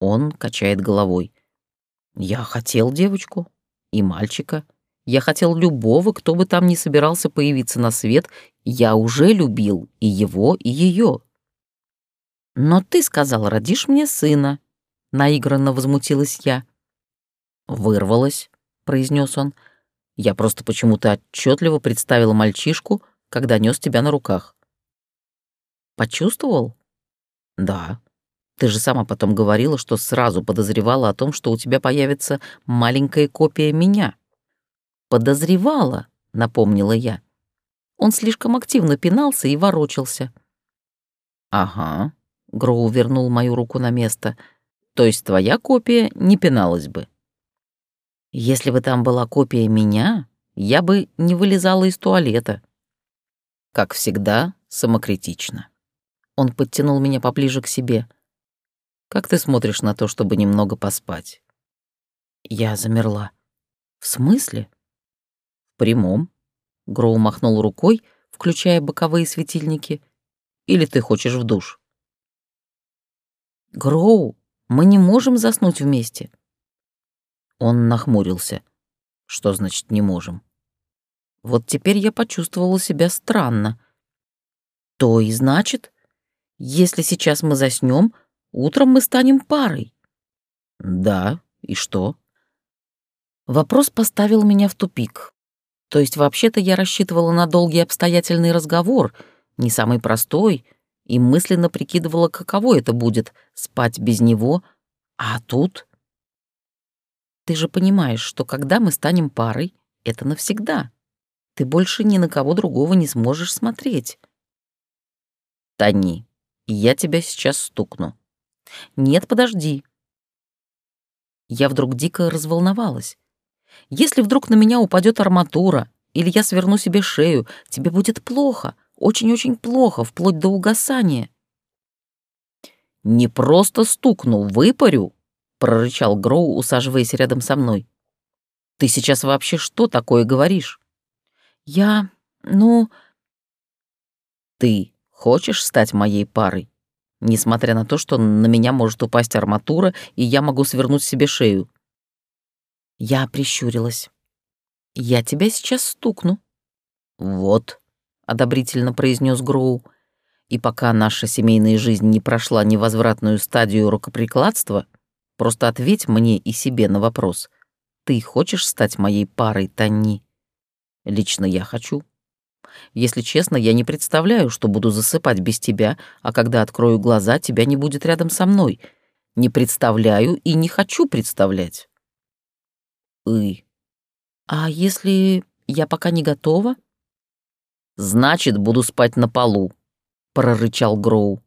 Он качает головой. Я хотел девочку и мальчика. Я хотел любого, кто бы там ни собирался появиться на свет. Я уже любил и его, и ее. «Но ты сказал, родишь мне сына», — наигранно возмутилась я. «Вырвалась», — произнес он. «Я просто почему-то отчетливо представила мальчишку, когда нес тебя на руках». «Почувствовал?» «Да. Ты же сама потом говорила, что сразу подозревала о том, что у тебя появится маленькая копия меня». «Подозревала», — напомнила я. Он слишком активно пинался и ворочался. «Ага», — Гроу вернул мою руку на место. «То есть твоя копия не пиналась бы?» «Если бы там была копия меня, я бы не вылезала из туалета». Как всегда, самокритично. Он подтянул меня поближе к себе. «Как ты смотришь на то, чтобы немного поспать?» Я замерла. «В смысле?» прямом. Гроу махнул рукой, включая боковые светильники. Или ты хочешь в душ? Гроу, мы не можем заснуть вместе. Он нахмурился. Что значит не можем? Вот теперь я почувствовала себя странно. То и значит, если сейчас мы заснем, утром мы станем парой. Да, и что? Вопрос поставил меня в тупик. То есть вообще-то я рассчитывала на долгий обстоятельный разговор, не самый простой, и мысленно прикидывала, каково это будет — спать без него, а тут... Ты же понимаешь, что когда мы станем парой, это навсегда. Ты больше ни на кого другого не сможешь смотреть. Тони, Я тебя сейчас стукну. Нет, подожди. Я вдруг дико разволновалась. Если вдруг на меня упадет арматура, или я сверну себе шею, тебе будет плохо, очень-очень плохо, вплоть до угасания. «Не просто стукну, выпарю», — прорычал Гроу, усаживаясь рядом со мной. «Ты сейчас вообще что такое говоришь?» «Я... ну...» «Ты хочешь стать моей парой?» Несмотря на то, что на меня может упасть арматура, и я могу свернуть себе шею. Я прищурилась. «Я тебя сейчас стукну». «Вот», — одобрительно произнес Гроу. И пока наша семейная жизнь не прошла невозвратную стадию рукоприкладства, просто ответь мне и себе на вопрос. Ты хочешь стать моей парой, Танни? Лично я хочу. Если честно, я не представляю, что буду засыпать без тебя, а когда открою глаза, тебя не будет рядом со мной. Не представляю и не хочу представлять. И. А если я пока не готова? Значит, буду спать на полу, прорычал Гроу.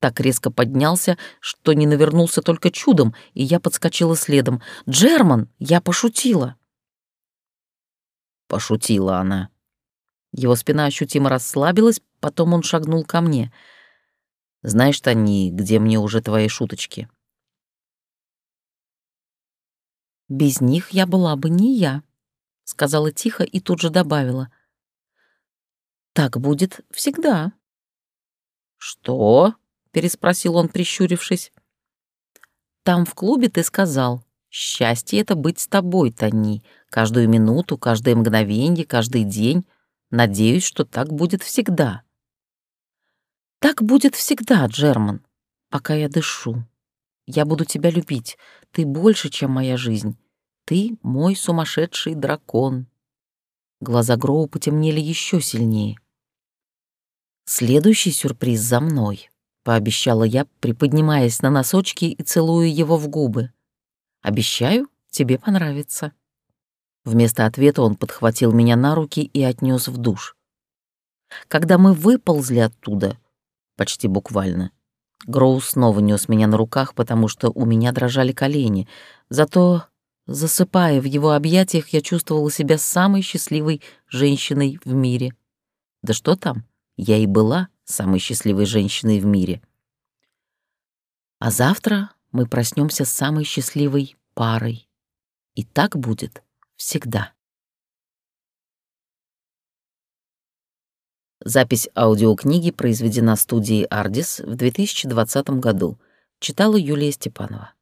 Так резко поднялся, что не навернулся только чудом, и я подскочила следом. «Джерман, я пошутила!» Пошутила она. Его спина ощутимо расслабилась, потом он шагнул ко мне. «Знаешь, Тони, где мне уже твои шуточки?» «Без них я была бы не я», — сказала тихо и тут же добавила. «Так будет всегда». «Что?» — переспросил он, прищурившись. «Там в клубе ты сказал, счастье — это быть с тобой, Тони, каждую минуту, каждое мгновенье, каждый день. Надеюсь, что так будет всегда». «Так будет всегда, Джерман, пока я дышу. Я буду тебя любить. Ты больше, чем моя жизнь. Ты мой сумасшедший дракон». Глаза Гроу потемнели еще сильнее. «Следующий сюрприз за мной», — пообещала я, приподнимаясь на носочки и целуя его в губы. «Обещаю, тебе понравится». Вместо ответа он подхватил меня на руки и отнес в душ. Когда мы выползли оттуда, почти буквально, Гроу снова нес меня на руках, потому что у меня дрожали колени. Зато, засыпая в его объятиях, я чувствовала себя самой счастливой женщиной в мире. Да что там? я и была самой счастливой женщиной в мире. А завтра мы проснемся с самой счастливой парой. И так будет всегда. Запись аудиокниги произведена студией «Ардис» в 2020 году. Читала Юлия Степанова.